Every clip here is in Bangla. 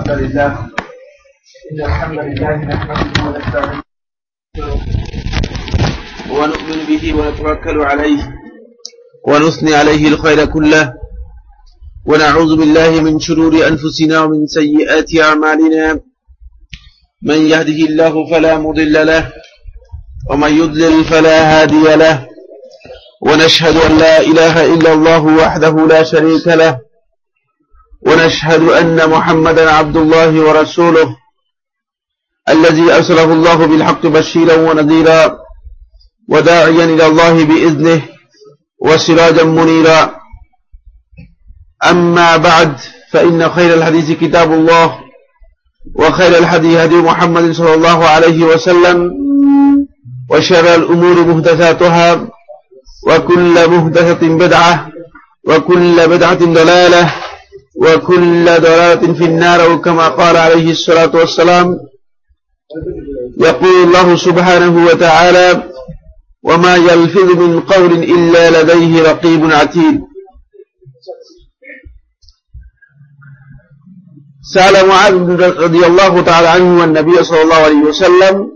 الحمد لله. إن الحمد لله نحمده ونؤمن به ونتوكل عليه. ونثني عليه الخير كله. ونعوذ بالله من شرور أنفسنا ومن سيئات أعمالنا. من يهده الله فلا مضل له ومن يضلل فلا هادي له. ونشهد أن لا إله إلا الله وحده لا شريك له. ونشهد أن محمدا عبد الله ورسوله الذي أرسله الله بالحق بشيرا ونذيرا وداعيا إلى الله بإذنه وسراجا منيرا. أما بعد فإن خير الحديث كتاب الله وخير الحديث هدي محمد صلى الله عليه وسلم وشر الأمور مهدثاتها وكل مهدثة بدعة وكل بدعة ضلالة. وكل ضلالة في النار وكما قال عليه الصلاة والسلام يقول الله سبحانه وتعالى وما يلفظ من قول إلا لديه رقيب عتيد. سأل معاذ رضي الله تعالى عنه والنبي صلى الله عليه وسلم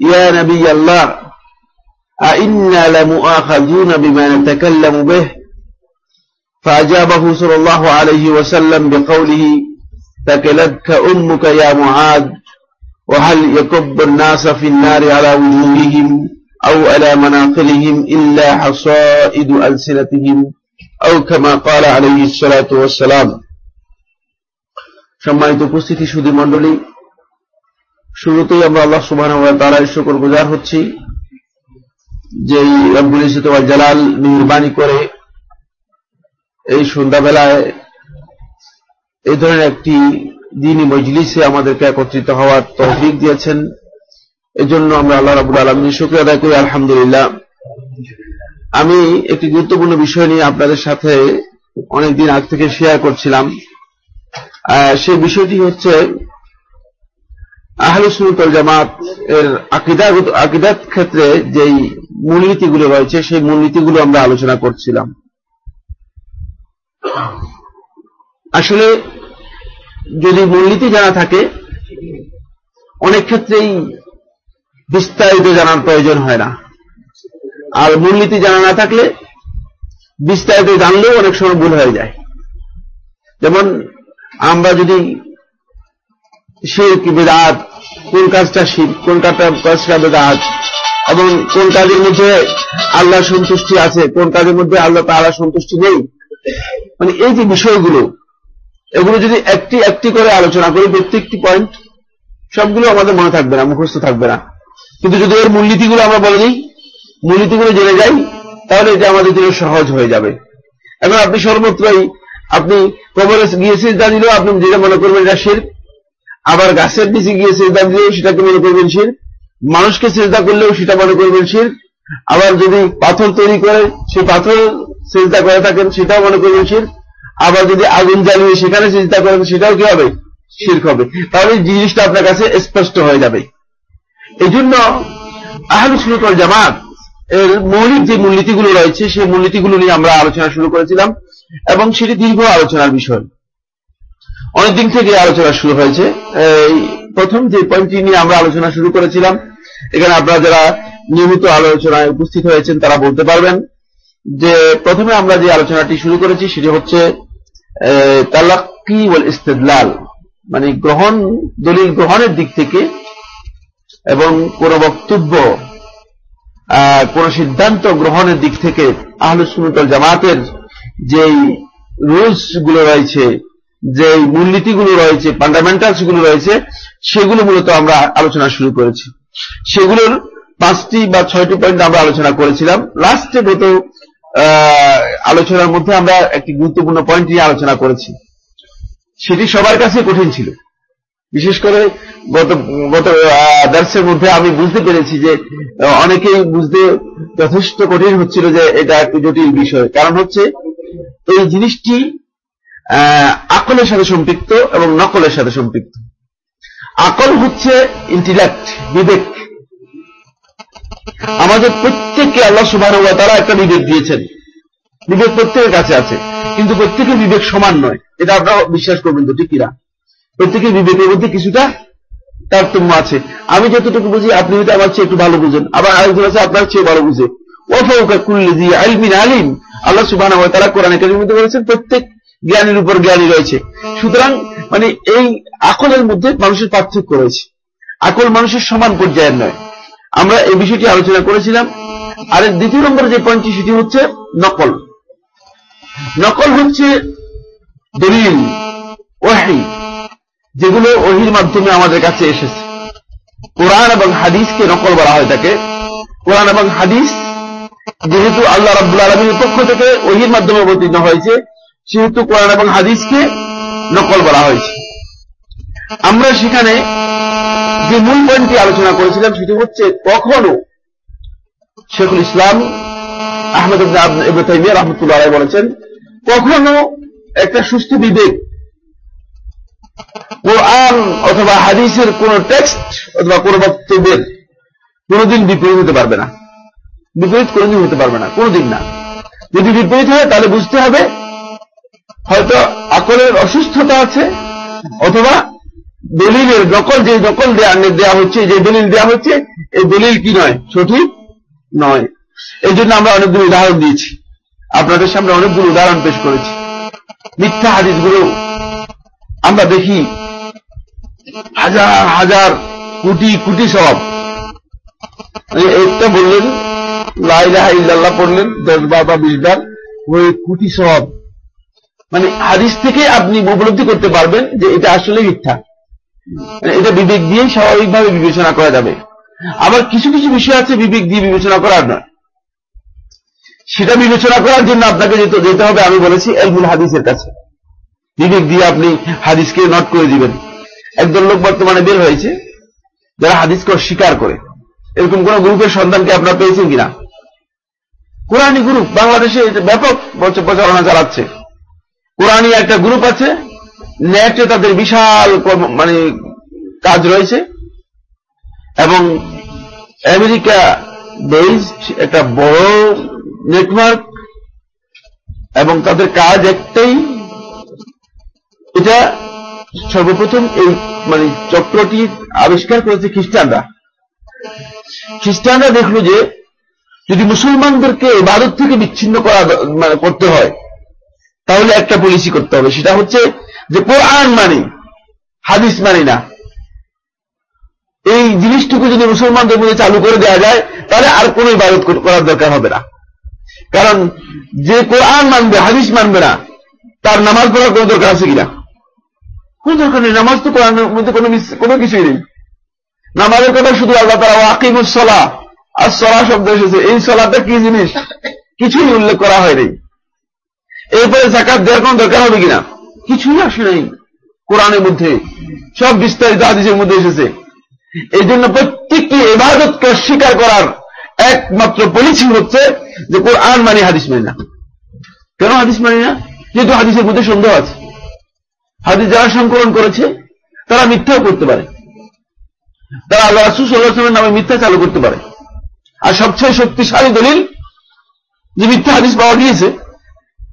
يا نبي الله أئنا لمؤاخذون بما نتكلم به فأجابه صلى الله عليه وسلم بقوله تكلتك أمك يا معاذ وهل يكب الناس في النار على وجوههم أو على مناقلهم إلا حصائد ألسنتهم أو كما قال عليه الصلاة والسلام সম্মানিত উপস্থিতি সুদী মণ্ডলী শুরুতেই আমরা আল্লাহ সুবাহ তারা শুকর গুজার হচ্ছি যে রব্বুল ইসিত জালাল মেহরবানি করে এই সন্ধ্যাবেলায় এই ধরনের একটি দিনই মজলিসে আমাদেরকে একত্রিত হওয়ার তৌফিক দিয়েছেন। এজন্য আমরা আল্লাহ রাবুল আলমীর শুক্রিয়া আদায় করি, আলহামদুলিল্লাহ। আমি একটি গুরুত্বপূর্ণ বিষয় নিয়ে আপনাদের সাথে অনেকদিন আগ থেকে শেয়ার করছিলাম। সেই বিষয়টি হচ্ছে আহলুসুল জামাত এর আকিদাত ক্ষেত্রে যেই মূলনীতিগুলো রয়েছে, সেই মূলনীতিগুলো আমরা আলোচনা করছিলাম। আসলে যদি মূলনীতি জানা থাকে, অনেক ক্ষেত্রেই বিস্তারিত জানার প্রয়োজন হয় না। আর মূলনীতি জানা না থাকলে বিস্তারিত জানলেও অনেক সময় ভুল হয়ে যায়। যেমন আমরা যদি শির্ক বিদাত, কোন কাজটা শির কোন কাজটা বেদাত, এবং কোন কাজের মধ্যে আল্লাহ সন্তুষ্টি আছে, কোন কাজের মধ্যে আল্লাহ তাআলা সন্তুষ্টি নেই মানে এই যে বিষয়গুলো, এগুলো যদি একটি একটি করে আলোচনা করি, প্রত্যেকটি পয়েন্ট সবগুলো আমাদের মনে থাকবে না, মুখস্থ থাকবে না। কিন্তু যদি এর মূলনীতিগুলো আমরা বলে দিই, মূলনীতিগুলো জেনে যাই, তাহলে এটা আমাদের জন্য সহজ হয়ে যাবে। এখন আপনি সর্বত্রই আপনি কবরে গিয়ে সিজদা দিলেও আপনি যেটা মনে করবেন এটা শির, আবার গাছের নিচে গিয়ে সিজদা দিলেও সেটাকে মনে করবেন শির, মানুষকে চিন্তা করলেও সেটা মনে করবেন শির, আবার যদি পাথর তৈরি করে, সেই পাথর চিন্তা করে থাকেন, সেটাও মনে করবেন শির। আবার যদি আগুন জ্বালিয়ে সেখানে চিন্তা করেন, সেটাও কি হবে? শির্ক হবে। তাহলে জিনিসটা আপনার কাছে স্পষ্ট হয়ে যাবে। এই জন্য আহলুসুল জামাত, এর মৌলিক যে মূলনীতিগুলো রয়েছে, সেই মূলনীতিগুলো নিয়ে আমরা আলোচনা শুরু করেছিলাম, এবং সেটি দীর্ঘ আলোচনার বিষয়। অনেকদিন থেকে আলোচনা শুরু হয়েছে। এই প্রথম যে পয়েন্টটি নিয়ে আমরা আলোচনা শুরু করেছিলাম, এখানে আপনারা যারা নিয়মিত আলোচনায় উপস্থিত হয়েছেন, তারা বলতে পারবেন যে প্রথমে আমরা যে আলোচনাটি শুরু করেছি সেটি হচ্ছে তালাক্কি ওয়াল ইস্তেদলাল মানে গ্রহণ, দলিল গ্রহণের দিক থেকে এবং কোন বক্তব্য কোন সিদ্ধান্ত গ্রহণের দিক থেকে আহলুসুল জামাতের যেই রুলসগুলো রয়েছে যে মূলনীতিগুলো রয়েছে ফান্ডামেন্টালসগুলো রয়েছে, সেগুলো মূলত আমরা আলোচনা শুরু করেছি। সেগুলোর পাঁচটি বা ছয়টি পয়েন্ট আমরা আলোচনা করেছিলাম। লাস্টে গত আলোচনার মধ্যে আমরা একটি গুরুত্বপূর্ণ পয়েন্ট নিয়ে আলোচনা করেছি। সেটি সবার কাছে কঠিন ছিল। বিশেষ করে গত গত দার্সের মধ্যে আমি বুঝতে পেরেছি যে অনেকেই বুঝতে যথেষ্ট কঠিন হচ্ছিল যে এটা একটি জটিল বিষয়। কারণ হচ্ছে, এই জিনিসটি আকলের সাথে সম্পৃক্ত এবং নকলের সাথে সম্পৃক্ত। আকল হচ্ছে ইন্টিলেক্ট বিবেক। আমাদের প্রত্যেককে আল্লাহ সুবাহ তারা একটা বিবেক দিয়েছেন। বিবেক প্রত্যেকের কাছে আছে, কিন্তু প্রত্যেকের বিবেক সমান নয়। এটা আপনারা বিশ্বাস করবেন তো, ঠিক কিনা প্রত্যেকের বিবেকের মধ্যে কিছুটা তারতম্য আছে। আমি যতটুকু বুঝি, আপনি হয়তো আমার চেয়ে একটু ভালো বুঝেন। আবার আরেকজন আছে, আপনার চেয়ে ভালো বুঝে। আল্লাহ সুবাহ তারা কোরআন কারিমের মধ্যে বলেছেন, প্রত্যেক জ্ঞানের উপর জ্ঞানী রয়েছে। সুতরাং মানে এই আকলের মধ্যে মানুষের পার্থক্য রয়েছে। আকল মানুষের সমান পর্যায়ের নয়। আমরা এই বিষয়টি আলোচনা করেছিলাম। আর দ্বিতীয় নম্বরে যে পয়েন্টটি সেটি হচ্ছে নকল। নকল হচ্ছে দলিল, ওয়াহি, যেগুলো ওহির মাধ্যমে আমাদের কাছে এসেছে। কোরআন এবং হাদিসকে নকল বলা হয় তাকে। কোরআন এবং হাদিস, যেহেতু আল্লাহ রাব্বুল আলমীর পক্ষ থেকে ওহির মাধ্যমে অবতীর্ণ হয়েছে, সেহেতু কোরআন এবং হাদিসকে নকল বলা হয়েছে। আমরা সেখানে যে মূল পয়েন্টটি আলোচনা করেছিলাম সেটি হচ্ছে কখনো শেখুল ইসলাম আহমেদ রহমতুল্লাহ বলেছেন, কখনো একটা সুস্থ বিবেক, কোরআন অথবা হাদিসের কোন টেক্সট অথবা কোন বক্তব্যের কোনদিন বিপরীত হতে পারবে না। বিপরীত কোনদিন হতে পারবে না, কোনদিন না। যদি বিপরীত হয়, তাহলে বুঝতে হবে হয়তো আকলের অসুস্থতা আছে অথবা দলিলের নকল যে নকল দেওয়া হচ্ছে, যে দলিল দেওয়া হচ্ছে, এই দলিল কি নয়? সঠিক নয়। এই জন্য আমরা অনেকগুলো উদাহরণ দিয়েছি। আপনাদের সামনে অনেকগুলো উদাহরণ পেশ করেছি। মিথ্যা হাদিসগুলো আমরা দেখি। হাজার হাজার, কোটি কোটি সব একটা বললেন লাইলাহা ইল্লাল্লাহ পড়লেন, দশ বার বা বিশ বার, ওই কোটি সব মানে হাদিস থেকে আপনি উপলব্ধি করতে পারবেন যে এটা আসলে মিথ্যা। এটা বিবেক দিয়ে স্বাভাবিকভাবে বিবেচনা করা যাবে। আবার কিছু কিছু বিষয় আছে বিবেক দিয়ে বিবেচনা করার নয়। সেটা বিবেচনা করার জন্য আপনাকে যেতে হবে, আমি বলেছি এলমুল হাদিসের কাছে। বিবেক দিয়ে আপনি হাদিসকে নট করে দিবেন। একদল লোক বর্তমানে বের হয়েছে, যারা হাদিসকে অস্বীকার করে। এরকম কোন গ্রুপের সন্তানকে আপনারা পেয়েছেন কিনা? কোরআনী গ্রুপ, বাংলাদেশে ব্যাপক প্রচারণা চালাচ্ছে। কোরআনী একটা গ্রুপ আছে নেটে তাদের বিশাল মানে কাজ রয়েছে। এবং আমেরিকা বেসড একটা বড় নেটওয়ার্ক এবং তাদের কাজ একটাই, এটা সর্বপ্রথম এই মানে চক্রটি আবিষ্কার করেছে খ্রিস্টানরা। খ্রিস্টানরা দেখল যে, যদি মুসলমানদেরকে ভারত থেকে বিচ্ছিন্ন করা মানে করতে হয়, তাহলে একটা পলিসি করতে হবে। সেটা হচ্ছে যে কোরআন মানি, হাদিস মানি না। এই জিনিসটুকু যদি মুসলমানদের মধ্যে চালু করে দেওয়া যায়, তাহলে আর কোন ইবাদত করার দরকার হবে না। কারণ যে কোরআন মানবে, হাদিস মানবে না, তার নামাজ পড়ার কোন দরকার আছে কিনা? কোন দরকার নেই। নামাজ তো কোরআনের মধ্যে কোনো কোনো কিছুই নেই। নামাজের কথা শুধু আল্লাহ তারা ওয়াকিমুসলা আর সলা শব্দ এসেছে। এই সলাটা কি জিনিস? কিছুই উল্লেখ করা হয়নি। এরপরে জাকাত দেওয়ার কোন দরকার হবে কিনা? কিছুই আসে নাই কোরআনের মধ্যে। সব বিস্তারিত হাদিসের মধ্যে এসেছে। এই জন্য প্রত্যেকটি এবাদতকে অস্বীকার করার একমাত্র পলিসি হচ্ছে যে কোরআন মানি হাদিস মানি না। কেন হাদিস মানি না? যেহেতু হাদিসের মধ্যে সন্দেহ আছে। হাদিস যারা সংকলন করেছে, তারা মিথ্যাও করতে পারে। তারা আল্লাহ রাসুল সাল্লাহামের নামে মিথ্যা চালু করতে পারে। আর সবচেয়ে শক্তিশালী দলিল যে মিথ্যা হাদিস পাওয়া গিয়েছে,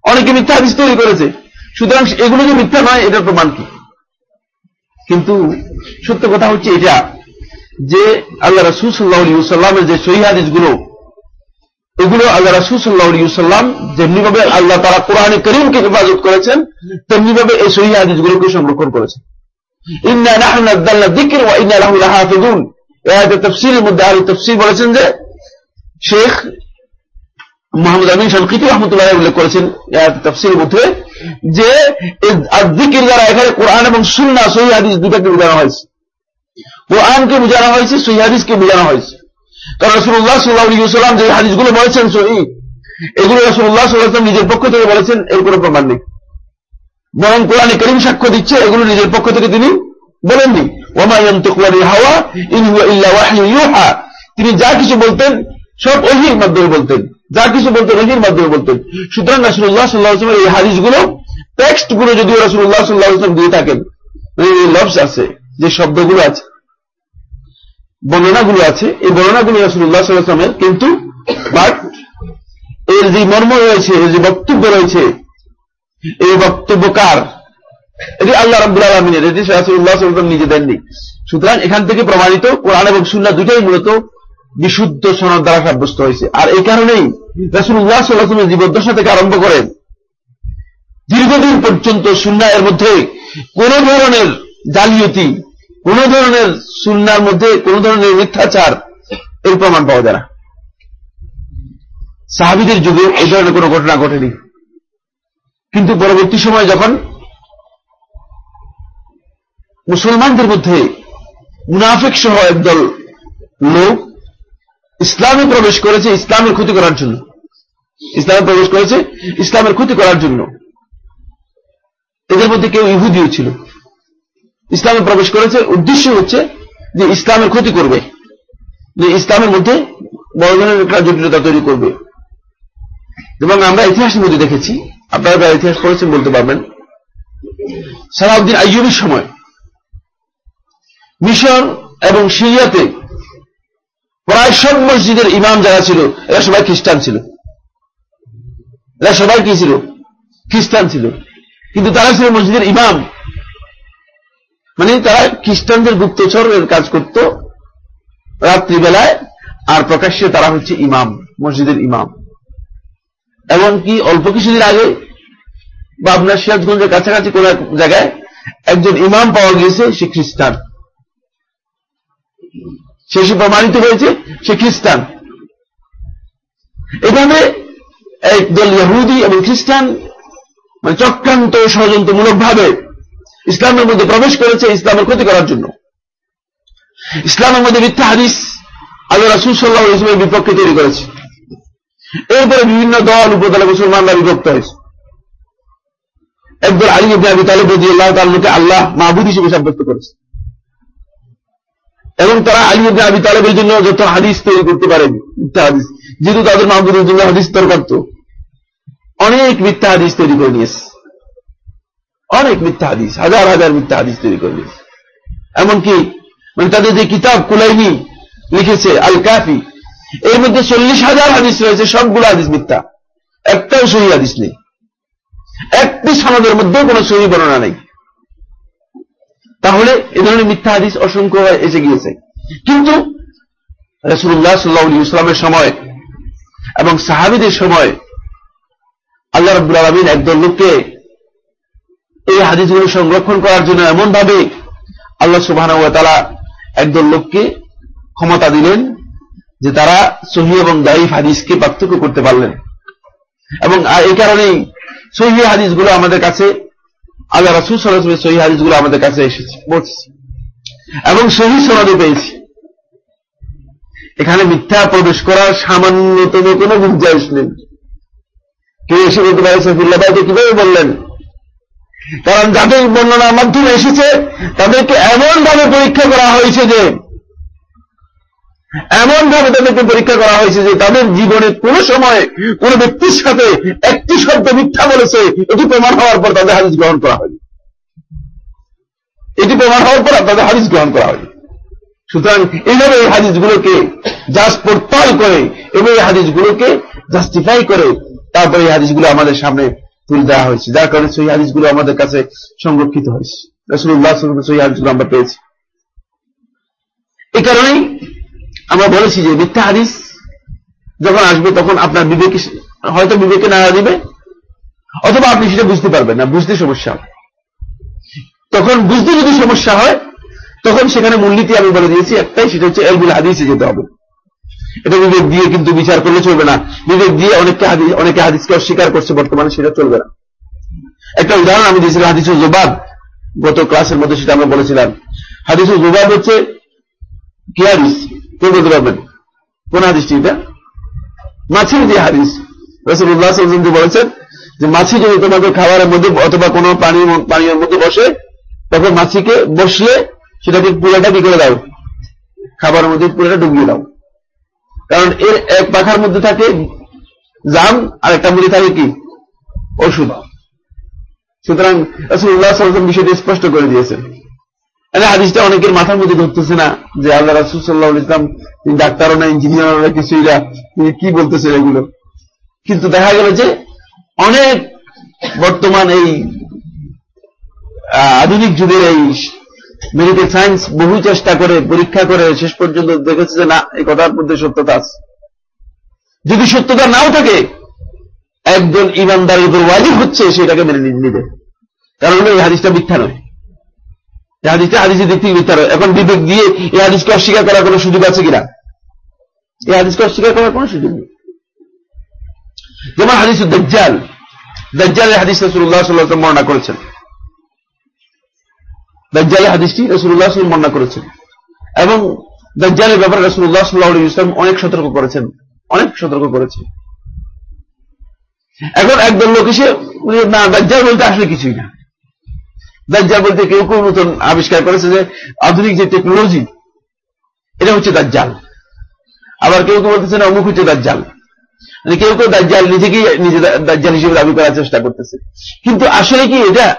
অনেকে মিথ্যা হাদিস তৈরি করেছে। সুতরাং এগুলো যে মিথ্যা নয়, এটার প্রমাণ কি? কিন্তু সত্য কথা হচ্ছে এটা যে আল্লাহ রাসুল সাল্লাহামের যে সহি হাদিসগুলো, এগুলো আল্লাহ রাসুল সাল্লাহাম যেমনিভাবে আল্লাহ তারা কোরআনে করিমকে হেফাজত করেছেন, তেমনিভাবে এই সহি হাদিসগুলোকে সংরক্ষণ করেছেন। তফসিলের মধ্যে আরও তফসিল বলেছেন যে, শেখ মোহাম্মদ আমিন সলকিতি রহমতুল্লাহ উল্লেখ করেছেন তফসিলের মধ্যে যে দিকের দ্বারা এখানে কোরআন এবং সুন্না সহি হাদিস দুটাকে বোঝানো হয়েছে। কোরআনকে বোঝানো হয়েছে, সহি হাদিসকে বোঝানো হয়েছে। কারণ রসুল্লাহ সাল্লাহাম যে হাদিসগুলো বলেছেন সহি, এগুলো রসুল্লাহ সাল্লাহাম নিজের পক্ষ থেকে বলেছেন, এর কোনো প্রমাণ নেই। বরং কোরআনে করিম সাক্ষ্য দিচ্ছে, এগুলো নিজের পক্ষ থেকে তিনি বলেননি। হাওয়া তিনি যা কিছু বলতেন, সব অহির মাধ্যমে বলতেন। যা কিছু বলতেন অহির মাধ্যমে বলতেন। সুতরাং রাসুল্লাহ সাল্লাহ এই হাদিসগুলো টেক্সটগুলো যদিও রাসুল্লাহ সাল্লাহ দিয়ে থাকেন লফস আছে, যে শব্দগুলো আছে, বর্ণনাগুলো আছে, এই বর্ণনাগুলো রাসুল্লাহ সাল্লাহামের কিন্তু বাট এর যে মর্ম রয়েছে, এর যে বক্তব্য রয়েছে, এই বক্তব্য কার? এটি আল্লাহ রাব্বুল আলমিনের, এটি রাসুল্লাহ সাল্লাম নিজে দেননি। সুতরাং এখান থেকে প্রমাণিত কোরআন এবং সুন্না দুটাই মূলত বিশুদ্ধ সনদ দ্বারা সাব্যস্ত হয়েছে। আর এই কারণেই রাসুল্লাহ সাল্লাহামের জীবদ্দশা থেকে আরম্ভ করে দীর্ঘদিন পর্যন্ত সুন্না এর মধ্যে কোন ধরনের জালিয়াতি, কোন ধরনের সুন্নার মধ্যে কোন ধরনের মিথ্যাচার এর প্রমাণ পাওয়া যায় না। সাহাবিদের যুগে এই ধরনের কোন ঘটনা ঘটেনি। কিন্তু পরবর্তী সময় যখন মুসলমানদের মধ্যে মুনাফিক সহ একদল লোক ইসলামে প্রবেশ করেছে ইসলামের ক্ষতি করার জন্য। ইসলামে প্রবেশ করেছে ইসলামের ক্ষতি করার জন্য। এদের মধ্যে কেউ ইহুদিও ছিল। ইসলামে প্রবেশ করেছে, উদ্দেশ্য হচ্ছে যে ইসলামের ক্ষতি করবে। যে ইসলামের মধ্যে বড় ধরনের একটা জটিলতা তৈরি করবে। এবং আমরা ইতিহাসের মধ্যে দেখেছি, আপনারা ইতিহাস পড়েছেন বলতে পারবেন, সালাউদ্দিন আইয়ুবের সময় মিশর এবং সিরিয়াতে প্রায় সব মসজিদের ইমাম যারা ছিল, এরা সবাই খ্রিস্টান ছিল। এরা সবাই কি ছিল? খ্রিস্টান ছিল। কিন্তু তারা ছিল মসজিদের ইমাম। মানে তারা খ্রিস্টানদের গুপ্তচরের কাজ করত রাত্রিবেলায়, আর প্রকাশ্যে তারা হচ্ছে ইমাম, মসজিদের ইমাম। এমনকি অল্প কিছুদিন আগে বা আপনার সিরাজগঞ্জের কাছাকাছি কোন জায়গায় একজন ইমাম পাওয়া গিয়েছে, সে খ্রিস্টান। শেষে প্রমাণিত হয়েছে, সে খ্রিস্টান। এভাবে একদল ইহুদি এবং খ্রিস্টান মানে চক্রান্ত ষড়যন্ত্রমূলক ভাবে ইসলামের মধ্যে প্রবেশ করেছে ইসলামের ক্ষতি করার জন্য। ইসলামের মধ্যে মিথ্যা হাদিস আল্লাহ রাসুল সাল্লাহ ইসলামের বিপক্ষে তৈরি করেছে। এরপরে বিভিন্ন দল উপদলে মুসলমানরা বিভক্ত হয়েছে। একদল আলী ইবনে আবি তালেব রাজি আল্লাহ তালকে আল্লাহ মাহবুদ হিসেবে সাব্যস্ত করেছে। এবং তারা আলী ইবনে আবি তালেবের জন্য যত হাদিস তৈরি করতে পারেন মিথ্যা হাদিস। যেহেতু তাদের মাহবুদের জন্য হাদিস দরকার তো। অনেক মিথ্যা হাদিস তৈরি করে নিয়েছে। অনেক মিথ্যা হাদিস, হাজার হাজার মিথ্যা হাদিস তৈরি করে নিয়েছে। এমনকি মানে তাদের যে কিতাব কুলাইনি লিখেছে আল কাফি এর মধ্যে চল্লিশ হাজার হাদিস রয়েছে, সবগুলো হাদিস মিথ্যা। একটাও সহি হাদিস নেই। একটি সনদের মধ্যেও কোন সহি বর্ণনা নেই। তাহলে এ ধরনের মিথ্যা হাদিস অসংখ্য এসে গিয়েছে। কিন্তু রসুল্লাহ সাল্লাহ ইসলামের সময় এবং সাহাবিদের সময় আল্লাহ রব্বুল আলমিন একদল লোককে এই হাদিসগুলো সংরক্ষণ করার জন্য এমন ভাবে আল্লাহ সুবাহ তারা একদল লোককে ক্ষমতা দিলেন যে তারা সহি এবং দায়ীফ হাদিসকে পার্থক্য করতে পারলেন। এবং এই কারণেই সহি হাদিসগুলো আমাদের কাছে আল্লাহ রাসুল সরাসরি সহি হাদিসগুলো আমাদের কাছে এসেছে, পড়ছি। এবং সহি সনদে পেয়েছি। এখানে মিথ্যা প্রবেশ করার সামান্যতম কোন গুঞ্জাইশ নেই। কেউ এসে বলতে পারে সফিল্লা ভাইকে কীভাবে বললেন? কারণ যাদের বর্ণনার মাধ্যমে এসেছে, তাদেরকে এমনভাবে পরীক্ষা করা হয়েছে যে এমন ভাবে তাদেরকে পরীক্ষা করা হয়েছে যে তাদের জীবনে কোন সময় কোন ব্যক্তির সাথে একটি শব্দ মিথ্যা বলেছে, এটি প্রমাণ হওয়ার পর তাদের হাদিস গ্রহণ করা হয়নি। এটি প্রমাণ হওয়ার পর তাদের হাদিস গ্রহণ করা হয়নি। সুতরাং এইভাবে এই হাদিসগুলোকে জাস্ট পড়তাল করে, এবং এই হাদিসগুলোকে জাস্টিফাই করে তারপরে এই হাদিসগুলো আমাদের সামনে তুলে দেওয়া হয়েছে। যার কারণে সেই হাদিসগুলো আমাদের কাছে সংরক্ষিত হয়েছে। সেই হাদিসগুলো আমরা পেয়েছি। এই কারণেই আমরা বলেছি যে মিথ্যা হাদিস যখন আসবে তখন আপনার বিবেকে হয়তো বিবেকে নাড়া দিবে, অথবা আপনি সেটা বুঝতে পারবেন না, বুঝতে সমস্যা তখন বুঝতে যদি সমস্যা হয়, তখন সেখানে মূলনীতি আমি বলে দিয়েছি একটাই, সেটা হচ্ছে এলবুল হাদিসে যেতে হবে। এটা বিবেক দিয়ে কিন্তু বিচার করলে চলবে না। বিবেক দিয়ে অনেককে হাদিস অনেকে হাদিসকে অস্বীকার করছে, বর্তমানে সেটা চলবে না। একটা উদাহরণ আমি দিয়েছিলাম, হাদিসুল জোবাব। গত ক্লাসের মধ্যে সেটা আমরা বলেছিলাম। হাদিসুল জোবাব হচ্ছে কি হাদিস কে বলতে পারবেন কোন হাদিসটি এটা? মাছের যে হাদিস রসুল্লাহ বলেছেন যে মাছি যদি তোমাদের খাবারের মধ্যে অথবা কোনো পানির পানীয় মধ্যে বসে, তখন মাছিকে বসলে সেটাকে পুরাটা কি করে দাও? খাবারের মধ্যে পুরাটা ডুবিয়ে দাও। কারণ এর এক পাখার মধ্যে থাকে জাম, আর একটা মধ্যে থাকে কি? ওষুধ। সুতরাং রসুল্লাহ বিষয়টি স্পষ্ট করে দিয়েছেন। মানে হাদিসটা অনেকের মাথার মধ্যে ধরতেছে না যে আল্লাহ রাসুল সাল্লাহ ইসলাম তিনি ডাক্তারও না ইঞ্জিনিয়ারও না কিছুই না। কি বলতেছেন এগুলো? কিন্তু দেখা গেল যে অনেক বর্তমান এই আধুনিক যুগের এই মেডিকেল সায়েন্স বহু চেষ্টা করে, পরীক্ষা করে, শেষ পর্যন্ত দেখেছে যে না, এই কথার মধ্যে সত্যতা আছে। যদি সত্যতা নাও থাকে, একজন ইমানদারের উপর ওয়াজিব হচ্ছে, সেটাকে মেনে নিতে কারণ এই হাদিসটা মিথ্যা নয়। এই হাদিসটা হাদিসের দিক থেকে মিথ্যা এখন বিবেক দিয়ে এই হাদিসকে অস্বীকার করার কোনো সুযোগ আছে কিনা? এই হাদিসকে অস্বীকার করার কোনো সুযোগ নেই। যেমন হাদিস দাজ্জাল, দাজ্জালের হাদিস রসুল্লাহ সাল্লাহ বর্ণনা করেছেন। দাজ্জালের হাদিসটি রসুল্লাহ সাল্লাম বর্ণনা করেছেন। এবং দজ্জালের ব্যাপারে রসুল্লাহ সাল্লাহ ইসলাম অনেক সতর্ক করেছেন। অনেক সতর্ক করেছেন। এখন একদল লোক এসে না, দাজ্জাল বলতে আসলে কিছুই না। দাজ্জাল বলতে কেউ কেউ নতুন আবিষ্কার করেছে যে আধুনিক যে টেকনোলজি এটা হচ্ছে দাজ্জাল। আবার কেউ কেউ বলতেছে না, অমুক হচ্ছে দাজ্জাল। মানে কেউ কেউ দাজ্জাল নিজেকেই, নিজে দাজ্জাল হিসেবে দাবি করার চেষ্টা করতেছে। কিন্তু আসলে কি এটা?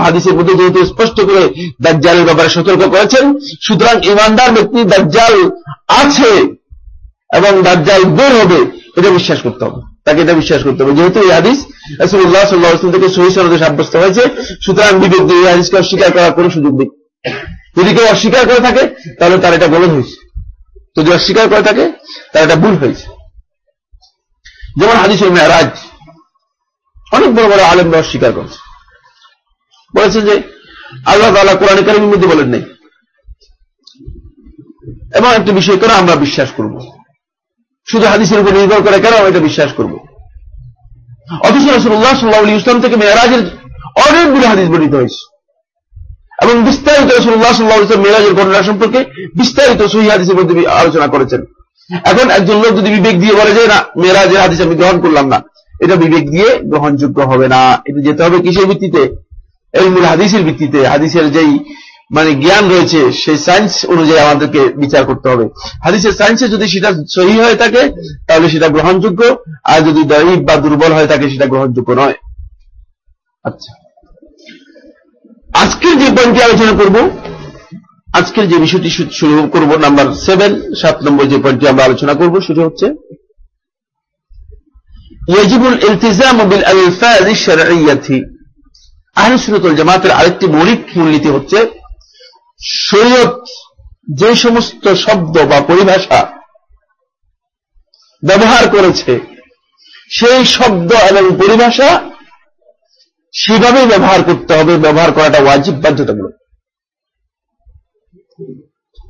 হাদিসের মধ্যে যেহেতু স্পষ্ট করে দাজ্জালের ব্যাপারে সতর্ক করেছেন, সুতরাং ইমানদার ব্যক্তি দাজ্জাল আছে এবং দাজ্জাল বের হবে, এটা বিশ্বাস করতে হবে। তাকে এটা বিশ্বাস করতে হবে। যেহেতু এই হাদিস রাসূলুল্লাহ সাল্লাল্লাহু আলাইহি ওয়াসাল্লাম থেকে সহিহ সনদে সাব্যস্ত হয়েছে, সুতরাং বিবেক দিয়ে এই হাদিসকে অস্বীকার করার কোনো সুযোগ নেই। যদি কেউ অস্বীকার করে থাকে, তাহলে তার এটা গলদ হয়েছে। যদি অস্বীকার করে থাকে, তার এটা ভুল হয়েছে। যেমন হাদিসের মেয়ারাজ অনেক বড় বড় আলেমরা অস্বীকার করছে। বলেছেন যে আল্লাহ তাআলা কোরআন কারিমের মধ্যে বলেন নাই। এবং একটা বিষয় করে আমরা বিশ্বাস করব? শুধু হাদিসের উপর নির্ভর করে কেন আমরা এটা বিশ্বাস করব? অথচ রসুল্লাহ সাল্লাহ ইসলাম থেকে মেয়ারাজের অনেকগুলো হাদিস বর্ণিত হয়েছে। এবং বিস্তারিত রসুল্লাহ সাল্লাহ ইসলাম মেয়ারাজের ঘটনা সম্পর্কে বিস্তারিত সহি হাদিসের মধ্যে আলোচনা করেছেন। এখন একজন লোক যদি বিবেক দিয়ে বলে যে, না, মেয়েরাজের হাদিস আমি গ্রহণ করলাম না। এটা বিবেক দিয়ে গ্রহণযোগ্য হবে না। এটা যেতে হবে কিসের ভিত্তিতে? এলমুল হাদিসের ভিত্তিতে। হাদিসের যেই মানে জ্ঞান রয়েছে, সেই সায়েন্স অনুযায়ী আমাদেরকে বিচার করতে হবে। হাদিসের সায়েন্সে যদি সেটা সহি হয়ে থাকে, তাহলে সেটা গ্রহণযোগ্য। আর যদি দৈহিক বা দুর্বল হয়ে থাকে, সেটা গ্রহণযোগ্য নয়। আচ্ছা। আজকের যে পয়েন্টটি আলোচনা করব, আজকের যে বিষয়টি শুরু করব নাম্বার সেভেন সাত নম্বর যে পয়েন্টটি আমরা আলোচনা করব, সেটা হচ্ছে, ইয়াজিবুল ইলতিজাম জামাতের আরেকটি মৌলিক মূলনীতি হচ্ছে শরীয়ত যে সমস্ত শব্দ বা পরিভাষা ব্যবহার করেছে, সেই শব্দ এবং পরিভাষা সেভাবেই ব্যবহার করতে হবে, ব্যবহার করাটা ওয়াজিব, বাধ্যতামূলক।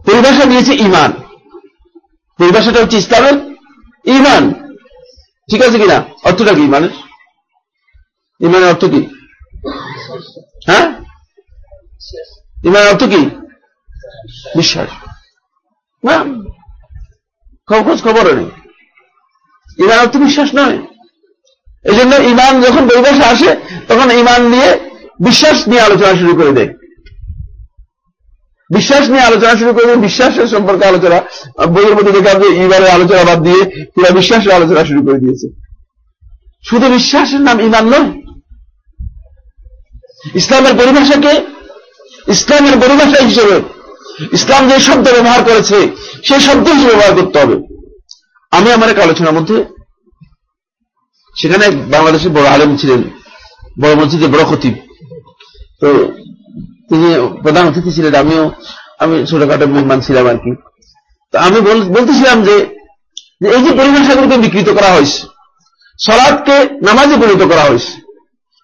পরিভাষা দিয়েছে ইমান। পরিভাষাটা হচ্ছে ইসলামের ইমান। ঠিক আছে কিনা? অর্থটা কি ইমানের? ইমানের অর্থ কি? হ্যাঁ? ইমানের অর্থ কি? বিশ্বাস না খবর খোঁজ খবরও নেই ইমান অর্থ বিশ্বাস নয়। এই জন্য ইমান যখন পরিভাষা আসে, তখন ইমান নিয়ে বিশ্বাস নিয়ে আলোচনা শুরু করে দেয়। বিশ্বাস নিয়ে আলোচনা শুরু করে বিশ্বাসের সম্পর্কে আলোচনা। বইয়ের মধ্যে দেখে আপনি ইমানের আলোচনা বাদ দিয়ে পুরো বিশ্বাসের আলোচনা শুরু করে দিয়েছে। শুধু বিশ্বাসের নাম ইমান নয়। ইসলামের পরিভাষাকে, ইসলামের পরিভাষা হিসেবে ইসলাম যে শব্দ ব্যবহার করেছে সেই শব্দ হিসেবে ব্যবহার করতে হবে। আমি আমার এক আলোচনার মধ্যে সেখানে বাংলাদেশের বড় আলেম ছিলেন, বড় মসজিদে বড় খতিব। তো তিনি প্রধান অতিথি ছিলেন, আমিও, আমি ছোটখাটো মেহমান ছিলাম আর কি। তো আমি বল- বলতেছিলাম যে এই যে পরিভাষাগুলোকে বিকৃত করা হয়েছে, সলাদকে নামাজে পরিণত করা হয়েছে,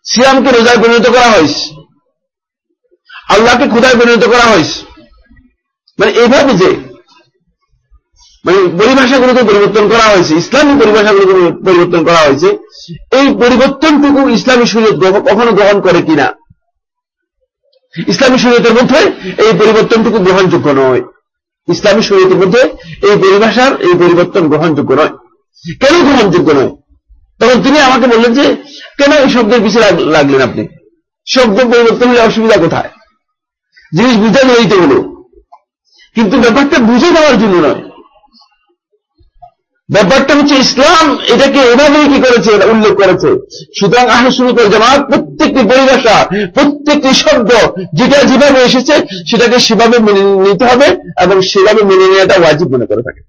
সিয়ামকে রোজায় পরিণত করা হয়েছে, আল্লাহকে খুদায় পরিণত করা হয়েছে মানে এইভাবে যে মানে পরিভাষাগুলোকে পরিবর্তন করা হয়েছে, ইসলামী পরিভাষাগুলোকে পরিবর্তন করা হয়েছে, এই পরিবর্তনটুকু ইসলামী গ্রহ- কখনো গ্রহণ করে কিনা? ইসলামী শরীয়তের মধ্যে এই পরিবর্তনটুকু গ্রহণযোগ্য নয়। ইসলামী শরীয়তের মধ্যে এই পরিভাষার এই পরিবর্তন গ্রহণযোগ্য নয়। কেন গ্রহণযোগ্য নয়? তখন তিনি আমাকে বললেন যে, কেন এই শব্দের পিছিয়ে লাগ- লাগলেন আপনি? শব্দ পরিবর্তন হলে অসুবিধা কোথায়? জিনিস বুঝানো হইতে হলো। কিন্তু ব্যাপারটা বুঝে দেওয়ার জন্য নয়। ব্যাপারটা হচ্ছে ইসলাম এটাকে এভাবেই কি করেছে উল্লেখ করেছে। সুতরাং আহ শুরু করে জামাত প্রত্যেকটি পরিভাষা, প্রত্যেকটি শব্দ, যেটা যেভাবে এসেছে, সেটাকে সেভাবে মেনে নিতে হবে এবং সেভাবে মেনে নেওয়াটা ওয়াজিব মনে করে থাকে।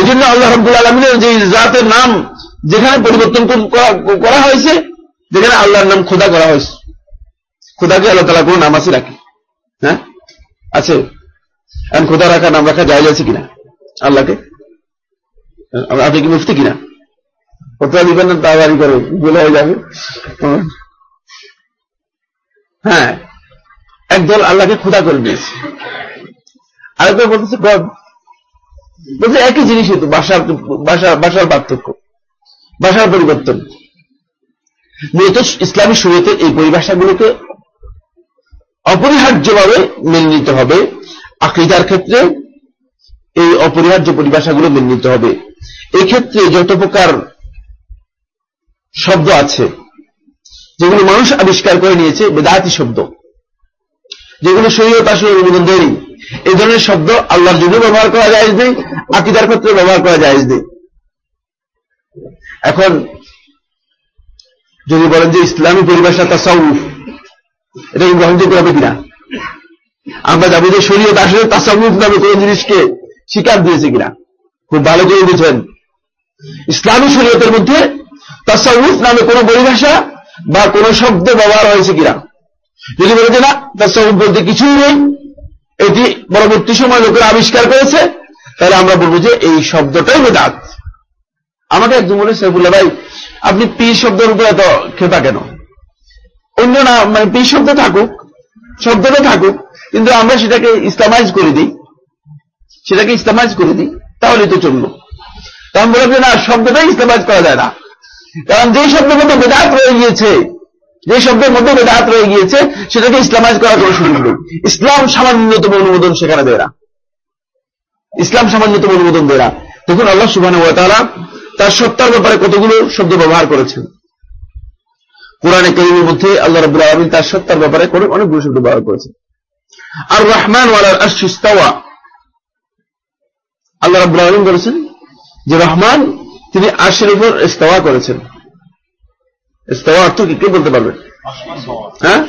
এই জন্য আল্লাহ রব্দুল আলমিনের যে জাতের নাম যেখানে পরিবর্তন করা- করা হয়েছে, যেখানে আল্লাহর নাম খোদা করা হয়েছে। খোদাকে আল্লাহ তালা কোনো নাম আছে রাখি হ্যাঁ আছে? এখন খোদা রাখা নাম রাখা যায় আছে কিনা? আল্লাহকে? আপনি কি মুফতি কিনা? ফতোয়া দিবেন না, তাড়াতাড়ি করে বলে হয়ে যাবে। হ্যাঁ একদল আল্লাহকে খোদা করে দিয়েছে। আরেকবার বলতেছে, গড, বলছে, একই জিনিসই তো, বাসার বাসার বাসার পার্থক্য ভাষার পরিবর্তন। মূলত ইসলামী শরীয়তের এই পরিভাষাগুলোকে অপরিহার্যভাবে মেনে নিতে হবে। আকিদার ক্ষেত্রে এই অপরিহার্য পরিভাষাগুলো মেনে নিতে হবে। এই ক্ষেত্রে যত প্রকার শব্দ আছে, যেগুলো মানুষ আবিষ্কার করে নিয়েছে, বেদাতি শব্দ, যেগুলো শরীয়ত আসলে অনুমোদন দেয়নি এই ধরনের শব্দ আল্লাহর জন্য ব্যবহার করা যায় নেই, আকিদার ক্ষেত্রে ব্যবহার করা যায় নেই। এখন যদি বলেন যে ইসলামী পরিভাষা তাসাউফ এটা কি গ্রহণযোগ্য হবে কিনা? আমরা যাব যে শরীয়ত আসলে তাসাউফ নামে কোন জিনিসকে স্বীকার দিয়েছে কিনা? খুব ভালো করে বুঝবেন। ইসলামী শরীয়তের মধ্যে তাসাউফ নামে কোন পরিভাষা বা কোন শব্দ ব্যবহার হয়েছে কিনা? যদি বলে যে না তাসাউফ বলতে কিছুই নেই, এটি পরবর্তী সময় লোকেরা আবিষ্কার করেছে, তাহলে আমরা বলব যে এই শব্দটাই বেদাত। আমাকে একজন বলে সাইফুল্লাহ ভাই, আপনি পীর শব্দের উপরে এত খেপা কেন? অন্য না মানে পীর শব্দ থাকুক, শব্দটা থাকুক, কিন্তু আমরা সেটাকে ইসলামাইজ করে দিই। সেটাকে ইসলামাইজ করে দিই, তাহলে তো চলল। তখন বলে যে না, শব্দটাই ইসলামাইজ করা যায় না। কারণ যে শব্দের মধ্যে বেদাত রয়ে গিয়েছে, যে শব্দের মধ্যে বেদাত রয়ে গিয়েছে, সেটাকে ইসলামাইজ করার কোনো সুযোগ নেই। ইসলাম সামান্যতম অনুমোদন সেখানে দেয় না। ইসলাম সামান্যতম অনুমোদন দেয় না। দেখুন, আল্লাহ সুবাহ তার সত্তার ব্যাপারে কতগুলো শব্দ ব্যবহার করেছেন। কোরআনে করিমের মধ্যে আল্লাহ রবুল্লাহ আলমিন তার সত্তার ব্যাপারে করে অনেকগুলো শব্দ ব্যবহার করেছেন। আর রহমান ওয়ালার আশিস্তাওয়া আল্লাহ রবুল্লাহ আলমিন বলেছেন যে রহমান তিনি আশের উপর ইস্তাওয়া করেছেন। ইস্তাওয়া অর্থ কি? কে বলতে পারবেন হ্যাঁ?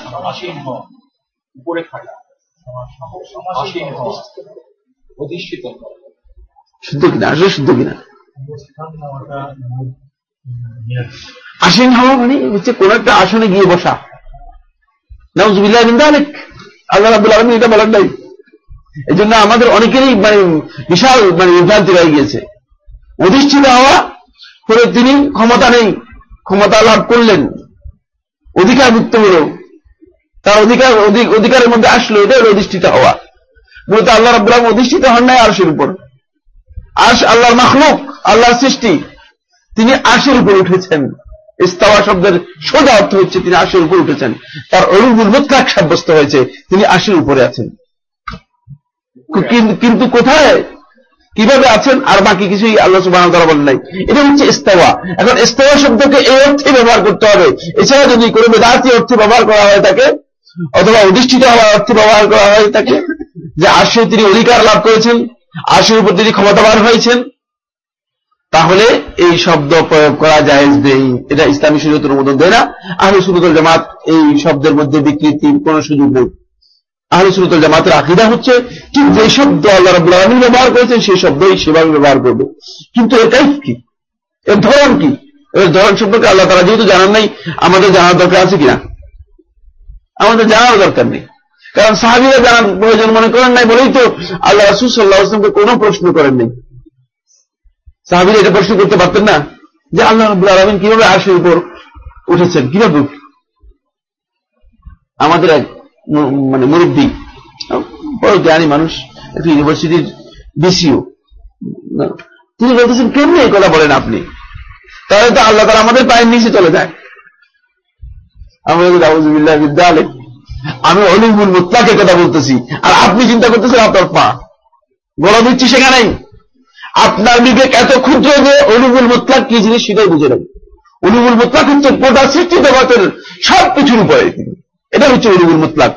শুদ্ধ কিনা? আসলে শুদ্ধ কিনা? আসীন হওয়া মানে হচ্ছে কোন একটা আসনে গিয়ে বসা। নাউজুবিল্লাহ বিন্দালেক আল্লাহ রাবুল আলমী এটা বলার নাই এই জন্য আমাদের অনেকেরই মানে বিশাল মানে বিভ্রান্তি রয়ে গিয়েছে। অধিষ্ঠিত হওয়া করে তিনি ক্ষমতা নেই, ক্ষমতা লাভ করলেন। অধিকার মুক্ত হল। তার অধিকার অধিকারের মধ্যে আসলো এটা হল অধিষ্ঠিত হওয়া। মূলত আল্লাহ রাবুল আলম অধিষ্ঠিত হন নাই আরশের উপর। আশ আল্লাহর মাখলুক, আল্লাহর সৃষ্টি। তিনি আশের উপর উঠেছেন। ইস্তাওয়া শব্দের সোজা অর্থ হচ্ছে তিনি আশের উপর উঠেছেন। তার অরুগুল মুতলাক সাব্যস্ত হয়েছে, তিনি আশের উপরে আছেন। কিন্তু কোথায়? কীভাবে আছেন? আর বাকি কিছুই আল্লাহ সুবাহ তারা বলেন নাই। এটা হচ্ছে ইস্তাওয়া। এখন ইস্তাওয়া শব্দকে এই অর্থে ব্যবহার করতে হবে। এছাড়া যদি কোনো বেদার্থী অর্থে ব্যবহার করা হয় তাকে, অথবা অধিষ্ঠিত হওয়ার অর্থে ব্যবহার করা হয় তাকে, যে আসে তিনি অধিকার লাভ করেছেন আশের উপর তিনি ক্ষমতাবান হয়েছেন তাহলে এই শব্দ প্রয়োগ করা যায় নেই। এটা ইসলামী শরীয়তের অনুমোদন দেয় না। আহলে সুরতুল জামাত এই শব্দের মধ্যে বিকৃতির কোন সুযোগ নেই। আহলে সুরতুল জামাতের আকিদা হচ্ছে, ঠিক যে শব্দ আল্লাহ রাবুল আলমী ব্যবহার করেছেন, সেই শব্দই সেভাবে ব্যবহার করবে। কিন্তু এটাই কি? এর ধরন কি? এর ধরন সম্পর্কে আল্লাহ তারা যেহেতু জানার নাই, আমাদের জানার দরকার আছে কিনা? আমাদের জানার দরকার নেই। কারণ সাহাবিরা জানার প্রয়োজন মনে করেন নাই বলেই তো আল্লাহ রাসুল সাল্লাহ আসলামকে কোনো প্রশ্ন করেন নাই। সাহাবিরা এটা প্রশ্ন করতে পারতেন না যে আল্লাহ রবুল আলমিন কীভাবে আশের উপর উঠেছেন? কীভাবে আমাদের এক মানে মুরব্বী, বড় জ্ঞানী মানুষ, একটু ইউনিভার্সিটির বিসিও তিনি বলতেছেন, কেমনি এই কথা বলেন আপনি? তাহলে তো আল্লাহ তারা আমাদের পায়ের নিচে চলে যায়। আমরা আলে আমি অলিমুল মুতলাকের কথা বলতেছি, আর আপনি চিন্তা করতেছেন আপনার পা। গলা দিচ্ছি সেখানেই। আপনার বিবেক এত ক্ষুদ্র যে অনুগুল মোতলাক কি জিনিস সেটাই বুঝে নেবে। অনুগুল মোতলাক হচ্ছে গোটা সৃষ্টি জগতের সব কিছুর উপরে এটা হচ্ছে অনুগুল মোতলাক।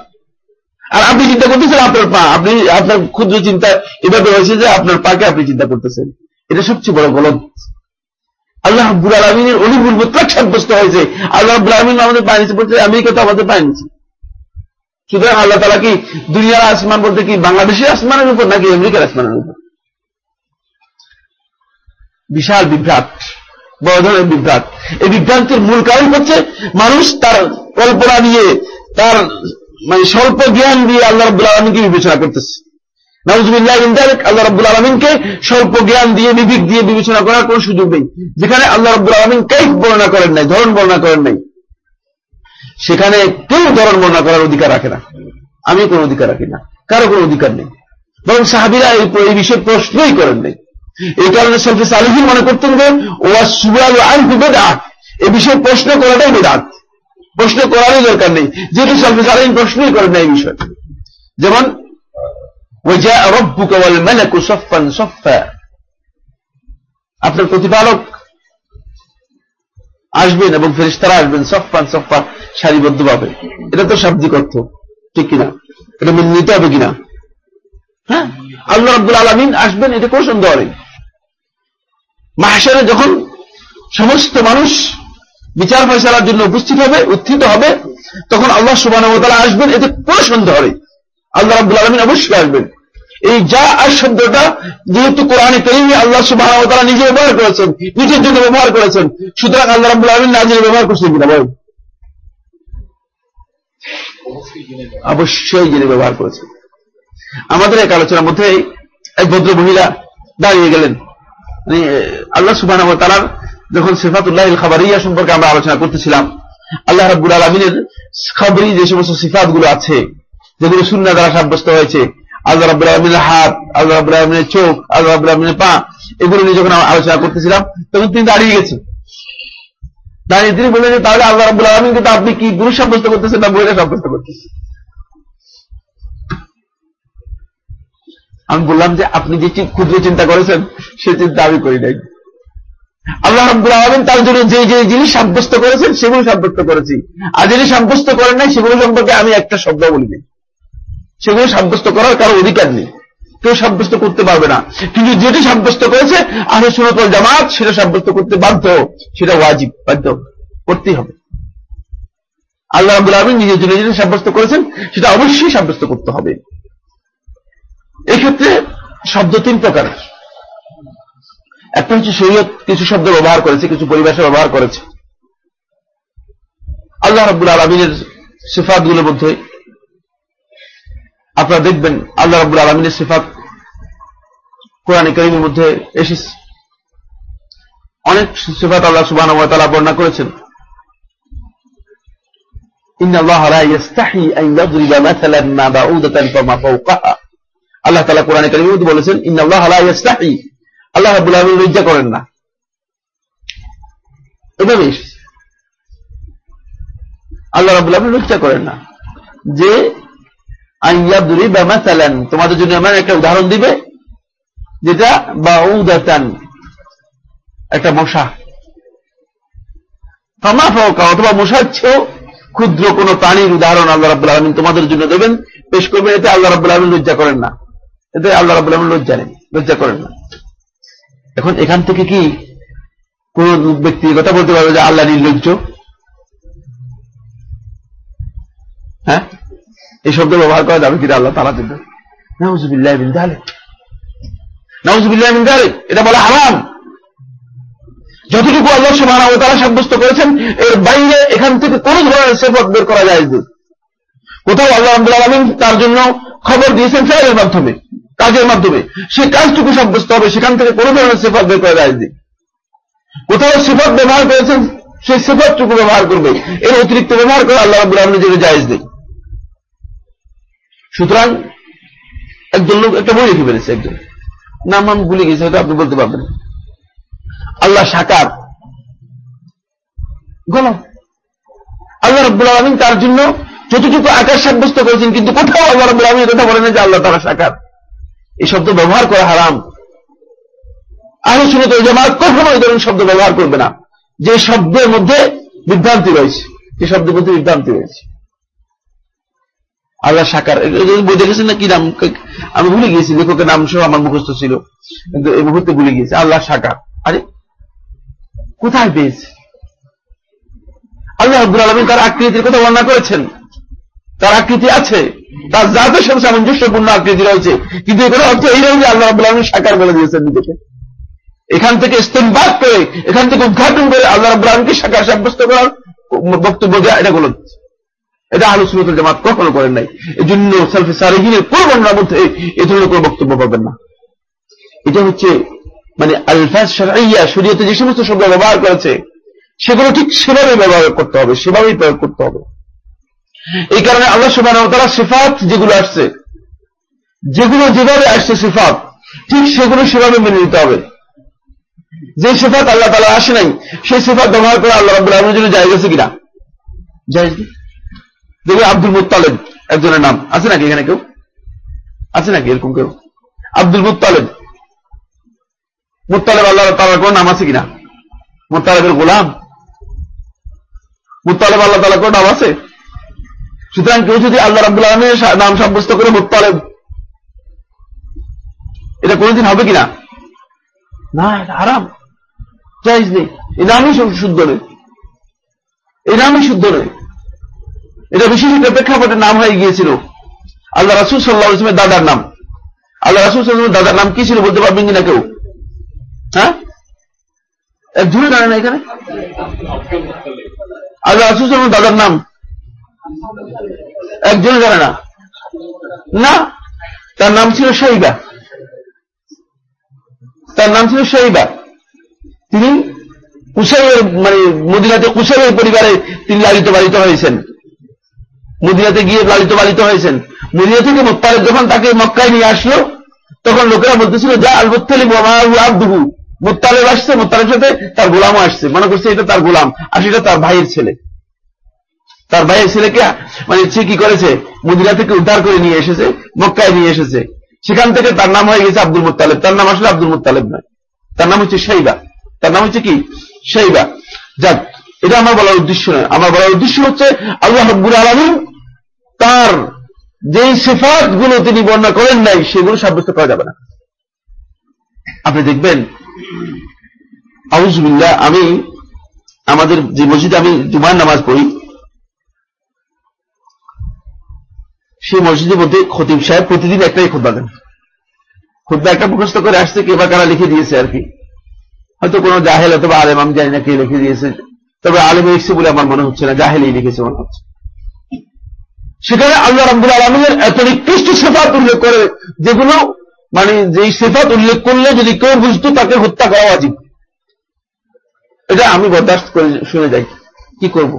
আর আপনি চিন্তা করতেছেন, আপনার পা, আপনি, আপনার ক্ষুদ্র চিন্তা এভাবে হয়েছে যে আপনার পাকে আপনি চিন্তা করতেছেন। এটা সবচেয়ে বড় গলত। আল্লাহ আব্বুল আলমিনের অনুগুল মোতলাক সাব্যস্ত হয়েছে। আল্লাহ আব্বুল আলমিন আমাদের পায় নিচে বলছে আমেরিকা তো আমাদের পায় নিচে। সুতরাং আল্লাহ তালা কি দুনিয়ার আসমান বলতে কি বাংলাদেশের আসমানের উপর নাকি আমেরিকার আসমানের উপর? বিশাল বিভ্রাট, বড় ধরনের বিভ্রাট। এই বিভ্রান্তির মূল কারণ হচ্ছে মানুষ তার কল্পনা নিয়ে, তার মানে স্বল্প জ্ঞান দিয়ে আল্লাহ রব্বুল আলমীকে বিবেচনা করতেছে। আল্লাহ রব্বুল আলমিনকে স্বল্প জ্ঞান দিয়ে দিয়ে বিবেচনা করার কোন সুযোগ নেই। যেখানে আল্লাহ রব্বুল আলমিন বর্ণনা করেন নাই, ধরন বর্ণনা করেন নাই। সেখানে কেউ ধরন বর্ণনা করার অধিকার রাখে না। আমি কোন অধিকার রাখি না। কারও কোন অধিকার নেই। বরং সাহাবিরা এই বিষয়ে প্রশ্নই করেন নাই। এই কারণে সলফে সালিহীন মনে করতেন যে ওয়া সুবাল আইন বেদাত এ বিষয়ে প্রশ্ন করাটাই বেদাত প্রশ্ন করারই দরকার নেই যেহেতু সলফে সালিহীন প্রশ্নই করেন না এই বিষয়ে যেমন وجاء ربك والملك صفا صفا আপনার প্রতিপালক আসবেন এবং ফেরিস্তারা আসবেন সফান সফা সারিবদ্ধভাবে এটা তো শাব্দিক অর্থ ঠিক কিনা এটা মেনে নিতে হবে কিনা হ্যাঁ আল্লাহ আব্দুল আলমিন আসবেন এটা কোনো সন্দেহ নেই মাহাসারে যখন সমস্ত মানুষ বিচার ফয়সালার জন্য উপস্থিত হবে, উত্থিত হবে, তখন আল্লাহ সুবাহ আসবেন, এতে কোনো সন্দেহ নেই। আল্লাহ আব্দুল আলমিন অবশ্যই আসবেন। এই যা আর শব্দটা যেহেতু কোরআনে করিমে আল্লাহ সুবাহ তারা নিজে ব্যবহার করেছেন, নিজের জন্য ব্যবহার করেছেন, সুতরাং আল্লাহ রাবুল আলমিন নাজির ব্যবহার করছেন কিনা বল অবশ্যই যিনি ব্যবহার করেছেন। আমাদের এক আলোচনার মধ্যে এক ভদ্র মহিলা দাঁড়িয়ে গেলেন। আল্লাহ সুবাহ তালার যখন সিফাতুল্লাহ খাবারিয়া সম্পর্কে আমরা আলোচনা করতেছিলাম, আল্লাহ রাবুল আলমিনের খাবরি যে সমস্ত সিফাতগুলো আছে, যেগুলো শূন্য দ্বারা সাব্যস্ত হয়েছে, আল্লাহ রাবুল আলমিনের হাত, আল্লাহ রাবুল আলমিনের চোখ, আল্লাহ রাবুল আলমিনের পা, এগুলো নিয়ে যখন আলোচনা করতেছিলাম, তখন তিনি দাঁড়িয়ে গেছেন। দাঁড়িয়ে তিনি বললেন যে, তাহলে আল্লাহ রাবুল আলমিনকে তো আপনি কি পুরুষ সাব্যস্ত করতেছেন না মহিলা সাব্যস্ত করতেছেন? আমি বললাম যে, আপনি যে ক্ষুদ্র চিন্তা করেছেন, সে চিন্তা আমি করি নাই। আল্লাহ রব্বুল আলমিন তার জন্য যে যে জিনিস সাব্যস্ত করেছেন, সেগুলো সাব্যস্ত করেছি। আর যিনি সাব্যস্ত করেন নাই, সেগুলো সম্পর্কে আমি একটা শব্দ বলিনি। সেগুলো সাব্যস্ত করার কারও অধিকার নেই। কেউ সাব্যস্ত করতে পারবে না। কিন্তু যেটি সাব্যস্ত করেছে আহে সুরতল জামাত, সেটা সাব্যস্ত করতে বাধ্য। সেটা ওয়াজিব, বাধ্য। করতেই হবে। আল্লাহ আব্দুল আলমিন নিজের জন্য যেটা সাব্যস্ত করেছেন, সেটা অবশ্যই সাব্যস্ত করতে হবে। এক্ষেত্রে শব্দ তিন প্রকার একটা হচ্ছে শরীয়ত কিছু শব্দ ব্যবহার করেছে, কিছু পরিবেশে ব্যবহার করেছে। আল্লাহ রব্বুল আলমিনের সিফাতগুলোর মধ্যে আপনারা দেখবেন আল্লাহ রব্বুল আলমিনের সিফাত কোরআন করিমের মধ্যে এসেছে। অনেক সিফাত আল্লাহ সুবাহ বর্ণনা করেছেন। আল্লাহ তালা কোরআন করিমের বলেছেন ইন্নআল্লাহ ইয়াস্তাহি। আল্লাহ রাবুল আলমিন লজ্জা করেন না। এভাবে আল্লাহ রাবুল আলমিন লজ্জা করেন না যে আইয়াদুরি বা মাসালান। তোমাদের জন্য এমন একটা উদাহরণ দিবে, যেটা বা উদাতান একটা মশা। ফামা ফাওকা, অথবা মশার চেয়েও ক্ষুদ্র কোন প্রাণীর উদাহরণ আল্লাহ রাবুল আলমিন তোমাদের জন্য দেবেন। পেশ করবেন, এতে আল্লাহ রাবুল আলমিন লজ্জা করেন না। এতে আল্লাহ রাবুল আলমিন লজ্জা নেই, লজ্জা করেন না। এখন এখান থেকে কি কোন ব্যক্তি কথা বলতে পারবে যে আল্লাহ নির্লজ্জ? হ্যাঁ? এই শব্দ ব্যবহার করা যাবে কিনা আল্লাহ এটা বলা হারাম। যতটুকু আল্লাহ তারা সাব্যস্ত করেছেন, এর বাইরে এখান থেকে কোন ধরনের বের করা যায় কোথাও আল্লাহ আব্দুল আলমিন তার জন্য খবর দিয়েছেন ফেরের মাধ্যমে। কাজের মাধ্যমে। সে কাজটুকু সাব্যস্ত হবে, সেখান থেকে কোন ধরনের সেফত বের করা যায় কোথাও সেফত ব্যবহার করেছেন, সেই সেফতটুকু ব্যবহার করবে। এর অতিরিক্ত ব্যবহার করে আল্লাহ আব্দুল আলমিনের জন্য জায়জ নেই। সুতরাং, একজন লোক, একটা বই লিখে ফেলেছে একজন। নাম আমি ভুলে গেছি, হয়তো আপনি বলতে পারবেন। আল্লাহ সাকার। গলাম আল্লাহ রব্বুল আলমিন তার জন্য যতটুকু আকাশ সাব্যস্ত করেছেন, কিন্তু কোথাও আল্লাহ রব্বুল আলমিন কথা বলেন যে আল্লাহ তারা সাকার। এই শব্দ ব্যবহার করা হারাম। আহ শুনে তো জামাত কখনো এই ধরনের শব্দ ব্যবহার করবে না। যে শব্দের মধ্যে বিভ্রান্তি রয়েছে, যে শব্দের মধ্যে বিভ্রান্তি রয়েছে। আল্লাহ সাকার বই দেখেছেন না কি নাম আমি ভুলে গিয়েছি, লেখকের নাম সহ আমার মুখস্থ ছিল। কিন্তু এই মুহূর্তে ভুলে গিয়েছি, আল্লাহ সাকার। আরে, কোথায় পেয়েছে? আল্লাহ আব্দুল আলমিন তার আকৃতির কথা বর্ণনা করেছেন। তার আকৃতি আছে। তার জাতের সাথে সামঞ্জস্যপূর্ণ আকৃতি রয়েছে কিন্তু এখানে অর্থ এই নয় আল্লাহ আব্দুল আলমিন সাকার বলে দিয়েছেন নিজেকে। এখান থেকে ইস্তেমবাদ করে, এখান থেকে উদ্ঘাটন করে আল্লাহ আব্দুল আলমকে সাকার সাব্যস্ত করার বক্তব্য দেওয়া এটা বলে এটা আলোচনা জামাত কখনো করেন নাই। এই জন্য সেলফি সারিহিনের কোন বর্ণনার মধ্যে এই ধরনের কোনো বক্তব্য পাবেন না। এটা হচ্ছে মানে আলফাজ সারাইয়া শরীয়তে যে সমস্ত শব্দ ব্যবহার করেছে, সেগুলো ঠিক সেভাবে ব্যবহার করতে হবে, সেভাবেই প্রয়োগ করতে হবে। এই কারণে আল্লাহ সুবাহ তারা সিফাত যেগুলো আসছে, যেগুলো যেভাবে আসছে সিফাত, ঠিক সেগুলো সেভাবে মেনে নিতে হবে। যে সিফাত আল্লাহ তালা আসে নাই, সেই সিফাত ব্যবহার করে আল্লাহ রাবুল আলমের জন্য জায়গা আছে কিনা? জায়জ আব্দুল মুতালেব একজনের নাম, আছে নাকি এখানে কেউ? আছে নাকি এরকম কেউ? আব্দুল মুতালেব মুতালেব আল্লাহ তালার কোন নাম আছে কিনা? মুতালেবের গোলাম। মুতালেব আল্লাহ তালা কোন নাম আছে? সুতরাং কেউ যদি আল্লাহ রাবুল আলমের নাম সাব্যস্ত করে মুতালেব, এটা কোনদিন হবে কিনা? না, এটা আরাম চাইজ নেই। এই নামই শুদ্ধ নেই এই নামই শুদ্ধ নেই এটা বিশেষ একটা প্রেক্ষাপটের নাম হয়ে গিয়েছিল। আল্লাহ রাসুল সাল্লাহ ইসলামের দাদার নাম। আল্লাহ রাসুল সাল্লামের দাদার নাম কি ছিল বলতে পারবেন কিনা কেউ? হ্যাঁ? একজনে জানে না এখানে? আল্লাহ রাসুল সাল্লামের দাদার নাম একজনে জানে না। না? তার নাম ছিল শাহিবা তার নাম ছিল শাহিবা তিনি কুসাইয়ের মানে মদিনাতে কুসাইয়ের পরিবারে তিনি লালিত পালিত হয়েছেন। মদিনাতে গিয়ে লালিত পালিত হয়েছেন। মদিনা থেকে মোত্তালেব যখন তাকে মক্কায় নিয়ে আসলো, তখন লোকেরা বলতেছিল, যা আল মোত্তালিব আব্দুহু। মোত্তালেব আসছে মোত্তালেব সাথে তার গোলামও আসছে। মনে করছে এটা তার গোলাম, আর সেটা তার ভাইয়ের ছেলে। তার ভাইয়ের ছেলেকে মানে সে কি করেছে? মদিনা থেকে উদ্ধার করে নিয়ে এসেছে, মক্কায় নিয়ে এসেছে। সেখান থেকে তার নাম হয়ে গেছে আব্দুল মুতালেব তার নাম আসলে আব্দুল মুতালেব নয়। তার নাম হচ্ছে শাইবা। তার নাম হচ্ছে কি? শাইবা। যাক, এটা আমার বলার উদ্দেশ্য নয়। আমার বলার উদ্দেশ্য হচ্ছে আল্লাহ হব্বুল আলমিন তার যে সেফাতগুলো তিনি বর্ণনা করেন নাই, সেগুলো সাব্যস্ত করা যাবে না। আপনি দেখবেন আউজবিল্লা আমি আমাদের যে মসজিদে আমি জুমার নামাজ পড়ি সেই মসজিদের মধ্যে খতিব সাহেব প্রতিদিন একটাই খুদ্া দেন। খুদ্া একটা মুখস্থ করে আসছে কে বা কারা লিখে দিয়েছে আর কি। হয়তো কোনো জাহেল অথবা আলেম, আমি জানি না কে লিখে দিয়েছে। তবে আলেম লিখছে বলে আমার মনে হচ্ছে না, জাহেলই লিখেছে মনে হচ্ছে। সেখানে আল্লাহ রাবুল আলমের এত নিকৃষ্ট সেফাত উল্লেখ করে, যেগুলো মানে যেই সেফাত উল্লেখ করলে যদি কেউ বুঝতো তাকে হত্যা করা উচিত এটা আমি বরদাস্ত করে শুনে যাই, কি করব?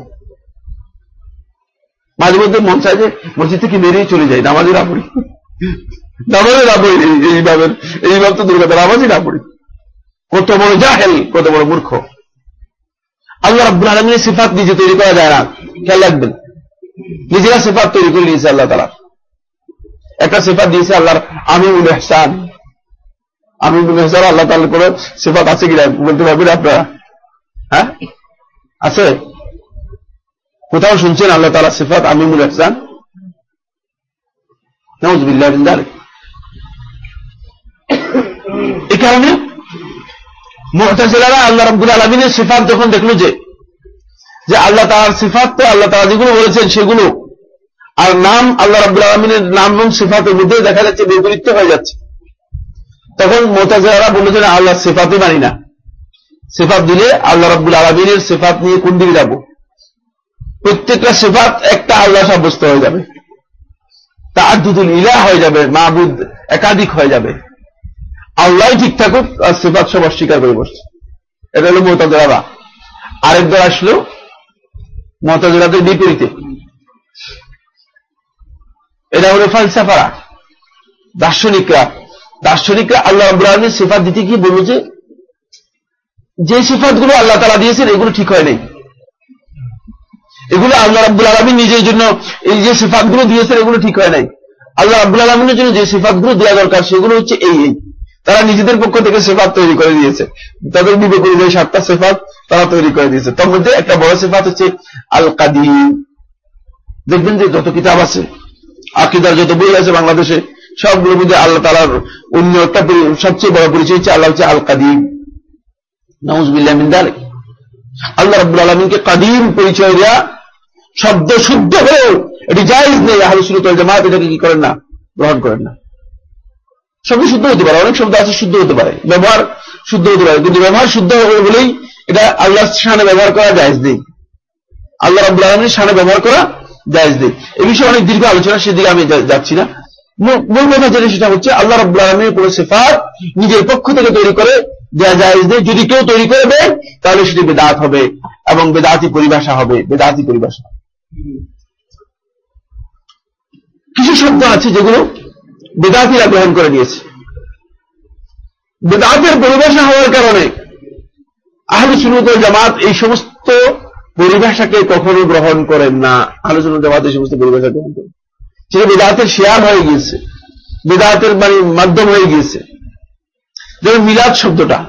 মাঝে মধ্যে মন চায় যে মসজিদ থেকে বেরিয়ে চলে যায় নামাজে না পড়ি। নামাজে না পড়ি এইভাবে এইভাবে তো দুর্গা নামাজই না পড়ি। কত বড় জাহেল, কত বড় মূর্খ। আল্লাহ রাব্বুল আলমিনের সিফাত নিজে তৈরি করা যায় না। খেয়াল রাখবেন। নিজেরা সেফাত তৈরি করে নিয়েছে আল্লাহ তালা একটা সেফাত দিয়েছে আল্লাহর আমিউল এহসান আমিউল এহসান আল্লাহ তালার করে সেফাত আছে কিনা বলতে পারবেন আপনারা? হ্যাঁ? আছে? কোথাও শুনছেন আল্লাহ তালা সেফাত, আমিমুল নজবিল্লাহ এই কারণে মোহতাজেলারা আল্লাহ রব্দুল আলমিনের সিফাত যখন দেখল যে যে আল্লাহ তালার সিফাত তো আল্লাহ তালা যেগুলো বলেছেন সেগুলো, আর নাম আল্লাহ রাবুল আলমিনের নাম এবং সিফাতের মধ্যে দেখা যাচ্ছে বিপরীত হয়ে যাচ্ছে। তখন মোতাজেরা বলেছেন আল্লাহ সিফাতই মানি না। সিফাত দিলে আল্লাহ রাবুল আলমিনের সিফাত নিয়ে কোন দিকে যাব প্রত্যেকটা সেফাত একটা আল্লাহ সাব্যস্ত হয়ে যাবে। তার দুদিন ইলা হয়ে যাবে, মাহবুদ একাধিক হয়ে যাবে। আল্লাহ ঠিক থাকুক আর সিফাত সব অস্বীকার করে বসছে। এটা হলো মোতাজেরা আরেক দল আসলো মতাজরাদের বিপরীতে। এটা হলো ফালসাফারা দার্শনিকরা দার্শনিকরা আল্লাহ আব্রাহমের সিফাত দিতে গিয়ে বলল যে যে সিফাতগুলো আল্লাহ তালা দিয়েছেন, এগুলো ঠিক হয় নাই। এগুলো আল্লাহ রাব্বুল আলমী নিজের জন্য এই যে সিফাতগুলো দিয়েছেন, এগুলো ঠিক হয় নাই। আল্লাহ রাব্বুল আলমিনের জন্য যে সিফাতগুলো দেওয়া দরকার, সেগুলো হচ্ছে এই এই। তারা নিজেদের পক্ষ থেকে সেফাত তৈরি করে দিয়েছে। তাদের বিবেক অনুযায়ী সাতটা সেফাত তারা তৈরি করে দিয়েছে। তার মধ্যে একটা বড় সেফাত হচ্ছে আল কাদিম দেখবেন যে যত কিতাব আছে, আকিদার যত বই আছে বাংলাদেশে, সবগুলোর মধ্যে আল্লাহ তালার অন্য একটা সবচেয়ে বড় পরিচয় হচ্ছে, আল্লাহ হচ্ছে আল কাদিম নাউজবিল্লাহ আল্লাহ রাবুল আলমিনকে কাদিম পরিচয় দেওয়া শব্দ শুদ্ধ হয়েও এটি জায়জ নেই আহলুসুল জামাত এটাকে কি করেন না, গ্রহণ করেন না। শব্দ শুদ্ধ হতে পারে, অনেক শব্দ আছে শুদ্ধ হতে পারে, ব্যবহার শুদ্ধ হতে পারে, কিন্তু ব্যবহার শুদ্ধ হবে বলেই এটা আল্লাহ সানে ব্যবহার করা যায় নেই। আল্লাহ রাবুল আলমীর সানে ব্যবহার করা জায়জ নেই। এ বিষয়ে অনেক দীর্ঘ আলোচনা সেদিকে আমি যাচ্ছি না। মূল কথা যেটা, সেটা হচ্ছে আল্লাহ রব্বুল আলমীর কোন সেফাত নিজের পক্ষ থেকে তৈরি করে দেওয়া জায়জ নেই। যদি কেউ তৈরি করে দেয়, তাহলে সেটি বেদাত হবে এবং বেদাতি পরিভাষা হবে, বেদাতি পরিভাষা। কিছু শব্দ আছে যেগুলো বেদাতিরা গ্রহণ করে নিয়েছে। বেদাতের পরিভাষা হওয়ার কারণে আহলে ওয়াল জামাত এই সমস্ত পরিভাষাকে কখনো গ্রহণ করেন না। সুন্নত জামাত এই সমস্ত পরিভাষা গ্রহণ করেন। সেটা বেদাতের শেয়ার হয়ে গিয়েছে। বেদাতের মানে মাধ্যম হয়ে গিয়েছে। যেমন মিলাদ শব্দটা।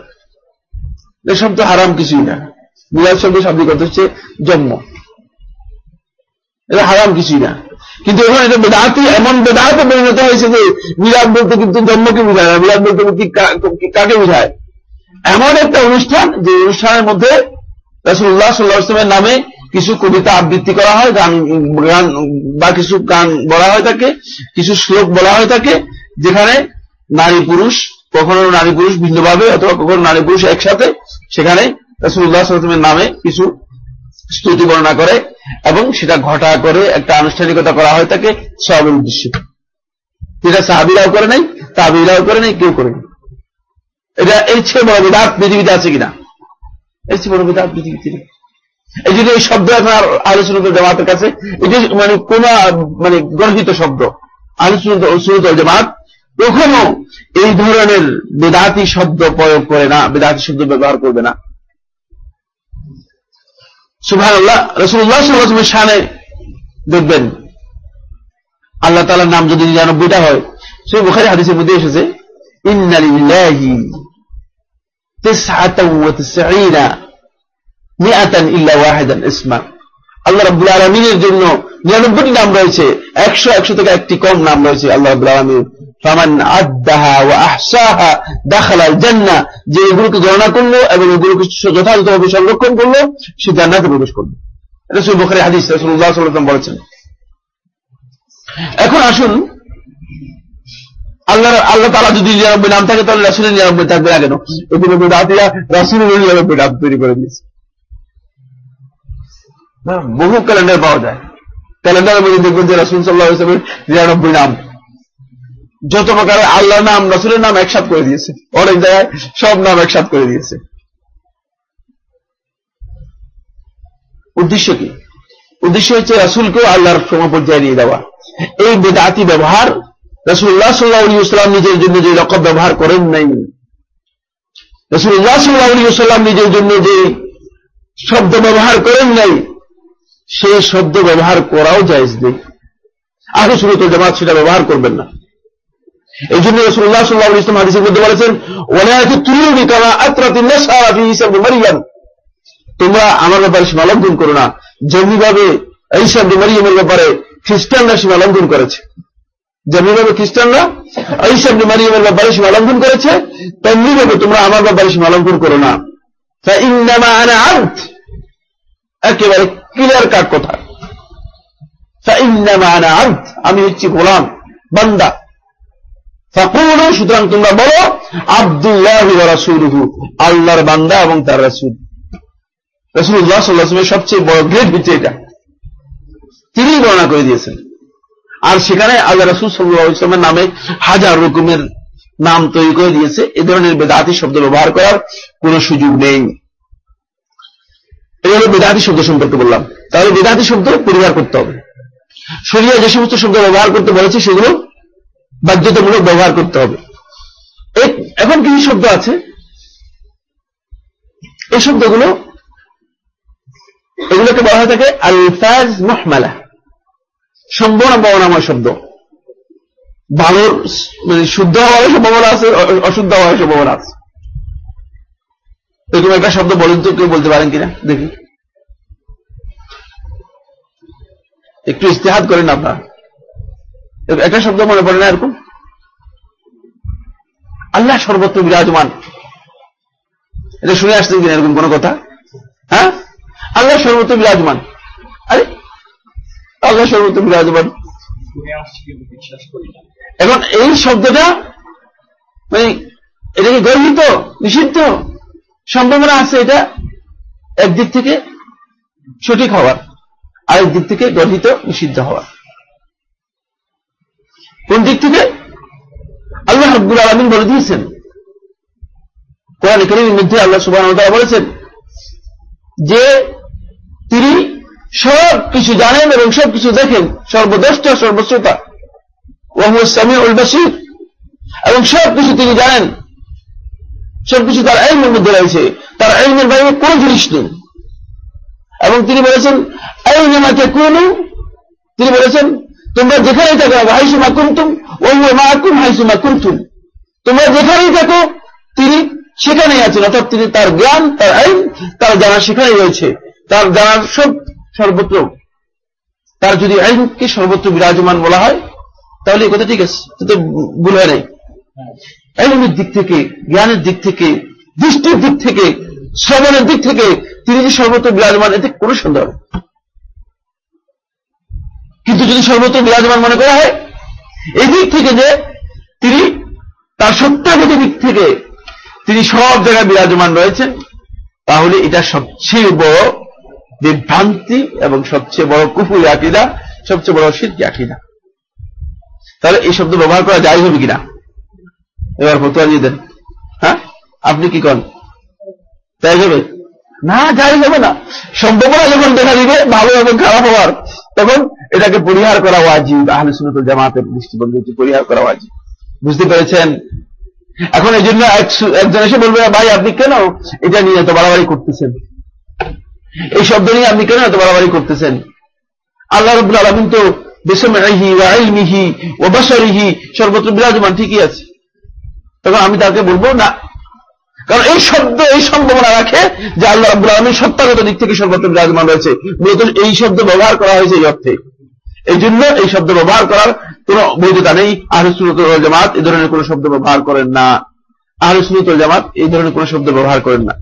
এই শব্দ হারাম কিছুই না। মিলাদ শব্দ শাব্দিক অর্থ হচ্ছে জন্ম। এটা হারাম কিছুই না। কিন্তু এখন এটা বেদাতি এমন বেদাতে পরিণত হয়েছে যে মিলাদ বলতে কিন্তু জন্মকে বোঝায় না, মিলাদ বলতে কাকে বোঝায়? এমন একটা অনুষ্ঠান, যে অনুষ্ঠানের মধ্যে রাসুল্লাহ সাল্লাহ ইসলামের নামে কিছু কবিতা আবৃত্তি করা হয়, গান গান, বা কিছু গান বলা হয় থাকে কিছু শ্লোক বলা হয় থাকে যেখানে নারী পুরুষ, কখনো নারী পুরুষ ভিন্নভাবে অথবা কখনো নারী পুরুষ একসাথে, সেখানে রাসুল্লাহ সাল্লামের নামে কিছু স্তুতি বর্ণনা করে এবং সেটা ঘটা করে একটা আনুষ্ঠানিকতা করা হয় থাকে সবের উদ্দেশ্যে। যেটা সাহাবিরাও করে নাই, তাবিরাও করে নাই, কেউ করে এটা এর চেয়ে বড় বিধাত পৃথিবীতে আছে কিনা? এর চেয়ে বড় বিধাত পৃথিবীতে এই জন্য এই শব্দ এখন আলোচনা জামাতের কাছে। এটি মানে কোন মানে গর্হিত শব্দ। আলোচনা জামাত কখনো এই ধরনের বেদাতি শব্দ প্রয়োগ করে না, বেদাতি শব্দ ব্যবহার করবে না। আল্লাহ রসুল্লাহ দেখবেন, আল্লাহ তালার নাম যদি নিরানব্বইটা হয়, সেই বুখারি হাদিসের মধ্যে এসেছে আল্লাহ আলামিনের জন্য নিরানব্বইটি নাম রয়েছে, একশো একশো থেকে একটি কম নাম রয়েছে আল্লাহ আলামিন। ফামান আদ্দাহা ওয়া আহসাহা দাখালা জান্নাহ যে এগুলোকে গণনা করল এবং এগুলোকে যথাযথভাবে সংরক্ষণ করল সে জান্নাতে প্রবেশ এটা সৈয়দ বুখারী হাদিস আলাইহি ওয়াসাল্লাম বলেছেন। এখন আসুন আল্লাহ আল্লাহ তালা যদি নিরানব্বই নাম থাকে তাহলে রাসুলের নিরানব্বই থাকবে না কেন? এদিকে বেদাতিরা রাসুলের নিরানব্বই নাম তৈরি করে দিয়েছে। না, বহু ক্যালেন্ডার পাওয়া যায়। ক্যালেন্ডারের মধ্যে দেখবেন যে রাসুল সাল্লাহ ইসলামের নিরানব্বই নাম। যত প্রকার আল্লাহ নাম, রাসুলের নাম একসাথ করে দিয়েছে। অনেক জায়গায় সব নাম একসাথ করে দিয়েছে। উদ্দেশ্য কি? উদ্দেশ্য হচ্ছে রাসুলকেও আল্লাহর সমপর্যায়ে নিয়ে দেওয়া এই বেদাতি ব্যবহার রসুল্লাহ সাল্লাহ ইসলাম নিজের জন্য যে রকম ব্যবহার করেন নাই। রসুল্লাহ সাল্লাহ সাল্লাম নিজের জন্য যে শব্দ ব্যবহার করেন নাই, সেই শব্দ ব্যবহার করাও নেই। আগে শুরু তো জামাত সেটা ব্যবহার করবেন না। এই জন্য রসুল্লাহ সাল্লাহ ইসলাম হাদিসের মধ্যে বলেছেন ওলায়াতে তুলুনি কামা আত্রাতি নেশা ফি হিসাব মারিয়াম। তোমরা আমার ব্যাপারে সীমা লঙ্ঘন করো না। যেমনিভাবে ঈসা মারিয়ামের ব্যাপারে খ্রিস্টানরা সীমা লঙ্ঘন করেছে। যেমনিভাবে খ্রিস্টানরা ঈসা মারিয়ামের ব্যাপারে সীমা লঙ্ঘন করেছে, তেমনিভাবে তোমরা আমার ব্যাপারে সীমা লঙ্ঘন করো না। তা ইন্নামা আনা আন্ত একেবারে ক্লিয়ার কাট কথা। তা ইন্নামা আনা আন্ত আমি হচ্ছি গোলাম, বান্দা। ফাকুলু, সুতরাং তোমরা বলো, আব্দুল্লাহ রাসূলুহু, আল্লাহর বান্দা এবং তার রাসূল। সাল্লাল্লাহু সবচেয়ে বড় গ্রেট হচ্ছে এটা। তিনি বর্ণনা করে দিয়েছেন। আর সেখানে আল্লাহ রাসূল আলাইহি নামে হাজার রকমের নাম তৈরি করে দিয়েছে। এ ধরনের বেদাতি শব্দ ব্যবহার করার কোন সুযোগ নেই। এই বেদাতি শব্দ সম্পর্কে বললাম। তাহলে বেদাতি শব্দ পরিহার করতে হবে। শরীরে যে সমস্ত শব্দ ব্যবহার করতে বলেছে সেগুলো বাধ্যতামূলক ব্যবহার করতে হবে। এখন কিছু শব্দ আছে? এই শব্দগুলো, এগুলোকে বলা হয়ে থাকে আলফাজ মহমালা। সম্ভাবনা বর্ণাময় শব্দ। ভালোর মানে শুদ্ধ হওয়ার সম্ভাবনা আছে, অশুদ্ধ হওয়ার সম্ভাবনা আছে। এরকম একটা শব্দ বলেন তো, কেউ বলতে পারেন কিনা? দেখি। একটু ইস্তেহাদ করেন আপনারা। একটা শব্দ মনে পড়ে না এরকম? আল্লাহ সর্বত্র বিরাজমান। এটা শুনে আসছেন কিনা এরকম কোন কথা? হ্যাঁ? আল্লাহ সর্বত্র বিরাজমান। আরে আল্লাহ সর্বত্র বিরাজমান। এখন এই শব্দটা মানে এটা কি গর্বিত? নিষিদ্ধ? সম্ভাবনা আছে এটা? একদিক থেকে সঠিক হওয়ার। আরেক দিক থেকে গঠিত নিষিদ্ধ হওয়া কোন দিক থেকে? আল্লাহ আব্দুল আলমিন বলে দিয়েছেন। কোরআন করিমের মধ্যে আল্লাহ সুবাহ বলেছেন যে তিনি সব কিছু জানেন এবং সব কিছু দেখেন সর্বদ্রষ্টা সর্বশ্রোতা। ওয়াহুসামি উল বাসির এবং সব কিছু তিনি জানেন। সবকিছু তার আইনের মধ্যে রয়েছে। তার আইনের বাইরে কোন জিনিস নেই। এবং তিনি বলেছেন কোন তিনি বলেছেন তোমরা যেখানেই থাকো, হাইসুমা কুন্তুম ও মা কুম হাইসুমা কুন্তুম। তোমরা যেখানেই থাকো, তিনি সেখানেই আছেন, অর্থাৎ তিনি তার জ্ঞান, তার আইন, তার জানা সেখানেই রয়েছে। তার জানার সব সর্বত্র। তার যদি আইনকে সর্বত্র বিরাজমান বলা হয়, তাহলে এই কথা ঠিক আছে তো ভুল হয় নাই। আইনের দিক থেকে, জ্ঞানের দিক থেকে, দৃষ্টির দিক থেকে, শ্রবণের দিক থেকে তিনি যে সর্বত্র বিরাজমান, এতে কোনো সন্দেহ নেই। যদি সর্বত্র বিরাজমান মনে করা হয় এই দিক থেকে যে তিনি, তার সত্যাগত দিক থেকে তিনি সব জায়গায় বিরাজমান রয়েছেন, তাহলে এটা সবচেয়ে বড় বিভ্রান্তি এবং সবচেয়ে বড় কুফুরি আকিদা, সবচেয়ে বড় সিদ্ধি আকিদা। তাহলে এই শব্দ ব্যবহার করা যায় হবে কিনা? এবার ফতুয়া দিয়ে দেন। হ্যাঁ? আপনি কি করেন? তাই যাবে না, যাই যাবে না। সম্ভাবনা যখন দেখা দিবে, ভালো এবং খারাপ হওয়ার, তখন এটাকে পরিহার করা ওয়াজিব। আহলে সুনতুল জামাতের দৃষ্টিভঙ্গি পরিহার করা ওয়াজিব। বুঝতে পেরেছেন? এখন এই জন্য একজন এসে বলবে, ভাই, আপনি কেন এটা নিয়ে এত বাড়াবাড়ি করতেছেন? এই শব্দ নিয়ে আপনি কেন এত বাড়াবাড়ি করতেছেন? আল্লাহ রবুল আলমিন তো বেসমিহি আইমিহি ও বাসরিহি সর্বত্র বিরাজমান, ঠিকই আছে। তখন আমি তাকে বলব, না কারণ এই শব্দ, এই সম্ভাবনা রাখে যে আল্লাহ আব্দুল আলমীর সত্তাগত দিক থেকে সর্বত্র বিরাজমান রয়েছে। মূলত এই শব্দ ব্যবহার করা হয়েছে এই অর্থে। এই জন্য এই শব্দ ব্যবহার করার কোন বৈধতা নেই। আহরুসুল জামাত এই ধরনের কোন শব্দ ব্যবহার করেন না। আহরুসুল জামাত এই ধরনের কোন শব্দ ব্যবহার করেন না।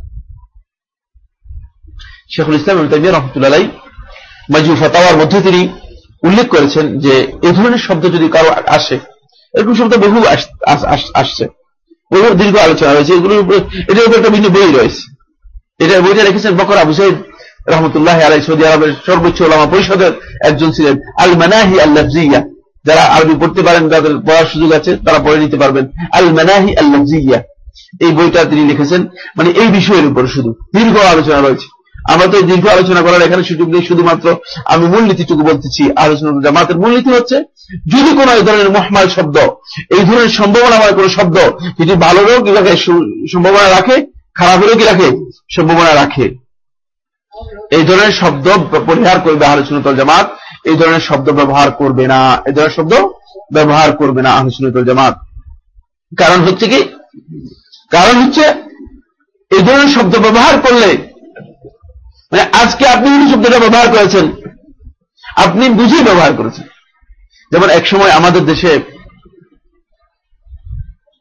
শেখুল ইসলাম তাইমিয়া রহমতুল্লাহ মাজু ফতাওয়ার মধ্যে তিনি উল্লেখ করেছেন যে এই ধরনের শব্দ যদি কারও আসে, এরকম শব্দ বহু আসছে। বহু দীর্ঘ আলোচনা রয়েছে। এগুলোর উপরে এটার উপরে একটা ভিন্ন বই রয়েছে। এটা বইটা রেখেছেন বকর আবু সৈদ রহমতুল্লাহ আলাই সৌদি আরবের সর্বোচ্চ ওলামা পরিষদের একজন ছিলেন আল মানাহি আল্লাফজিয়া। যারা আরবি পড়তে পারেন, তাদের পড়ার সুযোগ আছে, তারা পড়ে নিতে পারবেন। আল মানাহি আল্লাফজিয়া। এই বইটা তিনি লিখেছেন। মানে এই বিষয়ের উপর শুধু দীর্ঘ আলোচনা রয়েছে। আমরা তো দীর্ঘ আলোচনা করার এখানে সুযোগ নেই, শুধুমাত্র আমি মূলনীতিটুকু বলতেছি, আলোচনা জামাতের মূলনীতি হচ্ছে, যদি কোন এই ধরনের মহমাল শব্দ, এই ধরনের সম্ভাবনাময় কোন শব্দ, যদি ভালোরও কি রাখে সম্ভাবনা রাখে খারাপেরও কি রাখে সম্ভাবনা রাখে। এই ধরনের শব্দ পরিহার করবে আলোচনাতল জামাত, এই ধরনের শব্দ ব্যবহার করবে না, এই ধরনের শব্দ ব্যবহার করবে না আলোচনাতল জামাত। কারণ হচ্ছে কি? কারণ হচ্ছে, এই ধরনের শব্দ ব্যবহার করলে মানে আজকে আপনি এই শব্দটা ব্যবহার করেছেন, আপনি বুঝে ব্যবহার করেছেন। যেমন এক সময় আমাদের দেশে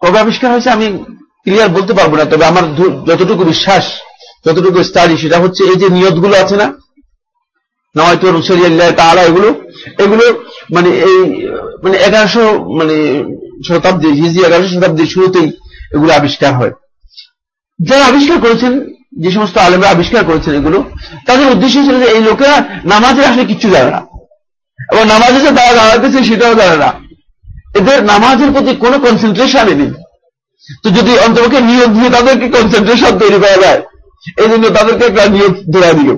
কবে আবিষ্কার হয়েছে আমি ক্লিয়ার বলতে পারব না, তবে আমার যতটুকু বিশ্বাস, যতটুকু স্টাডি সেটা হচ্ছে এই যে নিয়তগুলো আছে না? নয়তো রুসরিয়াল্লাহ তালা এগুলো এগুলো মানে এই মানে এগারোশো মানে শতাব্দী হিজি এগারোশো শতাব্দীর শুরুতেই এগুলো আবিষ্কার হয়। যারা আবিষ্কার করেছেন যে সমস্ত আলেমরা আবিষ্কার করেছেন এগুলো, তাদের উদ্দেশ্য ছিল যে এই লোকেরা নামাজে আসলে কিচ্ছু জানে না। এবং নামাজে যে তারা দাঁড়াতেছে সেটাও জানে না। এদের নামাজের প্রতি কোনো কনসেন্ট্রেশন নেই। তো যদি অন্তপক্ষে নিয়োগ দিয়ে তাদেরকে কনসেন্ট্রেশন তৈরি করা যায়, এই জন্য তাদেরকে একটা নিয়োগ ধরা দিল।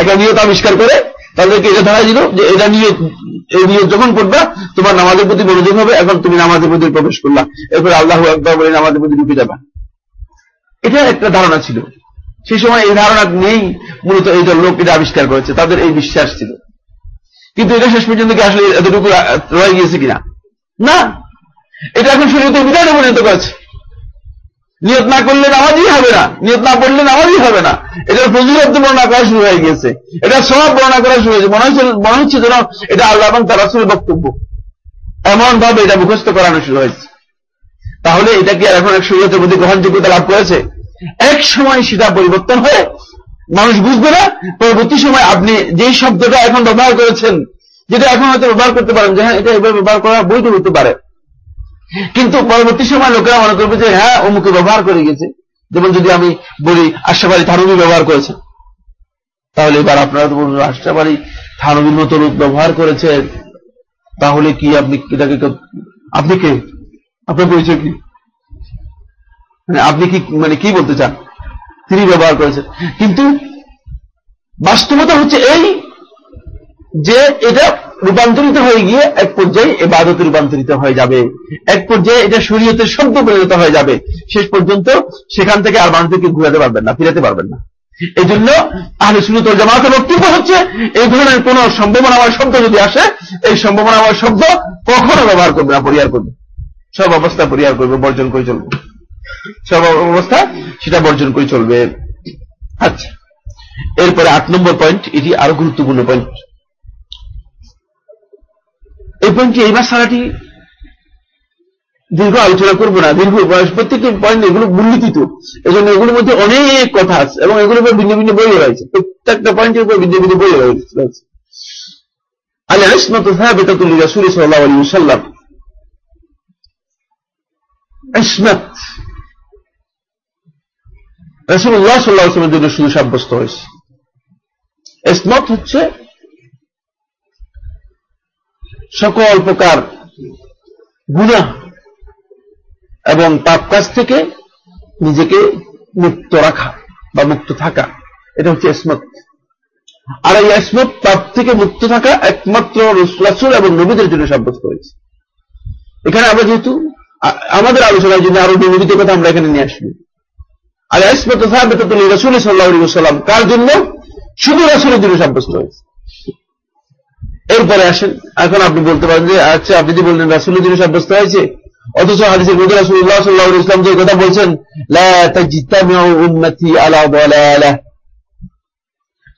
একটা নিয়োগ আবিষ্কার করে তাদেরকে এটা ধরা দিল যে এটা নিয়োগ এই নিয়োগ যখন করবা, তোমার নামাজের প্রতি মনোযোগ হবে, এখন তুমি নামাজের প্রতি প্রবেশ করলা। এরপরে আল্লাহ একবার বলে নামাজের প্রতি ঢুকে যাবা। এটা একটা ধারণা ছিল। সেই সময় এই ধারণা নেই মূলত এই দল লোক এটা আবিষ্কার করেছে, তাদের এই বিশ্বাস ছিল। কিন্তু এটা শেষ পর্যন্ত কি আসলে এতটুকু রয়ে গিয়েছে কিনা? না। এটা এখন শরীয়তে বিধানে পরিণত করেছে। নিয়ত না করলে নামাজই হবে না। নিয়ত না পড়লে নামাজই হবে না। এটার ফজিলত বর্ণনা করা শুরু হয়ে গেছে এটা সব বর্ণনা করা শুরু হয়েছে। মনে হচ্ছে মনে হচ্ছে যেন এটা আল্লাহ এবং তার আসলে বক্তব্য। এমন ভাবে এটা মুখস্থ করানো শুরু হয়েছে। তাহলে এটা কি আর এখন এক শরীয়তের প্রতি গ্রহণযোগ্যতা লাভ করেছে? এক সময় সেটা পরিবর্তন হয়ে মানুষ বুঝবে না, পরবর্তী সময় আপনি যে শব্দটা এখন ব্যবহার করেছেন, যেটা এখন হয়তো ব্যবহার করতে পারেন, যে হ্যাঁ এটা এভাবে ব্যবহার করা বৈধ হতে পারে। কিন্তু পরবর্তী সময় লোকেরা মনে করবে যে হ্যাঁ অমুকে ব্যবহার করে গেছে। যেমন যদি আমি বলি, আশাবাড়ি থারুবি ব্যবহার করেছে তাহলে এবার আপনারা তো বলবেন আশাবাড়ি থানবীর মতো রূপ ব্যবহার করেছে তাহলে কি আপনি এটাকে আপনি কে? আপনার পরিচয় কি? আপনি কি মানে কি বলতে চান? তিনি ব্যবহার করেছেন। কিন্তু বাস্তবতা হচ্ছে এই যে এটা রূপান্তরিত হয়ে গিয়ে এক পর্যায়ে এবাদতে রূপান্তরিত হয়ে যাবে। এক পর্যায়ে এটা শরীয়তের শব্দ পরিণত হয়ে যাবে। শেষ পর্যন্ত সেখান থেকে আর মানুষকে ঘুরাতে পারবেন না, ফিরাতে পারবেন না। এই জন্য আহলে সুনত জামাতের বক্তব্য হচ্ছে, এই ধরনের কোন সম্ভাবনাময় শব্দ যদি আসে, এই সম্ভাবনাময় শব্দ কখনো ব্যবহার করবে না, পরিহার করবে। সব অবস্থা পরিহার করবে, বর্জন করে চলবে। সব অবস্থা, সেটা বর্জন করে চলবে। আচ্ছা এরপরে আট নম্বর পয়েন্ট এটি আরও গুরুত্বপূর্ণ পয়েন্ট এই পয়েন্টটি এই সারাটি দীর্ঘ আলোচনা করব না। দীর্ঘ প্রত্যেকটি পয়েন্ট এগুলো মূল্যতীত এই জন্য এগুলোর মধ্যে অনেক কথা আছে এবং এগুলোর উপর ভিন্ন ভিন্ন বই রয়েছে। প্রত্যেকটা পয়েন্টের উপর ভিন্ন ভিন্ন বই রয়েছে। আল্লাহ ইসমত সাহাবেতাতুল রাসূল সাল্লাল্লাহু আলাইহি ওয়াসাল্লাম। ইসমত রাসূলুল্লাহ সাল্লাল্লাহু আলাইহি জন্য শুধু সাব্যস্ত হয়েছে। ইসমত হচ্ছে সকল প্রকার গুণা এবং পাপ কাজ থেকে নিজেকে মুক্ত রাখা বা মুক্ত থাকা। এটা হচ্ছে ইসমত। আর এই ইসমত পাপ থেকে মুক্ত থাকা একমাত্র রাসূল এবং নবীদের জন্য সাব্যস্ত হয়েছে। এখানে আমরা যেহেতু আমাদের আলোচনার জন্য আরও নবীদের কথা আমরা এখানে নিয়ে আসব আর ইসমত সাহাবেতুল রাসূল সাল্লাল্লাহু আলাইহি ওয়াসাল্লাম। কার জন্য? শুধু রাসূলের জন্য সাব্যস্ত হয়েছে। এরপরে আসেন। এখন আপনি বলতে পারেন যে আচ্ছা আপনি যে বললেন রাসুলের জন্য সাব্যস্ত হয়েছে, অথচ হাদিসের মধ্যে রাসুল্লাহ সাল্লাহ ইসলাম যে কথা বলছেন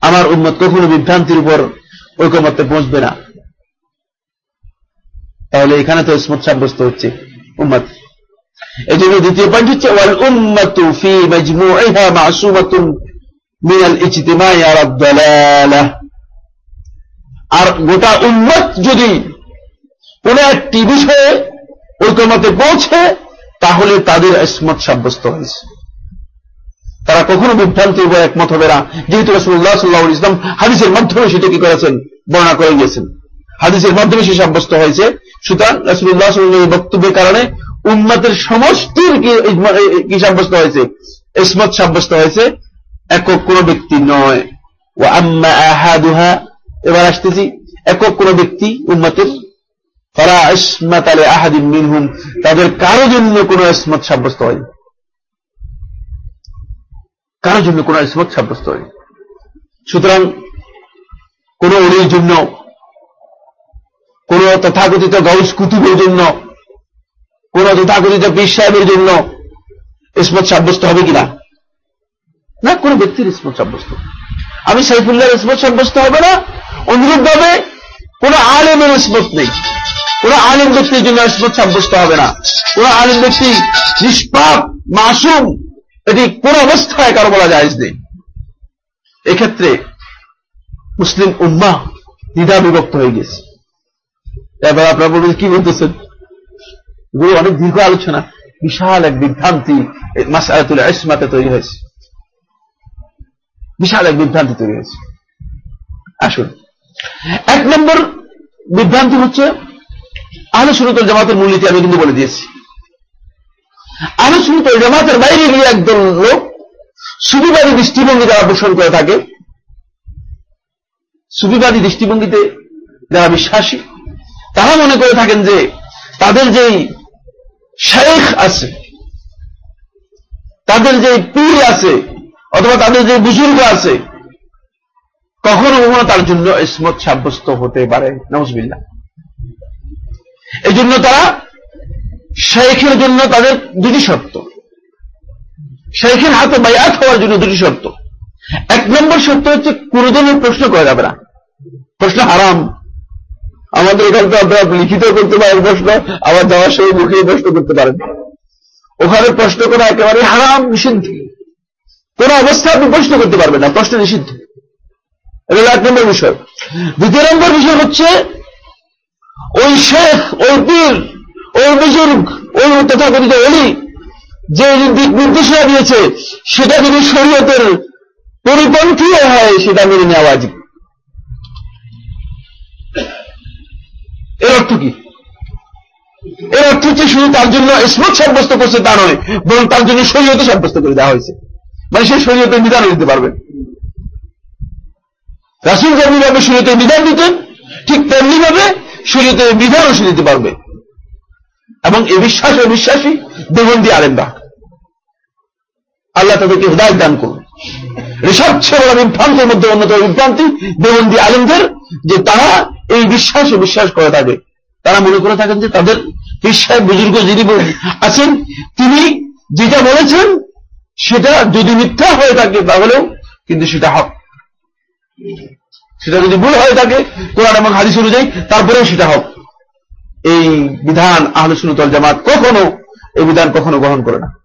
আমার উম্মত কখনো বিভ্রান্তির উপর ঐকমত্যে পৌঁছবে না। তাহলে এখানে তো ইসমত সাব্যস্ত হচ্ছে, উম্মত। এই জন্য দ্বিতীয় পয়েন্ট হচ্ছে ওয়াল উম্মাতু ফি মাজমুইহা মাসুমাতুন মিনাল ইজতিমাই আলা দালালাহ আর গোটা উন্মত যদি কোন একটি বিষয়ে ঐকমতে পৌঁছে তাহলে তাদের ইসমত সাব্যস্ত হয়েছে তারা কখনো বিভ্রান্তির উপর একমত হবে না যেহেতু রসুল্লাহ সাল্লাহ ইসলাম হাদিসের মাধ্যমে সেটা কি করেছেন বর্ণনা করে গিয়েছেন হাদিসের মাধ্যমে সে সাব্যস্ত হয়েছে সুতরাং রসুল্লাহ সাল্লাহ বক্তব্যের কারণে উম্মতের সমষ্টির কি সাব্যস্ত হয়েছে? ইসমত সাব্যস্ত হয়েছে। একক কোন ব্যক্তি নয়। ও আম্মা আহাদুহা। এবার আসতেছি, একক কোন ব্যক্তি উম্মতের তারা ইসমাত আলে আহাদিন মিনহুম। তাদের কারও জন্য কোন ইসমত সাব্যস্ত হয় কারও জন্য কোন ইসমত সাব্যস্ত হয় সুতরাং কোন অলির জন্য, কোন তথাকথিত গৌস কুতুবের জন্য কোন তথাকথিত পীর সাহেবের জন্য ইসমত সাব্যস্ত হবে কিনা? না, কোন ব্যক্তির ইসমত সাব্যস্ত। আমি সাইফুল্লাহ ইসমত সাব্যস্ত হবে না। অনুরূপ ভাবে কোন আলেমের ইসমত নেই। কোন আলেম ব্যক্তির জন্য ইসমত সাব্যস্ত হবে না। কোন আলেম ব্যক্তি নিষ্পাপ, মাসুম, এটি কোন অবস্থায় কারও বলা যায় নেই। এক্ষেত্রে মুসলিম উম্মা দ্বিধা বিভক্ত হয়ে গেছে। এবার আপনার বলবেন, কি বলতেছেন? এগুলো অনেক দীর্ঘ আলোচনা। বিশাল এক বিভ্রান্তি মাসায়াতুল ইসমাতে তৈরি হয়েছে। বিশাল এক বিভ্রান্তি তৈরি হয়েছে। আসুন। এক নম্বর বিভ্রান্তি হচ্ছে আহলে সুরতল জামাতের মূলনীতি, আমি কিন্তু বলে দিয়েছি। আহলে সুরতল জামাতের বাইরে গিয়ে একদল লোক সুবিবাদী দৃষ্টিভঙ্গি যারা পোষণ করে থাকে সুবিবাদী দৃষ্টিভঙ্গিতে যারা বিশ্বাসী, তারা মনে করে থাকেন যে তাদের যেই শেখ আছে। তাদের যে পীর আছে, অথবা তাদের যে বুজুর্গ আছে, কখনো কখনো তার জন্য ইসমত সাব্যস্ত হতে পারে। নজবিল্লা এই জন্য তারা শেখের জন্য তাদের দুটি শর্ত। শেখের হাতে বায়াত হওয়ার জন্য দুটি শর্ত। এক নম্বর শর্ত হচ্ছে কোনদিনই প্রশ্ন করা যাবে না। প্রশ্ন হারাম। আমাদের এখান তো আপনারা লিখিত করতে পারেন প্রশ্ন, আবার যাওয়ার সময় মুখে প্রশ্ন করতে পারেন। ওখানে প্রশ্ন করা একেবারে হারাম, নিষিদ্ধ। কোন অবস্থা আপনি প্রশ্ন করতে পারবেন না, প্রশ্ন নিষিদ্ধ। এটা এক নম্বর বিষয়। দ্বিতীয় নম্বর বিষয় হচ্ছে, ওই শেখ, ওই পীর, ওই বুজুর্গ, ওই তথাকথিত অলি যে দিক নির্দেশনা দিয়েছে, সেটা যদি শরীয়তের পরিপন্থী হয়, সেটা মেনে নেওয়া উচিত। এর অর্থ কি? এর অর্থ হচ্ছে শুধু তার জন্য স্মত সাব্যস্ত করছে তা নয়, বরং তার জন্য শরীয়তে সাব্যস্ত করে দেওয়া হয়েছে। মানে সে শরীয়তের বিধানও দিতে পারবে। রাসুল যেমনিভাবে শরীয়তের বিধান দিতেন, ঠিক তেমনি ভাবে শরীয়তের বিধানও সে দিতে পারবে। এবং এ বিশ্বাস ও বিশ্বাসী দেবন্দি আলেমরা। আল্লাহ তাদেরকে হৃদায়ত দান করুন। সবচেয়ে বড় বিভ্রান্তের মধ্যে অন্যতম বিভ্রান্তি দেবন্দি আলেমদের, যে তারা এই বিশ্বাস বিশ্বাস করে থাকে। তারা মনে করে থাকেন যে তাদের বিশ্বাস বুজুর্গ যিনি আছেন, তিনি যেটা বলেছেন, সেটা যদি মিথ্যা হয়ে থাকে তাহলেও কিন্তু সেটা হক। সেটা যদি ভুল হয়ে থাকে, কোরআন এবং হাদিস অনুযায়ী তারপরেও সেটা হক। এই বিধান আহলুসুনতল জামাত কখনো এই বিধান কখনো গ্রহণ করে না।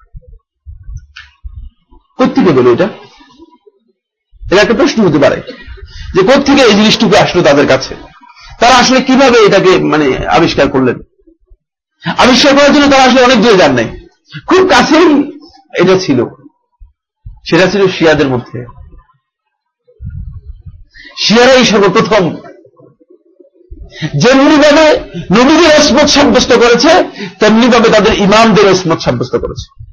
কোথেকে বলি এটা? এটা একটা প্রশ্ন হতে পারে যে কোথেকে এই জিনিসটুকু আসলো তাদের কাছে? তারা আসলে কীভাবে এটাকে মানে আবিষ্কার করলেন? আবিষ্কার করার জন্য তারা আসলে অনেক দূরে যান নাই। খুব কাছেই এটা ছিল। সেটা ছিল শিয়াদের মধ্যে। শিয়ারাই সর্বপ্রথম যেমনি ভাবে নবীদের অসমত সাব্যস্ত করেছে, তেমনি ভাবে তাদের ইমামদের অসমত সাব্যস্ত করেছে।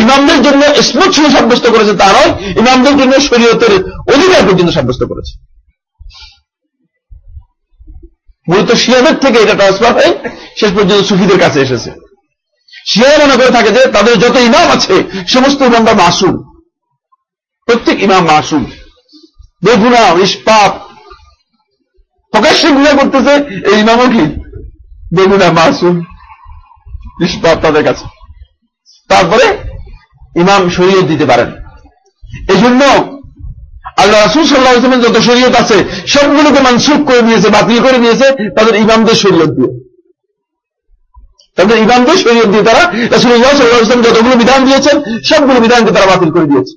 ইমামদের জন্য স্মত সাব্যস্ত করেছে তা ইমামদের জন্য শরীয়তের অধিকার পর্যন্ত সাব্যস্ত করেছে। মূলত শিয়াদের থেকে এটা ট্রান্সফার হয়ে, শেষ পর্যন্ত সুফিদের কাছে এসেছে। শিয়া মনে করে থাকে যে তাদের যত ইমাম আছে, সমস্ত ইমামরা মাসুম। প্রত্যেক ইমাম মাসুম। বেগুনা, ইস্পাত। প্রকাশ্যে গুণা করতেছে, এই ইমামও কি? বেগুনা, মাসুম, ইস্পাত তাদের কাছে। তারপরে ইমাম শরীয়ত দিতে পারেন। এই জন্য আল্লাহ রাসুল সাল্লাহ ইসলামের যত শরীয়ত আছে, সবগুলোকে মানসুখ করে নিয়েছে, বাতিল করে নিয়েছে, তাদের ইমামদের শরীয়ত দিয়ে। তাদের ইমামদের শরীয়ত দিয়ে তারা রাসুল্লাহ সাল্লাহ ইসলাম যতগুলো বিধান দিয়েছেন, সবগুলো বিধানকে তারা বাতিল করে দিয়েছে।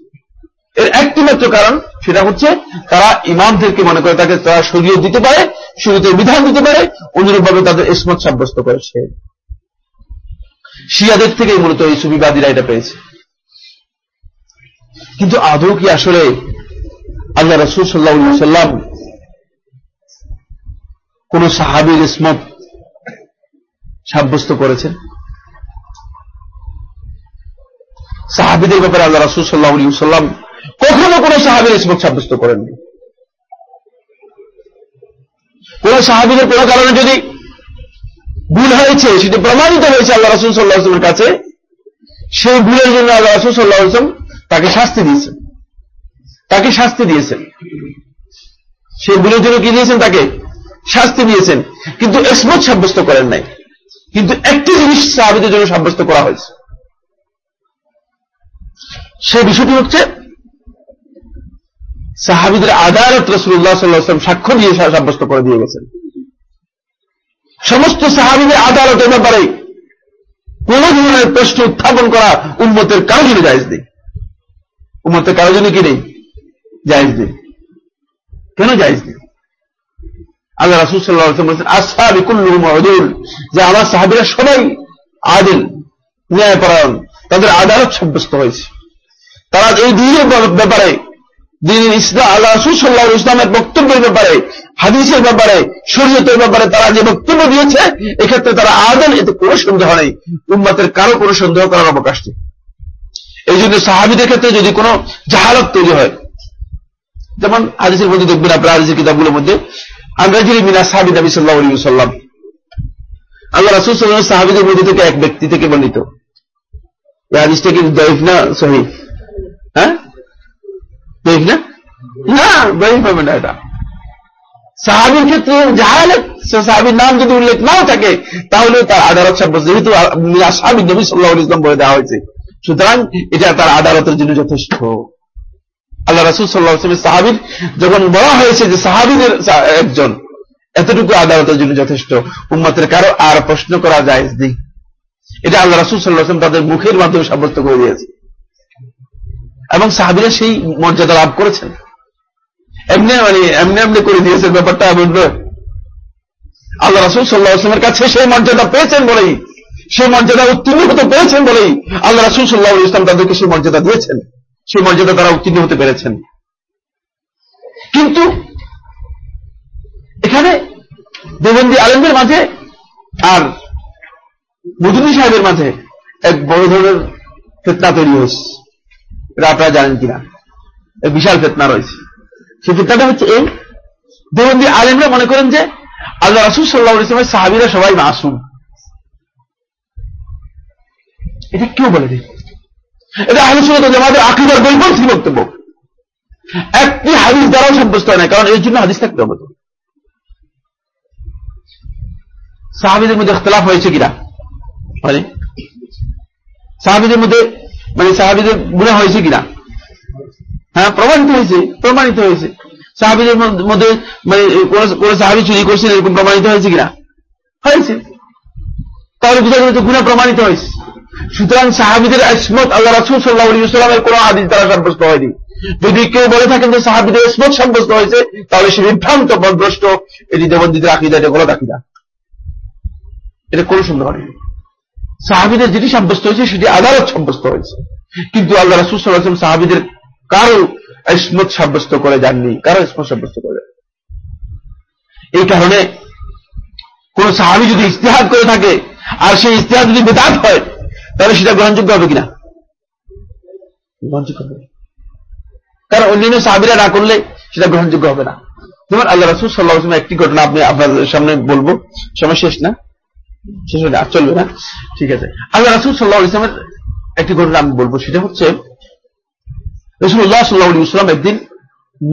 এর একটি মাত্র কারণ, সেটা হচ্ছে তারা ইমামদেরকে মনে করে তাকে তারা শরীয়ত দিতে পারে শরীয়তের বিধান দিতে পারে, অনুরূপভাবে তাদের ইসমত সাব্যস্ত করেছে। শিয়াদের থেকে মূলত এই সুবিবাদীরা এটা পেয়েছে। কিন্তু আদৌ কি আসলে আল্লাহ রসুল সাল্লাহ কোন সাহাবির ইসমত সাব্যস্ত করেছেন। সাহাবিদের ব্যাপারে আল্লাহ রসুল সাল্লাহ সাল্লাম কখনো কোন সাহাবির ইসমত সাব্যস্ত করেননি কোন সাহাবিদের কোন কারণে যদি ভুল হয়েছে, সেটি প্রমাণিত হয়েছে আল্লাহ রসুল সাল্লাহ কাছে, সেই ভুলের জন্য আল্লাহ রসুল সাল্লাহ তাকে শাস্তি দিয়েছেন। তাকে শাস্তি দিয়েছেন। সেই ভুলের জন্য কি দিয়েছেন তাকে? শাস্তি দিয়েছেন। কিন্তু এসমত সাব্যস্ত করেন নাই। কিন্তু একটি জিনিস সাহাবিদের জন্য সাব্যস্ত করা হয়েছে। সেই বিষয়টি হচ্ছে, সাহাবিদের আদালত রসুল্লাহ সাল্লাহাম সাক্ষ্য দিয়ে সাব্যস্ত করে দিয়ে গেছেন। সমস্ত সাহাবিদের আদালতের ব্যাপারে কোন ধরনের প্রশ্ন উত্থাপন করা উন্মতের কারও জন্য জায়জ নেই। উন্মতের কারও জন্য কি নেই? জায়জ নেই। কেন জায়জ নেই? আল্লাহ রাসুল সাল্লাহ বলছেন আসাবি কুল্লুম অদুল যে আমার সাহাবিরা সবাই আদিল, ন্যায়পরায়ণ, তাদের আদালত সাব্যস্ত হয়েছে। তারা এই দিনের ব্যাপারে দিন ইসলাম আল্লাহ রসুল সাল্লাহ ইসলামের বক্তব্যের ব্যাপারে, হাদিসের ব্যাপারে, শরীয়তের ব্যাপারে তারা যে বক্তব্য দিয়েছে, এক্ষেত্রে তারা আদেন এতে কোনো সন্দেহ নেই। উম্মাতের কারও কোনো সন্দেহ করার অবকাশ নেই। এই জন্য সাহাবিদের ক্ষেত্রে যদি কোনো জাহালত তৈরি হয় যেমন হাদিসের মধ্যে দেখবেন, আপনার হাদিসের কিতাবগুলোর মধ্যে আমরা মিনা সাহাবিদ আবি সাল্লাহ আলী সাল্লাম আল্লাহ রাসুল সাল্লাহ সাহাবিদের মধ্যে থেকে এক ব্যক্তি থেকে বর্ণিত। এই কি না সহিফ হ্যাঁ? দৈফ না? না দৈফ হবে না এটা। সাহাবির ক্ষেত্রে সাহাবির নাম যদি উল্লেখ নাও থাকে, তাহলে তার আদালত সাব্যস্ত যেহেতু সাহাবি নবী সাল্লাহ ইসলাম বলে দেওয়া হয়েছে। সুতরাং এটা তার আদালতের জন্য যথেষ্ট। আল্লাহ রাসুল সাল্লাহ আসলামের সাহাবির যখন বলা হয়েছে যে সাহাবিদের একজন, এতটুকু আদালতের জন্য যথেষ্ট। উম্মতের কারও আর প্রশ্ন করা যায় নেই। এটা আল্লাহ রাসুল সাল্লাহ আসলাম তাদের মুখের মাধ্যমে সাব্যস্ত করে দিয়েছে। এবং সাহাবিরা সেই মর্যাদা লাভ করেছেন। এমনি মানে এমনি এমনি করে দিয়েছেন ব্যাপারটা এমন নয় আল্লাহ রাসুল সাল্লাহ আসলামের কাছে সেই মর্যাদা পেয়েছেন বলেই, সেই মর্যাদা উত্তীর্ণ হতে পেরেছেন বলেই আল্লাহ রাসুল সাল্লাহ ইসলাম তাদেরকে সেই মর্যাদা দিয়েছেন। সেই মর্যাদা তারা উত্তীর্ণ হতে পেরেছেন। কিন্তু এখানে দেবন্দী আলেমদের মাঝে আর মজুদি সাহেবের মাঝে এক বড় ধরনের ফেতনা তৈরি হয়েছে। এটা আপনারা জানেন কিনা? বিশাল ফেতনা রয়েছে। সেই ফেতনাটা হচ্ছে এই, দেবন্দী আলেমরা মনে করেন যে আল্লাহ রাসুল সাল্লাহ সাহাবিরা সবাই মাসুম। এটা কেউ বলে দিই এটা আলোচনা আমাদের আকিদার বৈপন্থী বক্তব্য? একটি হাদিস দ্বারাও সাব্যস্ত হয় না, কারণ এর জন্য হাদিস থাকতে হবে সাহাবিদের মধ্যে ইখতলাফ হয়েছে কিনা? মানে সাহাবিদের মধ্যে মানে সাহাবিদের হয়েছে কিনা? হ্যাঁ প্রমাণিত হয়েছে প্রমাণিত হয়েছে। সাহাবিদের মধ্যে মানে কোন সাহাবি চুরি করছেন এরকম প্রমাণিত হয়েছে কিনা? হয়েছে। তাহলে বোঝা যাবে গুণা প্রমাণিত হয়েছে। সুতরাং সাহাবিদের ইসমত আল্লাহ রাসুল সাল্লাহ সাল্লামের কোন আদিস দ্বারা সাব্যস্ত হয়নি। যদি কেউ বলে থাকেন যে সাহাবিদের ইসমত সাব্যস্ত হয়েছে, তাহলে সে বিভ্রান্ত পদগ্রস্ত এটি দেবন্দিদের আকিদা, এটা গলত আকিদা। এটা কোন সন্দেহ নেই। সাহাবিদের যেটি সাব্যস্ত হয়েছে, সেটি আদালত সাব্যস্ত হয়েছে। কিন্তু আল্লাহ রাসুল সাল্লাহ সাহাবিদের কারও ইসমত সাব্যস্ত করে যাননি কারও ইসমত সাব্যস্ত করে এই কারণে কোন সাহাবি যদি ইস্তেহাদ করে থাকে, আর সেই ইস্তেহাদ যদি বেদাত হয় তাহলে সেটা গ্রহণযোগ্য হবে কিনা? গ্রহণযোগ্য হবে। কারণ অন্যান্য সাহাবিরা না করলে সেটা গ্রহণযোগ্য হবে না। যেমন আল্লাহ রাসুল সাল্লাহ একটি ঘটনা আপনি আপনাদের সামনে বলব। সময় শেষ না? শেষ হলে আর চলবে না। ঠিক আছে। আল্লাহ রাসুল সাল্লাহ ইসলামের একটি ঘটনা আমি বলব। সেটা হচ্ছে রসুল্লাহ সাল্লাহ ইসলাম একদিন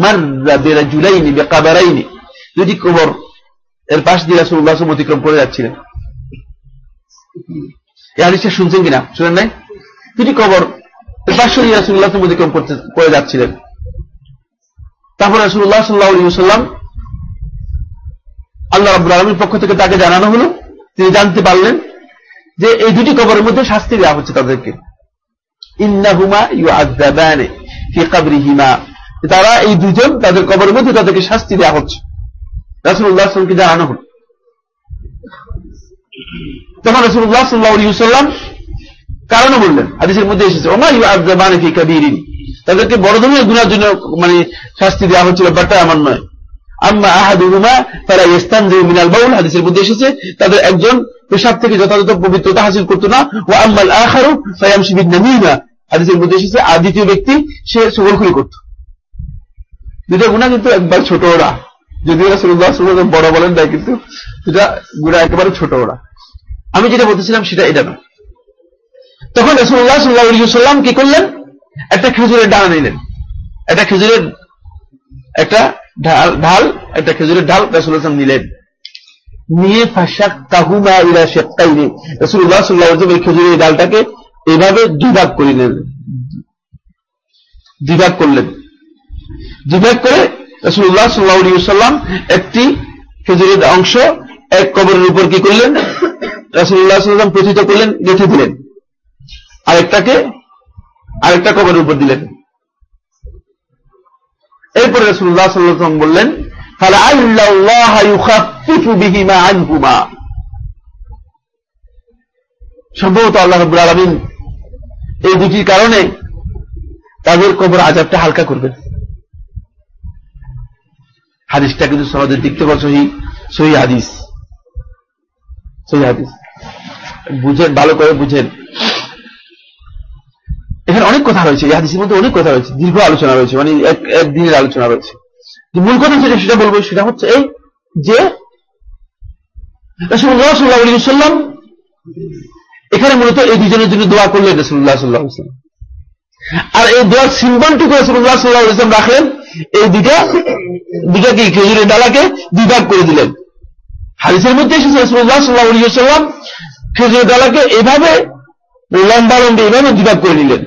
মার্রা জুলাইনি বেকাবারাইনি দুটি কবর এর পাশ দিয়ে রাসুল্লাহ অতিক্রম করে যাচ্ছিলেন। এই হাদিসটা শুনছেন কিনা? শুনেন নাই? দুটি কবর পাশ রাসুল্লাহ অতিক্রম করতে করে যাচ্ছিলেন। তারপর রাসুল্লাহ সাল্লাহ আল্লাহ রাবুল আলমীর পক্ষ থেকে তাকে জানানো হলো। তিনি জানতে পারলেন যে এই দুটি কবরের মধ্যে শাস্তি দেওয়া হচ্ছে তাদেরকে। ইন্নাহুমা ইউ আদাবানে হিমা তারা এই দুজন তাদের কবরের মধ্যে তাদেরকে শাস্তি দেওয়া হচ্ছে। রাসুল্লাহ আসলামকে জানানো হল। তখন রসুল্লাহ সাল্লাহ সাল্লাম কারণও বললেন, হাদিসের মধ্যে এসেছে, ওমা ইউ কাবিরিন। তাদেরকে বড় ধরনের গুণার জন্য মানে শাস্তি দেওয়া হচ্ছে ব্যাপারটা আমার নয়। আম্মা আহাদুহুমা তারা ইস্তান যে মিনাল বাউল, হাদিসের মধ্যে এসেছে, তাদের একজন পেশাব থেকে যথাযথ পবিত্রতা হাসিল করতো না। ও আম্মাল ফায়ামশি বিনামিনা হাদিসের মধ্যে এসেছে, আর দ্বিতীয় ব্যক্তি সে সবলখুলি করত। দুটা গুণা কিন্তু একবার ছোট ওরা যদিও বড় বলেন না কিন্তু দুটা গুণা একেবারে ছোট ওরা আমি যেটা বলতেছিলাম সেটা এটা না। তখন রাসূলুল্লাহ সাল্লাল্লাহু আলাইহি সাল্লাম কি করলেন? একটা খেজুরের ডানা নিলেন একটা খেজুরের একটা ঢাল ঢাল একটা খেজুরের ঢাল রাসুল নিলেন। নিয়ে ফাঁসাক তাহুমা রসুল্লাহ সাল্লাহ এই খেজুরের ডালটাকে এভাবে দুভাগ করে নিলেন। করলেন। করে রসুল্লাহ সাল্লাহ সাল্লাম একটি খেজুরের অংশ এক কবরের উপর কি করলেন? রাসুল্লাহ সাল্লাম প্রথিত করলেন গেঁথে দিলেন। আরেকটাকে, আরেকটা কবরের উপর দিলেন। এরপরে রসুল্লাহ সাল্লাম বললেন সম্ভবত আল্লাহ রবুল আলমিন এই দুটির কারণে তাদের কবর আজাবটা হালকা করবেন। হাদিসটা কিন্তু সমাজের দিক থেকে সহি সহি হাদিস। সহি হাদিস। বুঝেন, ভালো করে বুঝেন। এখানে অনেক কথা রয়েছে, এই হাদিসের মধ্যে অনেক কথা রয়েছে, দীর্ঘ আলোচনা রয়েছে মানে এক দিনের আলোচনা রয়েছে। মূল কথা যেটা সেটা বলব, সেটা হচ্ছে এই যে সাল্লাম এখানে মূলত এই দুজনের জন্য দোয়া করলেন রসুল্লাহ সাল্লাহ আর এই দোয়ার সিম্বলটুকু রসুল্লাহ সাল্লাহ ইসলাম রাখলেন, এই দুটা দুটা কি, খেজুরের ডালাকে দুই ভাগ করে দিলেন। হাদিসের মধ্যে এসেছে রসুল্লাহ সাল্লাহ সাল্লাম খেজুরের ডালাকে এভাবে লম্বা লম্বা এভাবে দুভাগ করে নিলেন।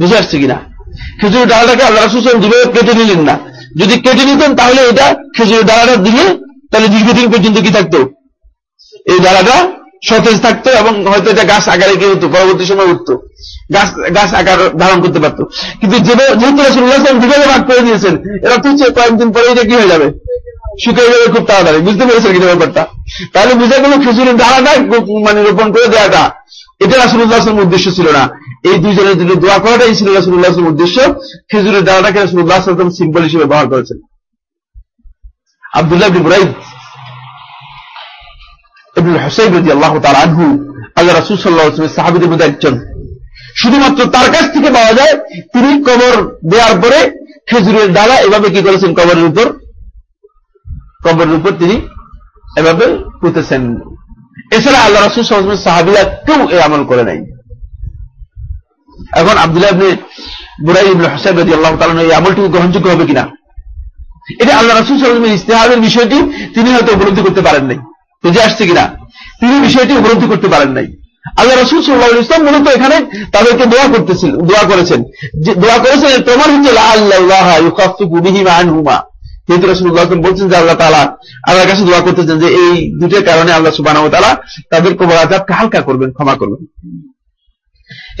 বুঝে আসছে কিনা? খেজুরের ডালাটাকে আল্লাহ রাসুল দুভাবে কেটে নিলেন না। যদি কেটে নিতেন, তাহলে এটা খেজুরের ডালাটা দিলে, তাহলে দীর্ঘদিন পর্যন্ত কি থাকতো? এই ডালাটা সতেজ থাকতো এবং হয়তো এটা গাছ আকারে কি হতো পরবর্তী সময় উঠতো। গাছ গাছ আকার ধারণ করতে পারতো। কিন্তু যেহেতু রসুল্লাহ দুভাবে ভাগ করে দিয়েছেন, এরা তো কয়েকদিন পরে এটা কি হয়ে যাবে? শুকিয়ে যাবে খুব তাড়াতাড়ি। বুঝতে পেরেছেন কিনা ব্যাপারটা? তাহলে বুঝে গেল খেজুরের ডালাটা মানে রোপণ করে দেওয়াটা এটা রাসুল্লাহ উদ্দেশ্য ছিল না। এই দুইজনের জন্য দোয়া করাটাই ছিল রাসুল্লাহ আসলামের উদ্দেশ্য। খেজুরের ডালাটাকে রাসুল্লাহ আসলাম সিম্পল হিসেবে ব্যবহার করেছেন। শুধুমাত্র তার কাছ থেকে পাওয়া যায়, তিনি কবর দেওয়ার পরে খেজুরের ডালা এভাবে কি করেছেন কবরের উপর? কবরের উপর তিনি এভাবে পুঁতেছেন। এছাড়া আল্লাহ রাসুল সাহাবিরা কেউ এই আমল করে নাই। এখন আবদুল্লাহ বুরাই ইবনে আল্লাহ তাআলা এই আমলটুকু গ্রহণযোগ্য হবে কিনা? এটা আল্লাহ রাসুল সাল্লামের ইস্তেহারের বিষয়টি তিনি হয়তো উপলব্ধি করতে পারেন নাই। বুঝে আসছে কিনা? তিনি বিষয়টি উপলব্ধি করতে পারেন নাই। আল্লাহ রসুল সাল্লাহ ইসলাম মূলত এখানে তাদেরকে দোয়া করতেছিল, দোয়া করেছেন। দোয়া করেছেন প্রমাণ হচ্ছে আল্লাহ আনহুমা। যেহেতু বলছেন যে আল্লাহ তালা আল্লাহর কাছে দোয়া করতেছেন যে এই দুটোর কারণে আল্লাহ তালা তাদের কবর আজাবকে হালকা করবেন, ক্ষমা করবেন।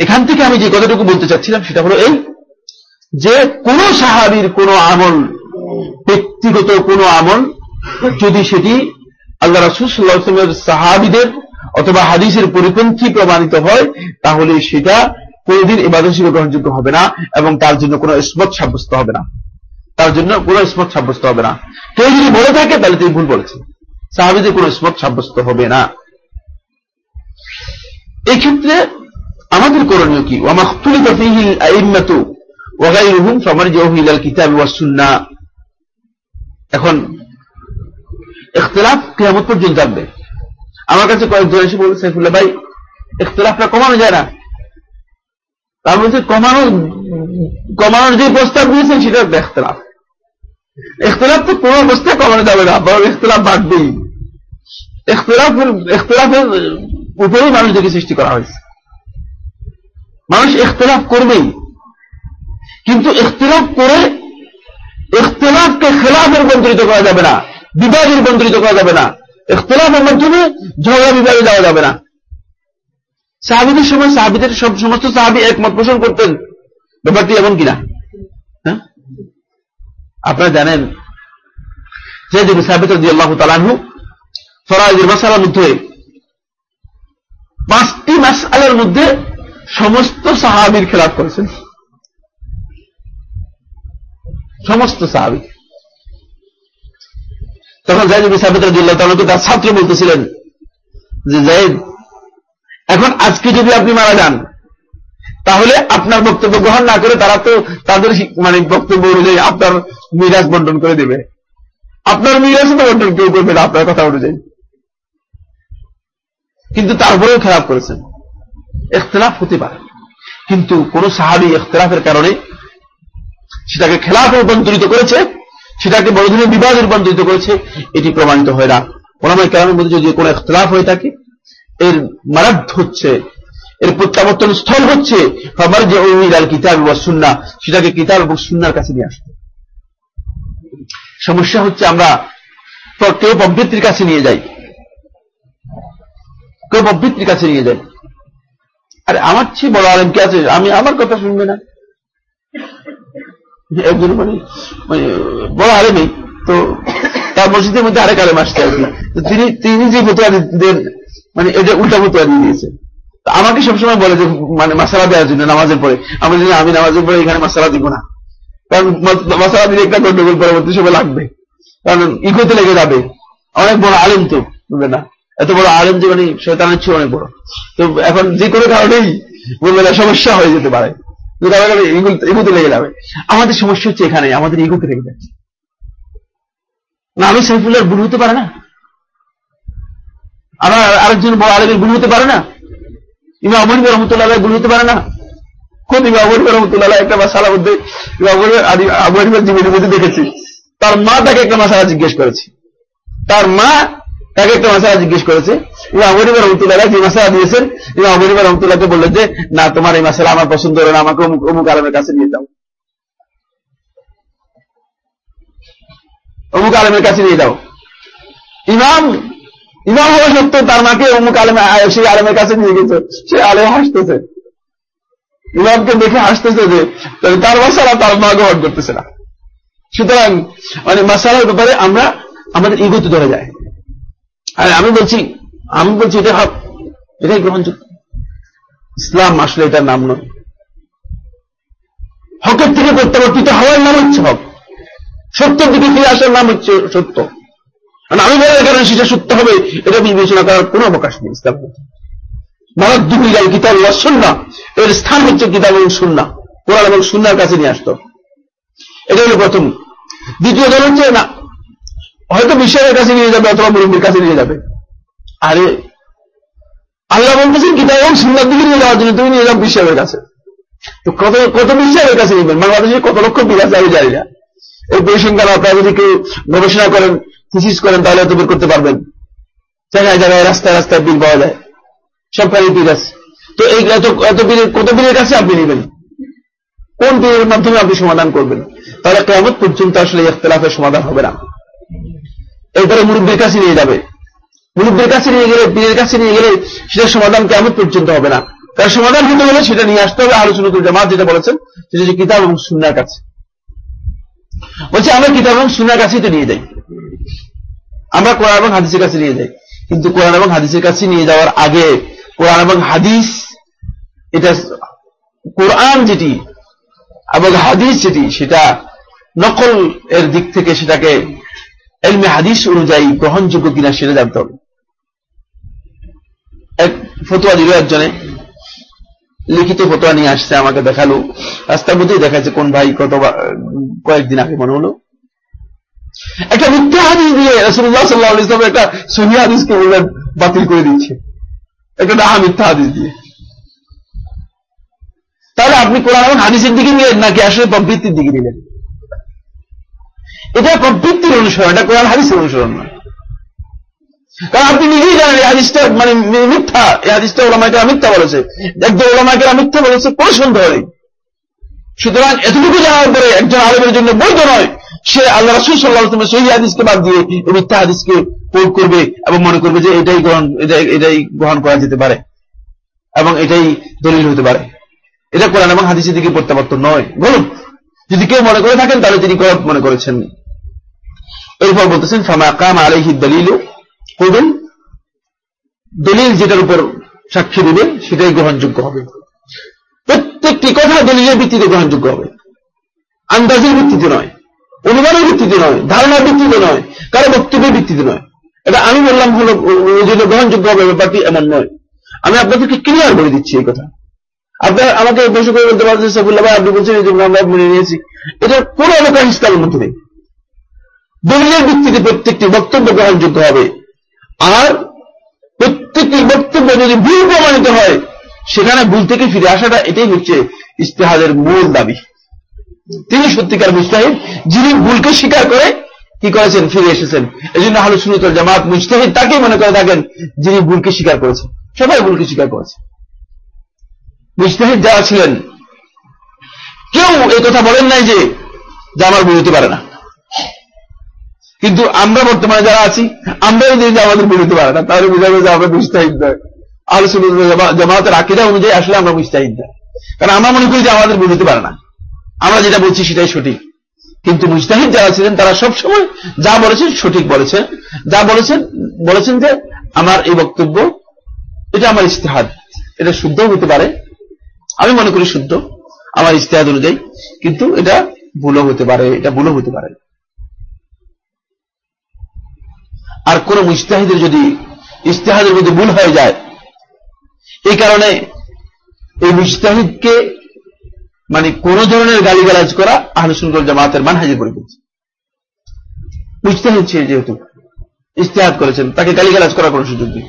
এখান থেকে আমি যে কথাটুকু বলতে চাচ্ছিলাম সেটা হলো এই যে কোন সাহাবির কোন আমল, ব্যক্তিগত কোন আমল, যদি সেটি আল্লাহ রাসুল সাহাবিদের অথবা হাদিসের পরিপন্থী প্রমাণিত হয়, তাহলে সেটা কোনদিন এবাদত হিসেবে গ্রহণযোগ্য হবে না এবং তার জন্য কোনো স্মত সাব্যস্ত হবে না। তার জন্য কোনো স্মত সাব্যস্ত হবে না। কেউ যদি বলে থাকে, তাহলে তিনি ভুল বলেছেন। সাহাবিদের কোনো স্মত সাব্যস্ত হবে না। এই ক্ষেত্রে আমাদের করণীয় কি? এখন ইখতিলাফ কিয়ামত পর্যন্ত থাকবে আমার কাছে কয়েকজন এসে বলছে, সাইফুল্লাহ ভাই, ইখতিলাফটা কমানো যায় না। তার মধ্যে কমানো কমানোর যে প্রস্তাব দিয়েছেন, সেটা ইখতলাফ। ইখতলাফ তো কোন অবস্থায় কমানো যাবে না বরং ইখতলাফ বাড়বেই ইখতলাফের ইখতলাফের উপরেই মানুষদেরকে সৃষ্টি করা হয়েছে মানুষ ইখতলাফ করবেই কিন্তু ইখতলাফ করে ইখতলাফকে খেলাফে রূপান্তরিত করা যাবে না বিবাদে রূপান্তরিত করা যাবে না। ইখতলাফের মাধ্যমে ঝগড়া বিবাদে যাওয়া যাবে না। সাহাবিদের সময় সাহাবিদের সব সমস্ত সাহাবি একমত পোষণ করতেন। ব্যাপারটি এমন কিনা? আপনারা জানেন, যে যে সাহাবিত আল্লাহ তালানহু ফরাজের মাসালার মধ্যে পাঁচটি মাসালের মধ্যে সমস্ত সাহাবির খেলাফ করেছেন। সমস্ত সাহাবি তখন জাহিদ সাহাবিত রাজিল্লাহ তালকে তার ছাত্র বলতেছিলেন যে জাহিদ এখন আজকে যদি আপনি মারা যান তাহলে আপনার বক্তব্য গ্রহণ না করে তারা তো তাদের মানে বক্তব্য অনুযায়ী আপনার মিরাজ বন্টন করে দেবে। আপনার মিরাজ তো বন্টন, কেউ করবে না আপনার কথা অনুযায়ী। কিন্তু তারপরেও খারাপ করেছেন। এখতলাফ হতে পারে। কিন্তু কোন সাহাবি এখতলাফের কারণে সেটাকে খেলাফে রূপান্তরিত করেছে, সেটাকে বড় ধরনের বিবাদে রূপান্তরিত করেছে, এটি প্রমাণিত হয় না। ওনামায় কেরামের মধ্যে যদি কোনো এখতলাফ হয়ে থাকে, এর মারাধ্য হচ্ছে এর প্রত্যাবর্তন স্থল হচ্ছে। খবর যে ওই কিতাব বা সুন্না সেটাকে কিতাব এবং সুন্নার কাছে নিয়ে আসতে। সমস্যা হচ্ছে আমরা কেউ প্রবৃত্তির কাছে নিয়ে যাই। কেউ প্রবৃত্তির কাছে নিয়ে যাই। আরে আমার চেয়ে বড় আলেম কে আছে? আমি আমার কথা শুনবে না। একজন মানে বড় আলেমই। তো তার মসজিদের মধ্যে আরেক আলেম আসছে আর কি। তিনি তিনি যে দেন মানে এটা উল্টা দিয়ে দিয়েছে। আমাকে সবসময় বলে যে মানে মাসালা দেওয়ার জন্য, নামাজের পরে। আমি যদি আমি নামাজের পরে এখানে মাসালা দিব না। কারণ মাসালা দিলে একটা গন্ডগোল পরবর্তী সময় লাগবে। কারণ ইকোতে লেগে যাবে। অনেক বড় আলেম তো বুঝবে না? এত বড় আলেম যে মানে শয়তানের চেয়ে অনেক বড়। তো এখন যে কোনো কারণেই বলবে না সমস্যা হয়ে যেতে পারে। ইগোতে লেগে যাবে। আমাদের সমস্যা হচ্ছে এখানে, আমাদের ইগোতে লেগে যাচ্ছে। না, আমি সাইফুল্লাহর ভুল হতে পারে না? আমার আরেকজন বড় আলেমের ভুল হতে পারে না? ইমা অমরিব রহমতুল্লাহ ভুল হতে পারে না। রহমতুল্লাহ একটা মধ্যে জীবনের মধ্যে দেখেছি। তার মা তাকে একটা মাসালা জিজ্ঞেস করেছে। তার মা তাকে একটা মাসালা জিজ্ঞেস করেছে। রহমতুল্লাহ যে মাসালা দিয়েছেন রহমতুল্লাহকে বললেন যে, না, তোমার এই মাসালা আমার পছন্দ হলো না, আমাকে অমুক অমুক আলমের কাছে নিয়ে যাও। অমুক আলমের কাছে নিয়ে যাও। ইমাম ইমাম হওয়া সত্ত্বেও তার মাকে অমুক আলমে সেই আলমের কাছে নিয়ে গেছে। সে আলেম হাসতেছে। ইমামকে দেখে হাসতেছে যে তার মশালা তার মা গ্রহণ করতেছে না। সুতরাং মানে মশালার ব্যাপারে আমরা, আমাদের ইগোতে ধরে যায়। আর আমি বলছি আমি বলছি এটা হক, এটাই গ্রহণযোগ্য। ইসলাম আসলে এটার নাম নয়। হকের থেকে প্রত্যাবর্তিত হওয়ার নাম হচ্ছে হক। সত্যের দিকে ফিরে আসার নাম হচ্ছে সত্য। কারণ আমি বলার কারণে সেটা সত্য হবে, এটা বিবেচনা করার কোনো অবকাশ নেই ইসলাম মারাদ্দুবিল কিতাব সুন্না এর স্থান হচ্ছে কিতাব এবং সুন্না কোরআন এবং সুন্নার কাছে নিয়ে আসতো। এটা হলো প্রথম। দ্বিতীয় ধর হচ্ছে না, হয়তো বিশ্বের কাছে নিয়ে যাবে অথবা মুরব্বীর কাছে নিয়ে যাবে। আরে, আল্লাহ বলতেছেন কিতাব এবং সুন্নার দিকে নিয়ে যাওয়ার জন্য তুমি নিয়ে যাও বিশ্বের কাছে। তো কত কত বিশ্বের কাছে নিবেন বাংলাদেশে কত লক্ষ বিল আছে আমি জানি না। এই পরিসংখ্যান আপনারা যদি কেউ গবেষণা করেন থিসিস করেন তাহলে এত বের করতে পারবেন। জায়গায় জায়গায়, রাস্তায় রাস্তায় বিল পাওয়া যায়। সরকারি বিল আছে। তো এই এত বিলের, কত বিলের কাছে আপনি নেবেন? কোন বিলের মাধ্যমে আপনি সমাধান করবেন? তাহলে কেমন পর্যন্ত আসলে ইখতলাফের সমাধান হবে না। এরপরে মুরব্বীর কাছে নিয়ে যাবে। মুরব্বীর কাছে নিয়ে গেলে পীরের কাছে নিয়ে গেলে সেটার সমাধান কেমন পর্যন্ত হবে না। তার সমাধান হতে হলে সেটা নিয়ে আসতে হবে আলোচনা করে জামাত যেটা বলেছেন, সেটা হচ্ছে কিতাব এবং সুনার কাছে। বলছে, আমরা কিতাব এবং সুনার কাছেই তো নিয়ে যাই। আমরা কোরআন এবং হাদিসের কাছে নিয়ে যাই। কিন্তু কোরআন এবং হাদিসের কাছে নিয়ে যাওয়ার আগে কোরআন এবং হাদিস, এটা কোরআন যেটি এবং হাদিস যেটি, সেটা নকল এর দিক থেকে সেটাকে এলমে হাদিস অনুযায়ী গ্রহণযোগ্য কিনা সেটা জানতে হবে। এক ফতোয়া দিল একজনে, লিখিত ফতোয়া নিয়ে আসছে, আমাকে দেখাল। রাস্তার মধ্যেই দেখাচ্ছে কোন ভাই কত কয়েকদিন আগে মনে হলো। একটা মিথ্যা হাদিস দিয়ে রসুল্লাহ সাল্লাহ ইসলাম একটা সহি হাদিসকে বাতিল করে দিচ্ছে। একটা ডাহা মিথ্যা হাদিস দিয়ে। তাহলে আপনি কোরআন হাদিসের দিকে নিলেন নাকি আসলে প্রবৃত্তির দিকে নিলেন? এটা প্রবৃত্তির অনুসরণ, এটা কোরআন হাদিসের অনুসরণ নয় কারণ আপনি নিজেই জানেন এই হাদিসটা মানে মিথ্যা, এই হাদিসটা ওলামাকে মিথ্যা বলেছে। একজন ওলামাকে মিথ্যা বলেছে কোনো সন্দেহ নেই। সুতরাং এতটুকু জানার পরে একজন আলমের জন্য বৈধ নয়। সে আল্লাহ রাসুল সাল্লাহ সহি হাদিসকে বাদ দিয়ে এই মিথ্যা হাদিসকে প্রয়োগ করবে এবং মনে করবে যে এটাই গ্রহণ এটাই গ্রহণ করা যেতে পারে এবং এটাই দলিল হতে পারে। এটা কোরআন এবং হাদিসের দিকে প্রত্যাবর্তন নয়। বলুন, যদি কেউ মনে করে থাকেন, তাহলে তিনি গলত মনে করেছেন। এরপর বলতেছেন, ফামা কাম আলহি দলিল? করবেন দলিল যেটার উপর সাক্ষী দেবে, সেটাই গ্রহণযোগ্য হবে। প্রত্যেকটি কথা দলিলের ভিত্তিতে গ্রহণযোগ্য হবে। আন্দাজের ভিত্তিতে নয়। অনুমানের ভিত্তিতে নয়, ধারণার ভিত্তিতে নয়, কারও বক্তব্যের ভিত্তিতে নয়। এটা আমি বললাম হলো জন্য গ্রহণযোগ্য হবে, ব্যাপারটি এমন নয়। আমি আপনাদেরকে ক্লিয়ার করে দিচ্ছি এই কথা। আপনার আমাকে বসে করে বলতে পারছেন সাফুল্লাহ ভাই, আপনি বলছেন এই জন্য আমরা মেনে নিয়েছি। এটা কোনো অবকাশ ইসলামের মধ্যে নেই। দলিলের ভিত্তিতে প্রত্যেকটি বক্তব্য গ্রহণযোগ্য হবে। আর প্রত্যেকটি বক্তব্য যদি ভুল প্রমাণিত হয়, সেখানে ভুল থেকে ফিরে আসাটা, এটাই হচ্ছে ইস্তেহাদের মূল দাবি। তিনি সত্যিকার মুস্তাহিদ, যিনি ভুলকে স্বীকার করে কি করেছেন, ফিরে এসেছেন। এই জন্য আলো সুনতল জামাত মুস্তাহিদ তাকে মনে করে থাকেন, যিনি ভুলকে স্বীকার করেছেন। সবাই ভুলকে স্বীকার করেছে। মুস্তাহিদ যারা ছিলেন, কেউ এই কথা বলেন নাই যে যে আমার ভুল হতে পারে না। কিন্তু আমরা বর্তমানে যারা আছি, আমরাই যে আমাদের ভুল হতে পারে না। তাহলে বোঝা যে আমরা মুস্তাহিদ নয়। আলোচনা জামাতের আকিদা অনুযায়ী আসলে আমরা মুস্তাহিদ নয়। কারণ আমরা মনে করি যে আমাদের ভুল হতে পারে না। আমরা যেটা বলছি সেটাই সঠিক। কিন্তু মুস্তাহিদ যারা ছিলেন, তারা সবসময় যা বলেছেন সঠিক বলেছেন। যা বলেছেন বলেছেন যে আমার এই বক্তব্য, এটা আমার ইস্তেহাদ এটা শুদ্ধ হতে পারে। আমি মনে করি শুদ্ধ, আমার ইস্তেহাদ অনুযায়ী। কিন্তু এটা ভুলও হতে পারে, এটা ভুলও হতে পারে। আর কোন মুস্তাহিদের যদি ইস্তেহাদের মধ্যে ভুল হয়ে যায়, এই কারণে এই মুস্তাহিদকে মানে কোন ধরনের গালিগালাজ করা আহলুসুল জামাতের মানহাজের পরিপন্থী। মুস্তাহিদ ছিল যেহেতু ইস্তেহাদ করেছেন, তাকে গালিগালাজ করার কোন সুযোগ নেই।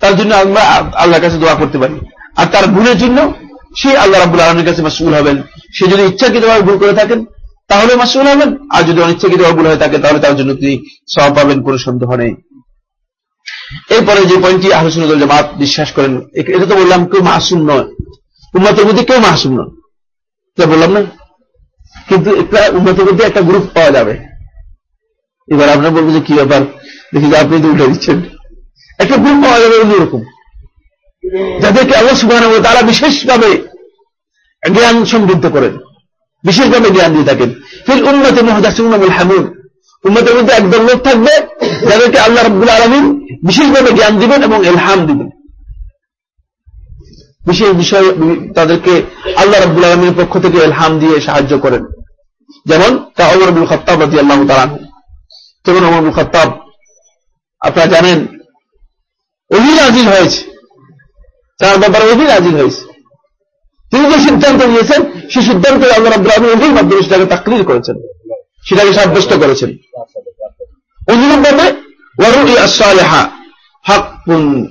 তার জন্য আমরা আল্লাহর কাছে দোয়া করতে পারি। আর তার ভুলের জন্য সে আল্লাহ রাবুল আলমের কাছে মাসুল হবেন। সে যদি ইচ্ছাকৃতভাবে ভুল করে থাকেন, তাহলে মাসুল হবেন। আর যদি অনিচ্ছাকৃতভাবে ভুল হয়ে থাকে, তাহলে তার জন্য তিনি সব পাবেন, কোন সন্দেহ নেই। এরপরে যে পয়েন্টটি আহসুল জামাত বিশ্বাস করেন, এটা তো বললাম কেউ মাসুম নয়। উম্মতের মধ্যে কেউ মাসুম নয়। এটা বললাম না? কিন্তু একটা উন্নতির মধ্যে একটা গ্রুপ পাওয়া যাবে। এবার আপনার বলব যে কি ব্যাপার? দেখি যে আপনি তো উঠে দিচ্ছেন। একটা গ্রুপ পাওয়া যাবে অন্যরকম যাদেরকে আল্লাহ সুবাহ তারা বিশেষভাবে জ্ঞান সমৃদ্ধ করেন, বিশেষভাবে জ্ঞান দিয়ে থাকেন। ফির উন্নতি মহাদাসুল হামুদ। উন্নতের মধ্যে একদল লোক থাকবে, যাদেরকে আল্লাহ রব্বুল আলমিন বিশেষভাবে জ্ঞান দিবেন এবং এলহাম দিবেন। বিশেষ বিষয় তাদেরকে আল্লাহ রব্বুল আলমীর পক্ষ থেকে এলহাম দিয়ে সাহায্য করেন। যেমন তাহরবুল খত্তাবতী আল্লাহ তালান তখন অমর মুখাত্তাব আপনারা জানেন অভিন আজিল হয়েছে। তার ব্যাপারে অভিন আজিল হয়েছে। তিনি যে সিদ্ধান্ত নিয়েছেন সেই সিদ্ধান্ত আল্লাহ রাব্বুল আলামিন অভির মাধ্যমে সেটাকে তাকরির করেছেন। সেটাকে সাব্যস্ত করেছেন। অনুরূপভাবে ওয়ারুই আসসালেহা, হাক্কুন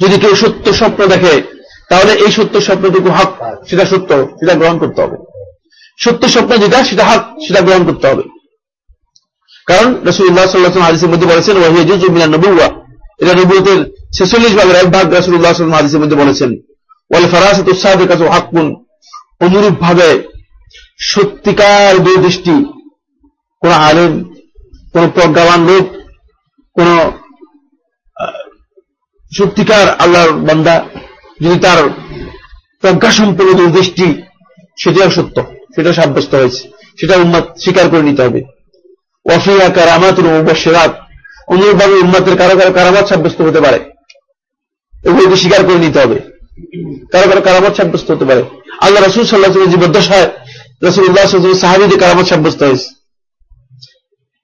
যদি কেউ সত্য স্বপ্ন দেখে, তাহলে এই সত্য স্বপ্নটুকু হক, সেটা সত্য, সেটা গ্রহণ করতে হবে। সত্য স্বপ্ন যেটা, সেটা হক, সেটা গ্রহণ করতে হবে। কারণ রসুল্লাহ সাল্লাহ মধ্যে বলেছেন ওয়াহিয়াজুজ মিনা নবুয়া এটা নবুয়তের ছেচল্লিশ ভাগের এক ভাগ রসুল্লাহ সাল্লাহ হাদিসের মধ্যে বলেছেন, ওয়াল উৎসাহের কাছে হাক্কুন। অনুরূপ ভাবে সত্যিকার দূরদৃষ্টি কোন আলেম, কোন প্রজ্ঞাবান লোক, কোন সত্যিকার আল্লাহর বান্দা, যদি তার প্রজ্ঞা সম্পন্ন দূরদৃষ্টি সেটাও সত্য সেটা সাব্যস্ত হয়েছে, সেটা উম্মাদ স্বীকার করে নিতে হবে। ওয়াফিয়া কারামাতুল মুবাশশিরাত, অনুরূপভাবে উম্মাতের কারও কারও কারামাত সাব্যস্ত হতে পারে। এগুলোকে স্বীকার করে নিতে হবে। কারও কারও কারামত সাব্যস্ত হতে পারে। আল্লাহ রসুল সাল্লাহ জীবদ্দশায় রসুল্লাহ সাহাবিদের কারামত সাব্যস্ত হয়েছে।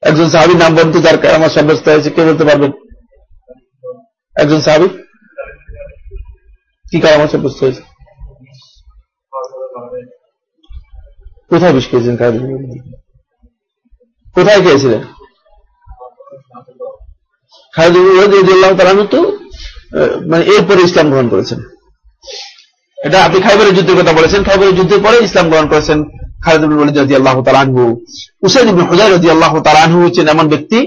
একজন সাহাবির নাম বলতে যার কারামত সাব্যস্ত হয়েছে, কে বলতে পারবেন? একজন সাহাবি? কি কারামত সাব্যস্ত হয়েছে? কোথায় বিষ খেয়েছেন কোথায় খেয়েছিলেন? তালানু তো মানে এরপরে ইসলাম গ্রহণ করেছেন। এটা আপনি খাইবারের যুদ্ধের কথা বলেছেন, খাইবারের যুদ্ধের পরে ইসলাম গ্রহণ করেছেন খালিদুল আল্লাহ তালানহু ইবনে হুজাইর রাজি আল্লাহ তালানহু হচ্ছেন এমন ব্যক্তি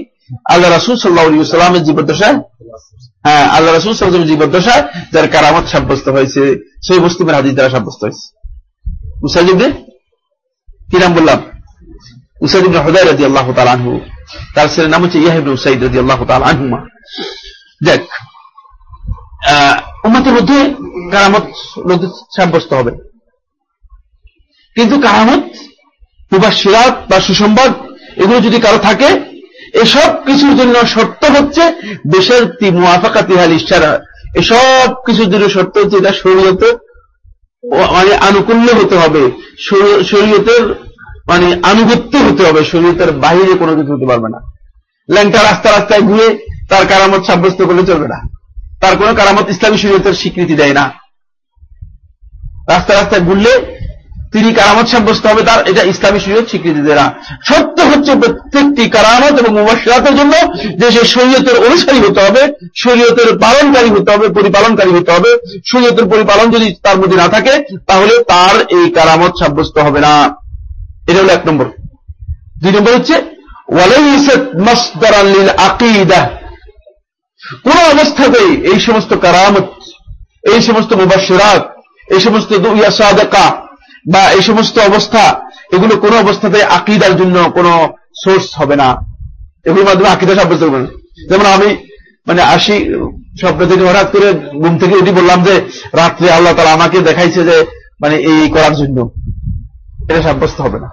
আল্লাহ রাসূল আলাইহি জীবদ্দশায়? হ্যাঁ আল্লাহ রাসূল আলাইহি জীবদ্দশায় যার কারামত সাব্যস্ত হয়েছে, সেই মুসলিমের হাদিস দ্বারা সাব্যস্ত হয়েছে। উসাইদ কি নাম বললাম? উসাইদ ইবনে রাজি আল্লাহ তালানহু তার ছেলের নাম হচ্ছে ইয়াহ ইবনে উসাইদ রাজি আল্লাহ তালানহুমা দেখ উম্মতের মধ্যে কারামত সাব্যস্ত হবে। কিন্তু কারামত বা সুসংবাদ এগুলো যদি কারও থাকে এসব কিছুর জন্য শর্ত হচ্ছে দেশের মুআফাকা তিহাল ইশারা। এসব কিছুর জন্য শর্ত হচ্ছে এটা শরীয়তে মানে আনুকূল্য হতে হবে। শরীয়তের মানে আনুগত্য হতে হবে। শরীয়তের বাহিরে কোনো কিছু হতে পারবে না। ল্যাংটা রাস্তা রাস্তায় ঘুরে তার কারামত সাব্যস্ত করলে চলবে না। তার কোন কারামত ইসলামী শরীয়তের স্বীকৃতি দেয় না। রাস্তা রাস্তায় ঘুরলে তিনি কারামত সাব্যস্ত হবে, তার এটা ইসলামী শরীয়ত স্বীকৃতি দেয় সত্য হচ্ছে প্রত্যেকটি কারামত এবং মুবাসরাতের জন্য যে সে শরীয়তের অনুসারী হতে হবে, শরীয়তের পালনকারী হতে হবে, পরিপালনকারী হতে হবে। শরীয়তের পরিপালন যদি তার মধ্যে না থাকে, তাহলে তার এই কারামত সাব্যস্ত হবে না। এটা হলো এক নম্বর। দুই নম্বর হচ্ছে কোন অবস্থাতেই এই সমস্ত কারামত, এই সমস্ত মুবাসিরাত এই সমস্ত বা এই সমস্ত অবস্থা, এগুলো কোন অবস্থাতে আকিদার জন্য কোন সোর্স হবে না। এগুলোর মাধ্যমে আকিদা সাব্যস্ত করবে না যেমন আমি মানে আসি স্বপ্ন থেকে হঠাৎ করে ঘুম থেকে উঠি বললাম যে, রাত্রে আল্লাহ তালা আমাকে দেখাইছে যে মানে এই করার জন্য। এটা সাব্যস্ত হবে না।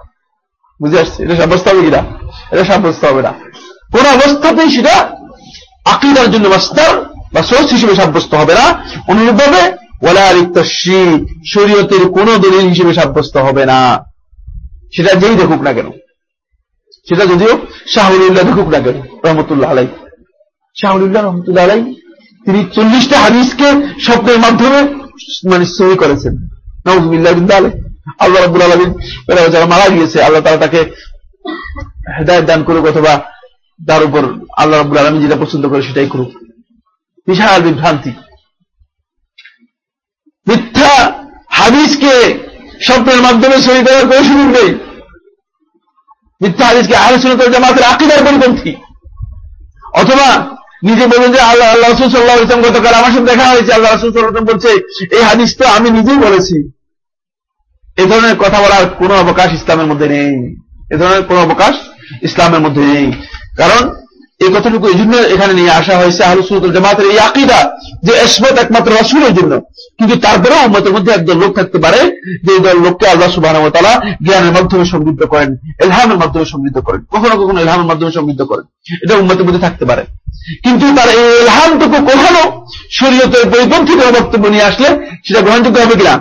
বুঝে আসছে? এটা সাব্যস্ত হবে কিনা? এটা সাব্যস্ত হবে না। কোন অবস্থাতেই সেটা আকিদার জন্য মাস্টার বা সোর্স হিসেবে সাব্যস্ত হবে না। অনুরূপভাবে শরীয়তের কোন দলিল হিসেবে সাব্যস্ত হবে না। সেটা যেই দেখুক না কেন। সেটা যদিও শাহুল্লাহ দেখুক না কেন, রহমতুল্লাহ আলাই শাহুল্লাহ রহমতুল্লাহ আলাই তিনি চল্লিশটা হাদিসকে স্বপ্নের মাধ্যমে মানে সহি করেছেন। নজমিল্লাহ আলাই আল্লাহ রব্বুল আলমিন যারা মারা গিয়েছে, আল্লাহ তারা তাকে হেদায়ত দান করুক অথবা তার উপর আল্লাহ রব্বুল আলমী যেটা পছন্দ করে সেটাই করুক। বিশাল বিভ্রান্তি মিথ্যা হাদিসকে স্বপ্নের মাধ্যমে সহি করার কোনো সুযোগ নেই। মিথ্যা হাদিসকে আলোচনা করে জামাতের আকিদার পরিপন্থী। অথবা নিজে বলবেন যে আল্লাহ আল্লাহ রসুল সাল্লাহ ইসলাম গতকাল আমার সাথে দেখা হয়েছে, আল্লাহ রসুল সাল্লাহ বলছে, এই হাদিস তো আমি নিজেই বলেছি। এ ধরনের কথা বলার কোনো অবকাশ ইসলামের মধ্যে নেই। এ ধরনের কোনো অবকাশ ইসলামের মধ্যে নেই। কারণ এই কথাটুকু এই জন্য এখানে নিয়ে আসা হয়েছে আহলুসুল জামাতের এই আকিদা যে এসমত একমাত্র রসুলের জন্য। কিন্তু তারপরেও উম্মতের মধ্যে একজন লোক থাকতে পারে যে দল লোককে আল্লাহ সুবাহ তালা জ্ঞানের মাধ্যমে সমৃদ্ধ করেন এলহামের মাধ্যমে সমৃদ্ধ করেন কখনো কখনো এলহামের মাধ্যমে সমৃদ্ধ করেন। এটা উম্মতের মধ্যে থাকতে পারে। কিন্তু তার এই এলহামটুকু কখনো শরীয়তের পরিপন্থী কোনো বক্তব্য নিয়ে আসলে সেটা গ্রহণযোগ্য হবে কিনা?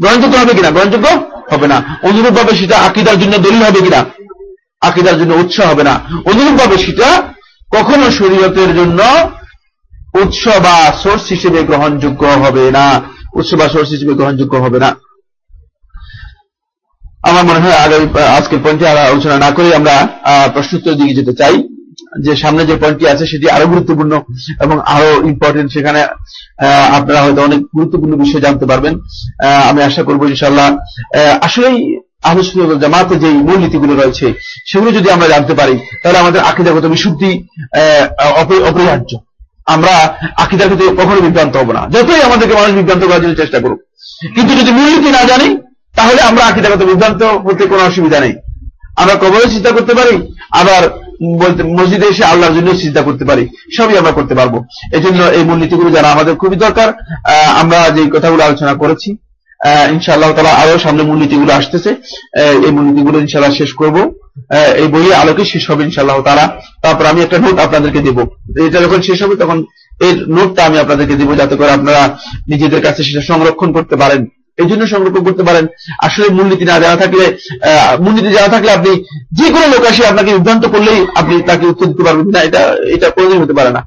গ্রহণযোগ্য হবে কিনা? গ্রহণযোগ্য হবে না। অনুরূপভাবে সেটা আকিদার জন্য দলিল হবে কিনা? আকিদার জন্য উৎস হবে না। অনুরূপভাবে সেটা কখনো শরীয়তের জন্য উৎস বা সোর্স হিসেবে গ্রহণযোগ্য হবে না। উৎস বা সোর্স হিসেবে গ্রহণযোগ্য হবে না। আমার মনে হয় আগে আজকের পয়েন্টে আর আলোচনা না করে আমরা প্রশ্নোত্তর দিকে যেতে চাই। যে সামনে যে পয়েন্টটি আছে সেটি আরও গুরুত্বপূর্ণ এবং আরও ইম্পর্টেন্ট সেখানে আপনারা হয়তো অনেক গুরুত্বপূর্ণ বিষয় জানতে পারবেন। আমি আশা করব ইনশাল্লাহ আসলেই আলোচনা জামাতে যে মূলনীতিগুলো রয়েছে, সেগুলো যদি আমরা জানতে পারি, তাহলে আমাদের আকিদাগত বিশুদ্ধি অপরিহার্য। আমরা আকিদার ক্ষেত্রে কখনো বিভ্রান্ত হব না। যতই আমাদেরকে মানুষ বিভ্রান্ত করার জন্য চেষ্টা করুক। কিন্তু যদি মূলনীতি না জানি, তাহলে আমরা আকিদাগত বিভ্রান্ত হতে কোনো অসুবিধা নেই। আমরা কবরে চিন্তা করতে পারি, আবার বলতে, মসজিদে এসে আল্লাহর জন্য চিন্তা করতে পারি, সবই আমরা করতে পারব। এই জন্য এই মূলনীতিগুলো জানা আমাদের খুবই দরকার। আমরা যে কথাগুলো আলোচনা করেছি ইনশাআল্লাহ তালা আরও সামনে মূলনীতিগুলো আসতেছে। এই মূলনীতিগুলো ইনশাল্লাহ শেষ করব। এই বইয়ে আলোকে শেষ হবে ইনশাআল্লাহ তারা তারপর আমি একটা নোট আপনাদেরকে দেবো। এটা যখন শেষ হবে তখন এর নোটটা আমি আপনাদেরকে দেবো যাতে করে আপনারা নিজেদের কাছে সেটা সংরক্ষণ করতে পারেন। এই জন্য সংরক্ষণ করতে পারেন। আসলে মূলনীতি না জানা থাকলে মূলনীতি জানা থাকলে আপনি যে কোনো লোক আসে আপনাকে বিভ্রান্ত করলেই আপনি তাকে উত্তর দিতে পারবেন না এটা এটা কোনোদিন হতে পারে না।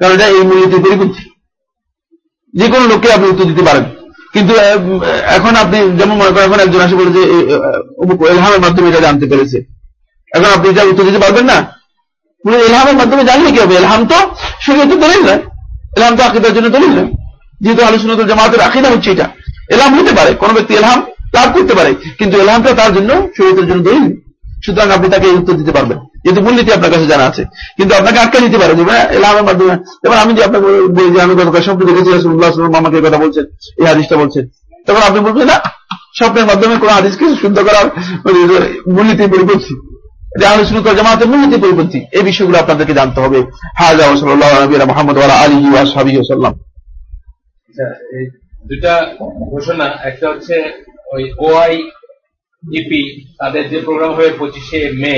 কারণ এটা এই মূলনীতির পরিপন্থী। যে কোনো লোককে আপনি উত্তর দিতে পারেন। কিন্তু এখন আপনি যেমন মনে করেন, এখন একজন আসে বলে যে এলহামের মাধ্যমে এটা জানতে পেরেছে। এখন আপনি এটা উত্তর দিতে পারবেন না? পুরো এলহামের মাধ্যমে জানলে কি হবে? এলহাম তো শরীয়তে দলিল নয়। এলহাম তো আকিদার জন্য দলিল নয়। যেহেতু আলোচনা তো জামাতের আকিদা হচ্ছে এটা। এলহাম হতে পারে, কোন ব্যক্তি এলহাম লাভ করতে পারে, কিন্তু এলহামটা তার জন্য শরীয়তের জন্য দলিল সুতরাং আপনি তাকে উত্তর দিতে পারবেন। যেহেতু মূলনীতি আপনার কাছে জানা আছে। কিন্তু আপনাকে আটকা দিতে পারে যে এলহামের মাধ্যমে। যেমন আমি যে আপনাকে বলি যে, আমি গতকাল স্বপ্ন দেখেছি রসুল্লাহ মামাকে কথা বলছেন, এই হাদিসটা বলছেন। তখন আপনি বলবেন, না, স্বপ্নের মাধ্যমে কোন হাদিসকে শুদ্ধ করার মূলনীতি পরিপন্থী। মূলনীতি পরিপন্থী। এই বিষয়গুলো আপনাদেরকে জানতে হবে। হাজা ইপি তাদের যে প্রোগ্রাম হবে পঁচিশে মে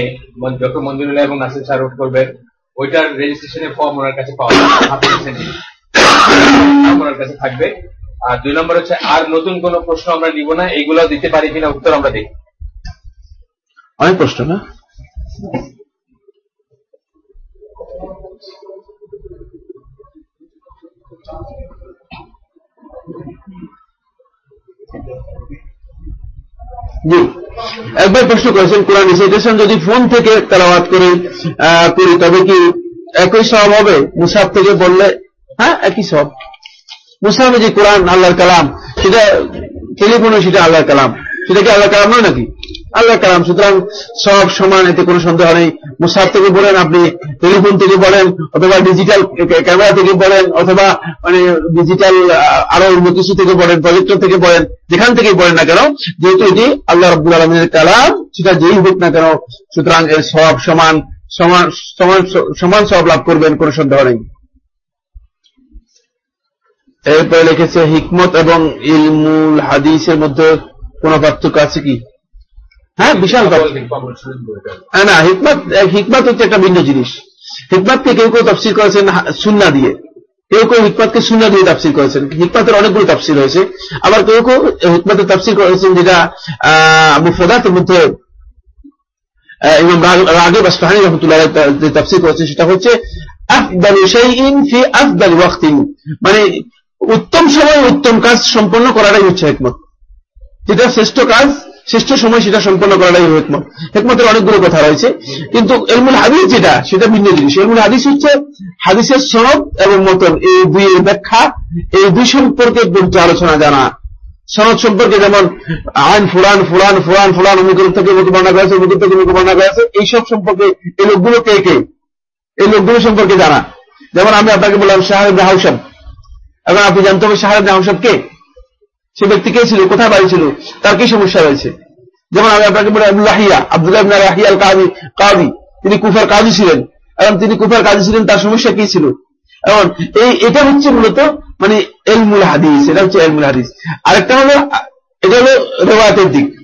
ডক্টর মঞ্জুরুল্লাহ এবং নাসির শাহরুখ করবেন। ওইটার রেজিস্ট্রেশনের ফর্ম ওনার কাছে পাওয়া যাবে। ওনার কাছে থাকবে। আর দুই নম্বর হচ্ছে, আর নতুন কোন প্রশ্ন আমরা নিব না। এইগুলো দিতে পারি কিনা উত্তর আমরা দেখি অনেক প্রশ্ন না? জি। একবার প্রশ্ন করেছেন, কোরআন রিসাইটেশন যদি ফোন থেকে তেলাওয়াত করে করি, তবে কি একই সব হবে? মুসাফ থেকে বললে হ্যাঁ একই সব মুসাফে যে কোরআন, আল্লাহর কালাম, সেটা টেলিফোনে সেটা আল্লাহর কালাম। সেটা কি আল্লাহর কালাম নয় নাকি? আল্লাহ কালাম, সুতরাং সব সমান, এতে কোনো সন্দেহ নেই। মুসাফ থেকে বলেন আপনি, টেলিফোন থেকে বলেন, অথবা ডিজিটাল ক্যামেরা থেকে বলেন, অথবা মানে ডিজিটাল আরও অন্য কিছু থেকে বলেন প্রজেক্টর থেকে বলেন, যেখান থেকে বলেন না কেন, যেহেতু এটি আল্লাহ রব্বুল আলমের কালাম, সেটা যেই হোক না কেন, সুতরাং এর সব সমান সমান সমান সমান সব লাভ করবেন, কোনো সন্দেহ নেই। এরপরে লিখেছে, হিকমত এবং ইলমুল হাদিসের মধ্যে কোন পার্থক্য আছে কি? হ্যাঁ বিশাল হ্যাঁ না হিকমত হিকমত হচ্ছে একটা ভিন্ন জিনিস। হিকমতকে কেউ কেউ তফসিল করেছেন সুন্না দিয়ে। কেউ কেউ হিকমতকে সুন্না দিয়ে তাফসিল করেছেন। হিকমতের অনেকগুলো তাফসিল হয়েছে আবার কেউ কেউ হিকমতের তাফসিল করেছেন যেটা আবু ফদাতের মধ্যে ইমাম রাগে বাসফাহানি রহমতুল্লাহ যে তাফসিল করেছেন সেটা হচ্ছে আফদাল শাইইন ফি আফদাল ওয়াক্তিন। মানে উত্তম সময় উত্তম কাজ সম্পন্ন করাটাই হচ্ছে হিকমত। যেটা শ্রেষ্ঠ কাজ শ্রেষ্ঠ সময় সেটা সম্পন্ন করাটাই হেকমত। হেকমতের অনেকগুলো কথা রয়েছে। কিন্তু এলমুল হাদিস যেটা, সেটা ভিন্ন জিনিস। এলমুল হাদিস হচ্ছে হাদিসের সনদ এবং মতন। এই দুই ব্যাখ্যা, এই দুই সম্পর্কে আলোচনা জানা। সনদ সম্পর্কে যেমন আইন ফুরান ফুরান ফুরান ফুরান অমুকের থেকে মুখে বর্ণনা করেছে অমুকের থেকে মুখে বর্ণনা করেছে এইসব সম্পর্কে, এই লোকগুলো কে কে? এই লোকগুলো সম্পর্কে জানা। যেমন আমি আপনাকে বললাম শাহেব হাউসাব এবং আপনি জানতে হবে শাহেব হাউসাব কে? সে ব্যক্তি কে ছিল? কোথায় বাড়ি ছিল? তার কি সমস্যা রয়েছে? যেমন আমি আপনাকে বলি আবুল্লাহিয়া আব্দুল্লাহ রাহিয়াল কাদি কাদি তিনি কুফার কাজী ছিলেন। এবং তিনি কুফার কাজী ছিলেন, তার সমস্যা কি ছিল? এবং এই, এটা হচ্ছে মূলত মানে এলমুল হাদিস, এটা হচ্ছে এলমুল হাদিস। আরেকটা হলো, এটা হলো রেওয়াতের দিক।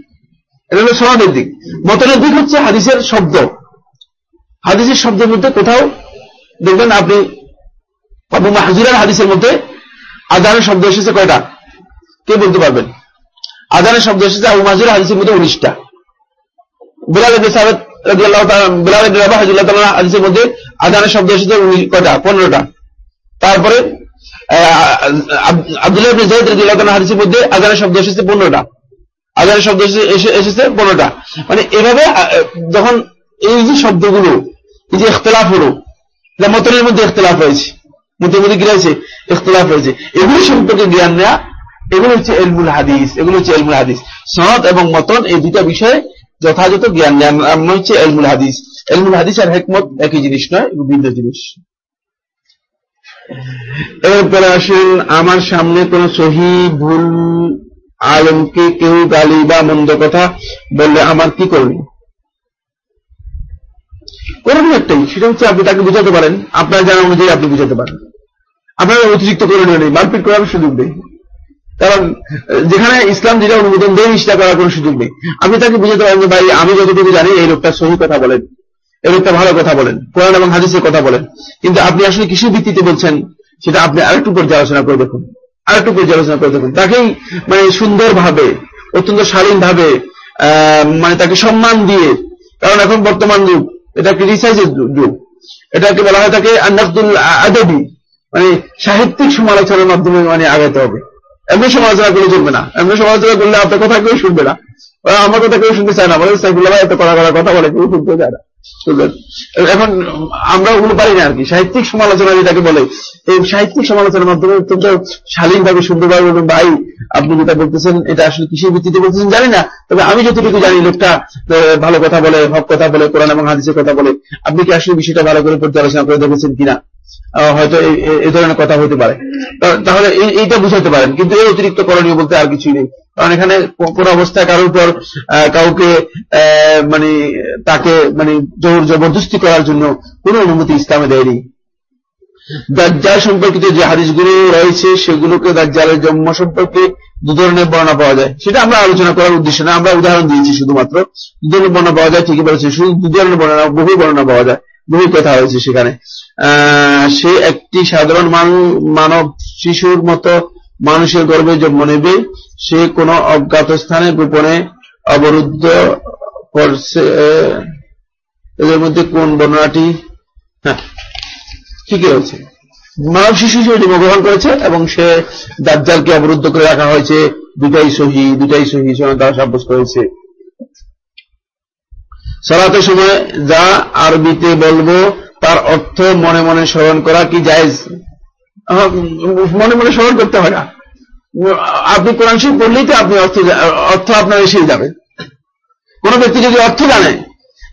এটা হলো সমাজের দিক। মতনের দিক হচ্ছে হাদিসের শব্দ। হাদিসের শব্দের মধ্যে কোথাও, দেখবেন আপনি, আবু মাহজুরের হাদিসের মধ্যে আদানের শব্দ এসেছে কয়টা? কে বলতে পারবেন? আজানের শব্দ এসেছে, আবু মাজুর হাদিসের মধ্যে উনিশটা। হাদিসের মধ্যে আজানের শব্দ এসেছে কয়টা? পনেরোটা। তারপরে হাদিসের মধ্যে আজানের শব্দ এসেছে পনেরোটা। আজানের শব্দ এসেছে পনেরোটা। মানে এভাবে যখন এই যে শব্দগুলো, এই যে ইখতলাফ হলো মতনের মধ্যে ইখতলাফ হয়েছে মতের মধ্যে কি রয়েছে? ইখতলাফ হয়েছে এগুলি সম্পর্কে জ্ঞান নেওয়া এগুলো হচ্ছে এলমুল হাদিস, এগুলো হচ্ছে এলমুল হাদিস। সনদ এবং মতন এই দুটা বিষয়ে যথাযথ জ্ঞান নেওয়া হচ্ছে এলমুল হাদিস। এলমুল হাদিস আর হেকমত একই জিনিস নয় ভিন্ন জিনিস। এরপরে আসেন, আমার সামনে কোন সহি ভুল আলমকে কেউ গালি বা মন্দ কথা বললে আমার কি করবে? করণীয় একটাই সেটা হচ্ছে আপনি তাকে বুঝাতে পারেন। আপনার জানা অনুযায়ী আপনি বুঝাতে পারেন। আপনার অতিরিক্ত করণীয় নেই, মারপিট করার সুযোগ নেই। কারণ, যেখানে ইসলাম যেটা অনুমোদন দেয়, সেটা করার কোন সুযোগ নেই। আপনি তাকে বুঝাতে পারেন যে, ভাই, আমি যতটুকু জানি, এই লোকটা সহি কথা বলেন। এই লোকটা ভালো কথা বলেন। কোরআন এবং হাদিসের কথা বলেন। কিন্তু আপনি আসলে কিসের ভিত্তিতে বলছেন, সেটা আপনি আরেকটু পর্যালোচনা করে দেখুন। আরেকটু পর্যালোচনা করে দেখুন। তাকেই মানে সুন্দরভাবে, অত্যন্ত শালীন ভাবে মানে তাকে সম্মান দিয়ে, কারণ এখন বর্তমান যুগ, এটা ক্রিটিসাইজের যুগ। এটাকে বলা হয় তাকে আন্নাফদুল আদবি মানে সাহিত্যিক সমালোচনার মাধ্যমে মানে আগাতে হবে। এমনি সমালোচনা করলে চলবে না। এমনি সমালোচনা করলে আপনার কথা কেউ শুনবে না। আমার কথা কেউ শুনতে চায় না। সাইফুল্লাহ ভাই, এত করা করার কথা বলে, কেউ শুনতে চায় না। এখন আমরা ওগুলো পারি না আর কি। সাহিত্যিক সমালোচনা যেটাকে বলে, এই সাহিত্যিক সমালোচনার মাধ্যমে অত্যন্ত শালীনভাবে সুন্দরভাবে ভাই, আপনি যেটা বলতেছেন, এটা আসলে কিসের ভিত্তিতে বলতেছেন জানি না। তবে আমি যতটুকু জানি, লোকটা ভালো কথা বলে, হক কথা বলে, কোরআন এবং হাদিসের কথা বলে, আপনি কি আসলে বিষয়টা ভালো করে পর্যালোচনা করে দেখেছেন কিনা? হয়তো এই ধরনের কথা হতে পারে। তাহলে এইটা বুঝাতে পারেন, কিন্তু এই অতিরিক্ত করণীয় বলতে আর কিছুই নেই। কারণ এখানে কোন অবস্থায় কারোর উপর কাউকে মানে তাকে মানে জোর জবরদস্তি করার জন্য কোন অনুমতি ইসলামে দেয়নি। দাজ্জাল সম্পর্কিত যে হাদিসগুলো রয়েছে, সেগুলোকে দাজ্জালের জন্ম সম্পর্কে দু ধরনের বর্ণনা পাওয়া যায়। সেটা আমরা আলোচনা করার উদ্দেশ্য না, আমরা উদাহরণ দিয়েছি শুধুমাত্র। দু ধরনের বর্ণনা পাওয়া যায়, ঠিকই বলেছে শুধু দু ধরনের বর্ণনা, বহু বর্ণনা পাওয়া যায়। বহু কথা হয়েছে সেখানে। সে একটি সাধারণ মানব শিশুর মতো মানুষের গর্বে জন্ম নেবে। সে কোন অজ্ঞাত স্থানে গোপনে অবরুদ্ধ করছে এদের মধ্যে কোন বর্ণনাটি? হ্যাঁ ঠিকই রয়েছে মানব শিশু হিসেবে জন্মগ্রহণ করেছে এবং সে দাজ্জালকে অবরুদ্ধ করে রাখা হয়েছে। দুটাই সহি দুটাই সহি সাব্যস্ত হয়েছে। সলাতের সময় যা আরবিতে বলব, তার অর্থ মনে মনে স্মরণ করা কি জায়েজ? মনে মনে স্মরণ করতে হয় না। আপনি কোরআন শরীফ পড়লেই তো আপনি অর্থ অর্থ আপনার এসেই যাবে। কোন ব্যক্তি যদি অর্থ জানে,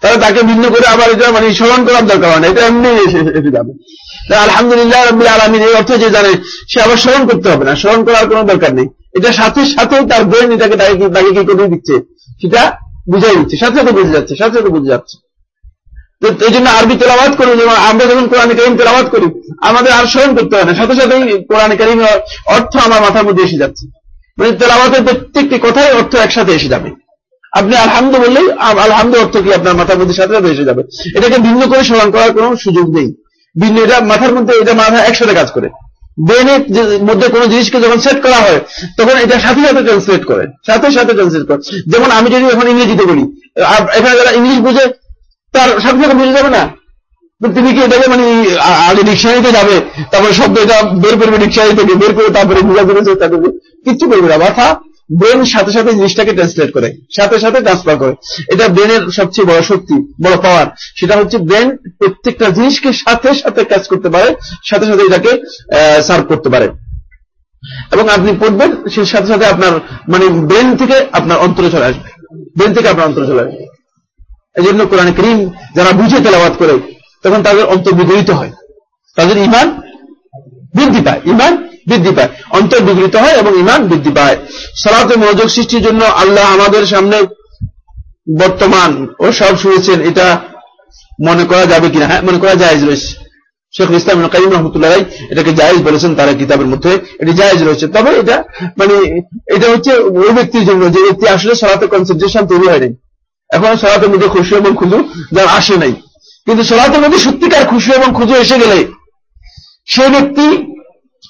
তাহলে তাকে ভিন্ন করে আবার এটা মানে স্মরণ করার দরকার হয় না, এটা এমনি এসে এসে যাবে। আলহামদুলিল্লাহ রব্বুল আলমিন এই অর্থ যে জানে, সে আবার স্মরণ করতে হবে না, স্মরণ করার কোনো দরকার নেই। এটা সাথে সাথে তার ব্রেন এটাকে তাকে কি করে দিচ্ছে? সেটা বুঝাই দিচ্ছে, সাথে সাথে বুঝে যাচ্ছে, সাথে সাথে বুঝে যাচ্ছে। এই জন্য আরবি তেলাবাদ করি যেমন আমরা যখন কোরআন করিম তেলাবাদ করি, আমাদের আর স্মরণ করতে হয় না। সাথে সাথেই কোরআন করিম অর্থ আমার মাথার মধ্যে এসে যাচ্ছে। মানে তেলাবাতের প্রত্যেকটি কথাই অর্থ একসাথে এসে যাবে। আপনি আলহামদু বললেই আলহামদু অর্থ কি আপনার মাথার মধ্যে সাথে সাথে এসে যাবে? এটাকে ভিন্ন করে স্মরণ করার কোনো সুযোগ নেই। ভিন্ন এটা মাথার মধ্যে এটা মাথা একসাথে কাজ করে। ব্রেনের মধ্যে কোনো জিনিসকে যখন সেট করা হয়, তখন এটা সাথে সাথে ট্রান্সলেট করে, সাথে সাথে ট্রান্সলেট করে। যেমন আমি যদি এখন ইংরেজিতে বলি এখানে যারা ইংলিশ বুঝে, তার সাথে সাথে বুঝে যাবে না। তুমি কি এটাকে মানে আগে ডিকশনারিতে যাবে, তারপরে শব্দ এটা বের করবে ডিকশনারি থেকে, বের করে তারপরে বুঝা করে চেষ্টা করবে? কিচ্ছু করবে না মাথা ব্রেন সাথে সাথে জিনিসটাকে ট্রান্সলেট করে, সাথে সাথে ট্রান্সফার করে। এটা ব্রেনের সবচেয়ে বড় শক্তি, বড় পাওয়ার সেটা হচ্ছে ব্রেন প্রত্যেকটা জিনিসকে সাথে সাথে কাজ করতে পারে, সাথে সাথে এটাকে সার্ভ করতে পারে। এবং আপনি পড়বেন সেই সাথে সাথে আপনার মানে ব্রেন থেকে আপনার অন্তরে চলে আসবে। ব্রেন থেকে আপনার অন্তরে চলে আসবে। এই জন্য কোরআন করিম যারা বুঝে তেলাবাদ করে, তখন তাদের অন্তর বিগলিত হয়। তাদের ইমান বৃদ্ধি পায়। ইমান বৃদ্ধি পায় অন্তর বিগলিত হয় এবং ইমান বৃদ্ধি পায়। সলাতে মনোযোগ সৃষ্টির জন্য আল্লাহ আমাদের সামনে বর্তমান, ও সব শুনেছেন, এটা মনে করা যাবে কিনা? হ্যাঁ মনে করা জায়েজ রয়েছে। শেখ ইসলাম কাইম রহমতুল্লাহ এটাকে জায়েজ বলেছেন তারা কিতাবের মধ্যে, এটি জায়েজ রয়েছে। তবে এটা মানে এটা হচ্ছে ওই ব্যক্তির জন্য যে ব্যক্তি আসলে সলাতে কনসেন্ট্রেশন তৈরি হয়নি এখন সলাতের মধ্যে খুশি এবং খুঁজু যার আসে নাই। কিন্তু সলাতের মধ্যে সত্যিকার খুশি এবং খুঁজু এসে গেলে, সে ব্যক্তি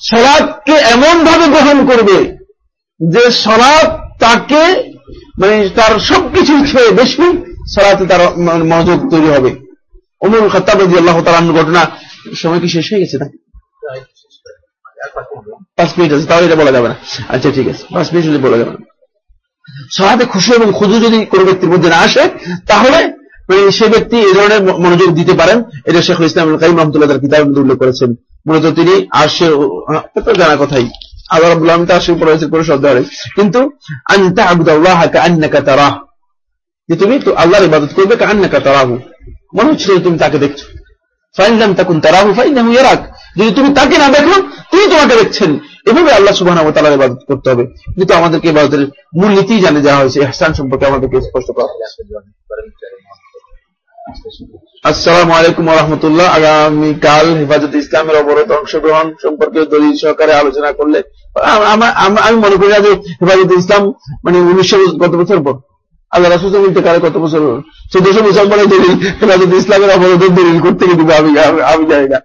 সলাদকে এমন ভাবে গ্রহণ করবে যে সলাদ তাকে মানে তার সবকিছু ছেড়ে বেশি সালাতে তার মনোযোগ তৈরি হবে। অমর খত্তাব রাজি আল্লাহ তালান ঘটনা সময় কি শেষ হয়ে গেছে না? পাঁচ মিনিট আছে, তাহলে এটা বলা যাবে না। আচ্ছা ঠিক আছে, পাঁচ মিনিট বলা যাবে না। সালাতে খুশি এবং খুজু যদি কোনো ব্যক্তির মধ্যে না আসে, তাহলে সে ব্যক্তি এই ধরনের মনোযোগ দিতে পারেন। এটা শেখ ইসলাম কাইম রহমতুল্লাহ তার কিতাবের মধ্যে উল্লেখ করেছেন। মূলত তিনি এটা জানা কথাই। আল্লাহ তুমি মনে তাকে না দেখো, তিনি তোমাকে দেখছেন। এভাবে আল্লাহ ওয়া ইবাদত করতে হবে। কিন্তু আমাদেরকে ইবাদতের মূল নীতি জানে দেওয়া হয়েছে। ইহসান সম্পর্কে আমাদেরকে স্পষ্ট করা আসসালামু আলাইকুম রহমতুল্লাহ আগামীকাল হেফাজত ইসলামের অবরোধ অংশগ্রহণ সম্পর্কে দলিল সহকারে আলোচনা করলে আমা- মনে করি যে হেফাজত ইসলাম মানে উনিশশো কত বছর পর? আল্লাহ রাসুল ইন্তেকালে কত বছর চোদ্দশো পরে দলিল হেফাজত ইসলামের অবরোধের দলিল করতে কিন্তু আমি- আমি জানি না।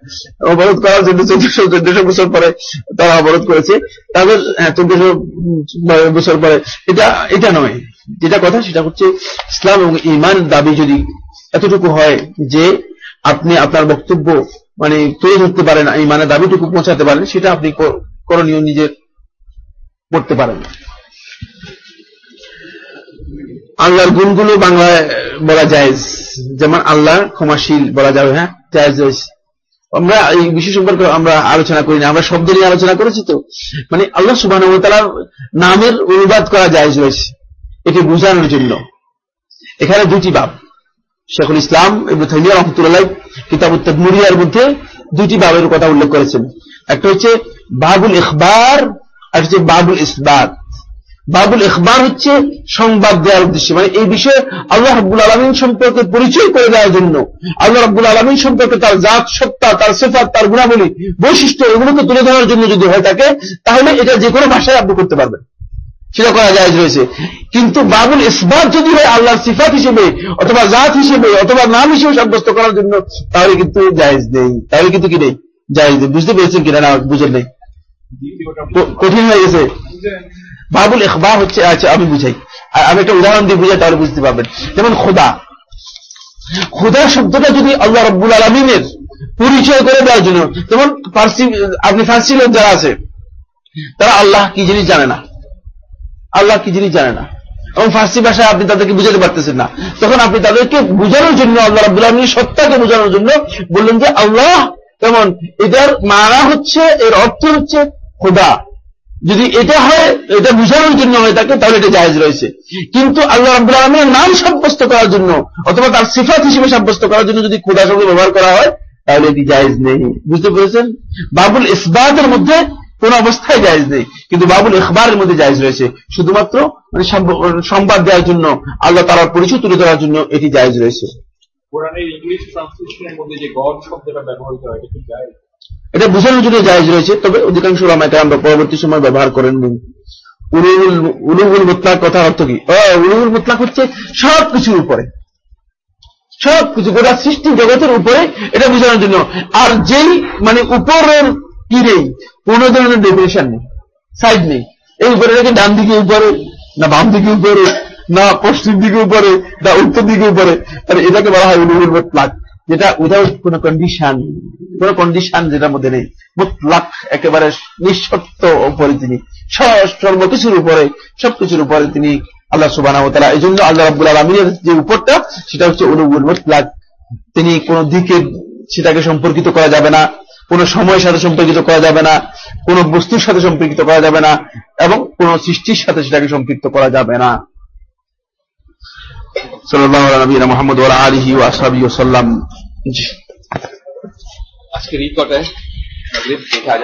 অবরোধ করার জন্য চোদ্দশো চোদ্দশো বছর পরে তারা অবরোধ করেছে। তাদের হ্যাঁ, চোদ্দশো বছর পরে। এটা এটা নয়। যেটা কথা সেটা হচ্ছে ইসলাম এবং ইমান দাবি যদি এতটুকু হয় যে আপনি আপনার বক্তব্য মানে তুলে ধরতে পারেন ইমানের দাবিটুকু পৌঁছাতে পারেন, সেটা আপনি করণীয় নিজের করতে পারেন। আল্লাহর গুণগুলো বাংলায় বলা যায়, যেমন আল্লাহ ক্ষমাশীল বলা যাবে হ্যাঁ? জায়েজ আমরা এই বিষয় সম্পর্কে আমরা আলোচনা করি না, আমরা শব্দ নিয়ে আলোচনা করেছি তো। মানে আল্লাহ সুবাহ নামের অনুবাদ করা যায় রয়েছে এটি বোঝানোর জন্য। এখানে দুটি বাব। শেখুল ইসলাম ইবনে তাইমিয়া রহমতুল্লাহ কিতাব তদমুরিয়ার মধ্যে দুটি বাবের কথা উল্লেখ করেছেন। একটা হচ্ছে বাবুল ইখবার, আর হচ্ছে বাবুল ইসবাত। বাবুল ইখবার হচ্ছে সংবাদ দেওয়ার উদ্দেশ্যে। মানে এই বিষয়ে আল্লাহ রাব্বুল আলমিন সম্পর্কে পরিচয় করে দেওয়ার জন্য আল্লাহ রাব্বুল আলমিন সম্পর্কে তার জাত, সত্তা, তার সেফাত, তার গুণাবলী, বৈশিষ্ট্য, এগুলোকে তুলে ধরার জন্য যদি হয় থাকে, তাহলে এটা যে কোনো ভাষায় আপনি করতে পারবেন। সেটা করা যায় রয়েছে। কিন্তু বাবুল ইসবাত যদি হয়, আল্লাহর সিফাত হিসেবে, অথবা জাত হিসেবে, অথবা নাম হিসেবে সাব্যস্ত করার জন্য, তাহলে কিন্তু জায়েজ নেই। তাহলে কিন্তু কি নেই? জায়েজ নেই। বুঝতে পেরেছেন কিনা না বুঝেন নেই? কঠিন হয়ে গেছে। বাবুল ইখবার হচ্ছে আচ্ছা আমি বুঝাই। আমি একটা উদাহরণ দিয়ে বুঝাই, তাহলে বুঝতে পারবেন। যেমন খোদা। খোদা শব্দটা যদি আল্লাহ রব্বুল আলমিনের পরিচয় করে দেওয়ার জন্য, যেমন আপনি ফার্সি লোক যারা আছে, তারা আল্লাহ কি জিনিস জানে না? আল্লাহ কি জিনিস জানে না। এবং ফার্সি ভাষায় আপনি তাদেরকে বুঝাতে পারতেছেন না। তখন আপনি তাদেরকে বোঝানোর জন্য, আল্লাহ রাব্বুল আলমীর সত্তাকে বোঝানোর জন্য বললেন যে, আল্লাহ কেমন এটার মানা হচ্ছে, এর অর্থ হচ্ছে খোদা। যদি এটা হয়, এটা বুঝানোর জন্য হয় থাকে তাহলে এটা জায়েজ রয়েছে। কিন্তু আল্লাহ রাব্বুল আলমীর নাম সাব্যস্ত করার জন্য, অথবা তার সিফাত হিসেবে সাব্যস্ত করার জন্য যদি খোদা শব্দ ব্যবহার করা হয়, তাহলে এটি জায়েজ নেই। বুঝতে পেরেছেন? বাবুল ইসবাতের মধ্যে কোন অবস্থায় জায়েজ নেই। কিন্তু বাবুল ইখবারের মধ্যে জায়েজ রয়েছে। শুধুমাত্র মানে সংবাদ দেওয়ার জন্য আল্লাহ তালার পরিচয় তুলে ধরার জন্য এটি জায়েজ রয়েছে। এটা বোঝানোর জন্য জায়েজ রয়েছে তবে অধিকাংশ রামায়কে আমরা পরবর্তী সময় ব্যবহার করেন উলুগুল মুতলাক কথার অর্থ কি? ও, উলুগুল মুতলাক হচ্ছে সব কিছুর উপরে। সব কিছু গোটা সৃষ্টি জগতের উপরে এটা বোঝানোর জন্য। আর যেই মানে উপরের কি নেই? কোন ধরনের ডেফিনেশন নেই। সাইড নেই। এই উপরে নাকি ডান দিকে উপরে, না বাম দিকে উপরে, না পশ্চিম দিকে উপরে, না উত্তর দিকে উপরে, তাহলে এটাকে বলা হয় উলুগুল মুতলাক যেটা উইদাউট কোন কন্ডিশন কোন কন্ডিশন যেটার মধ্যে নেই। মুতলাক একেবারে নিঃশর্ত উপরে তিনি। সর্বকিছুর উপরে, সবকিছুর উপরে তিনি আল্লাহ সুবাহ তালা এই জন্য আল্লাহ রাবুল আলমিনের যে উপরটা, সেটা হচ্ছে অনুগুল মুতলাক তিনি কোন দিকে সেটাকে সম্পর্কিত করা যাবে না। কোন সময়ের সাথে সম্পর্কিত করা যাবে না, কোনো বস্তুর সাথে সম্পর্কিত করা যাবে না, এবং কোন সৃষ্টির সাথে সেটাকে সম্পৃক্ত করা যাবে না। মুহাম্মদ আজকের এই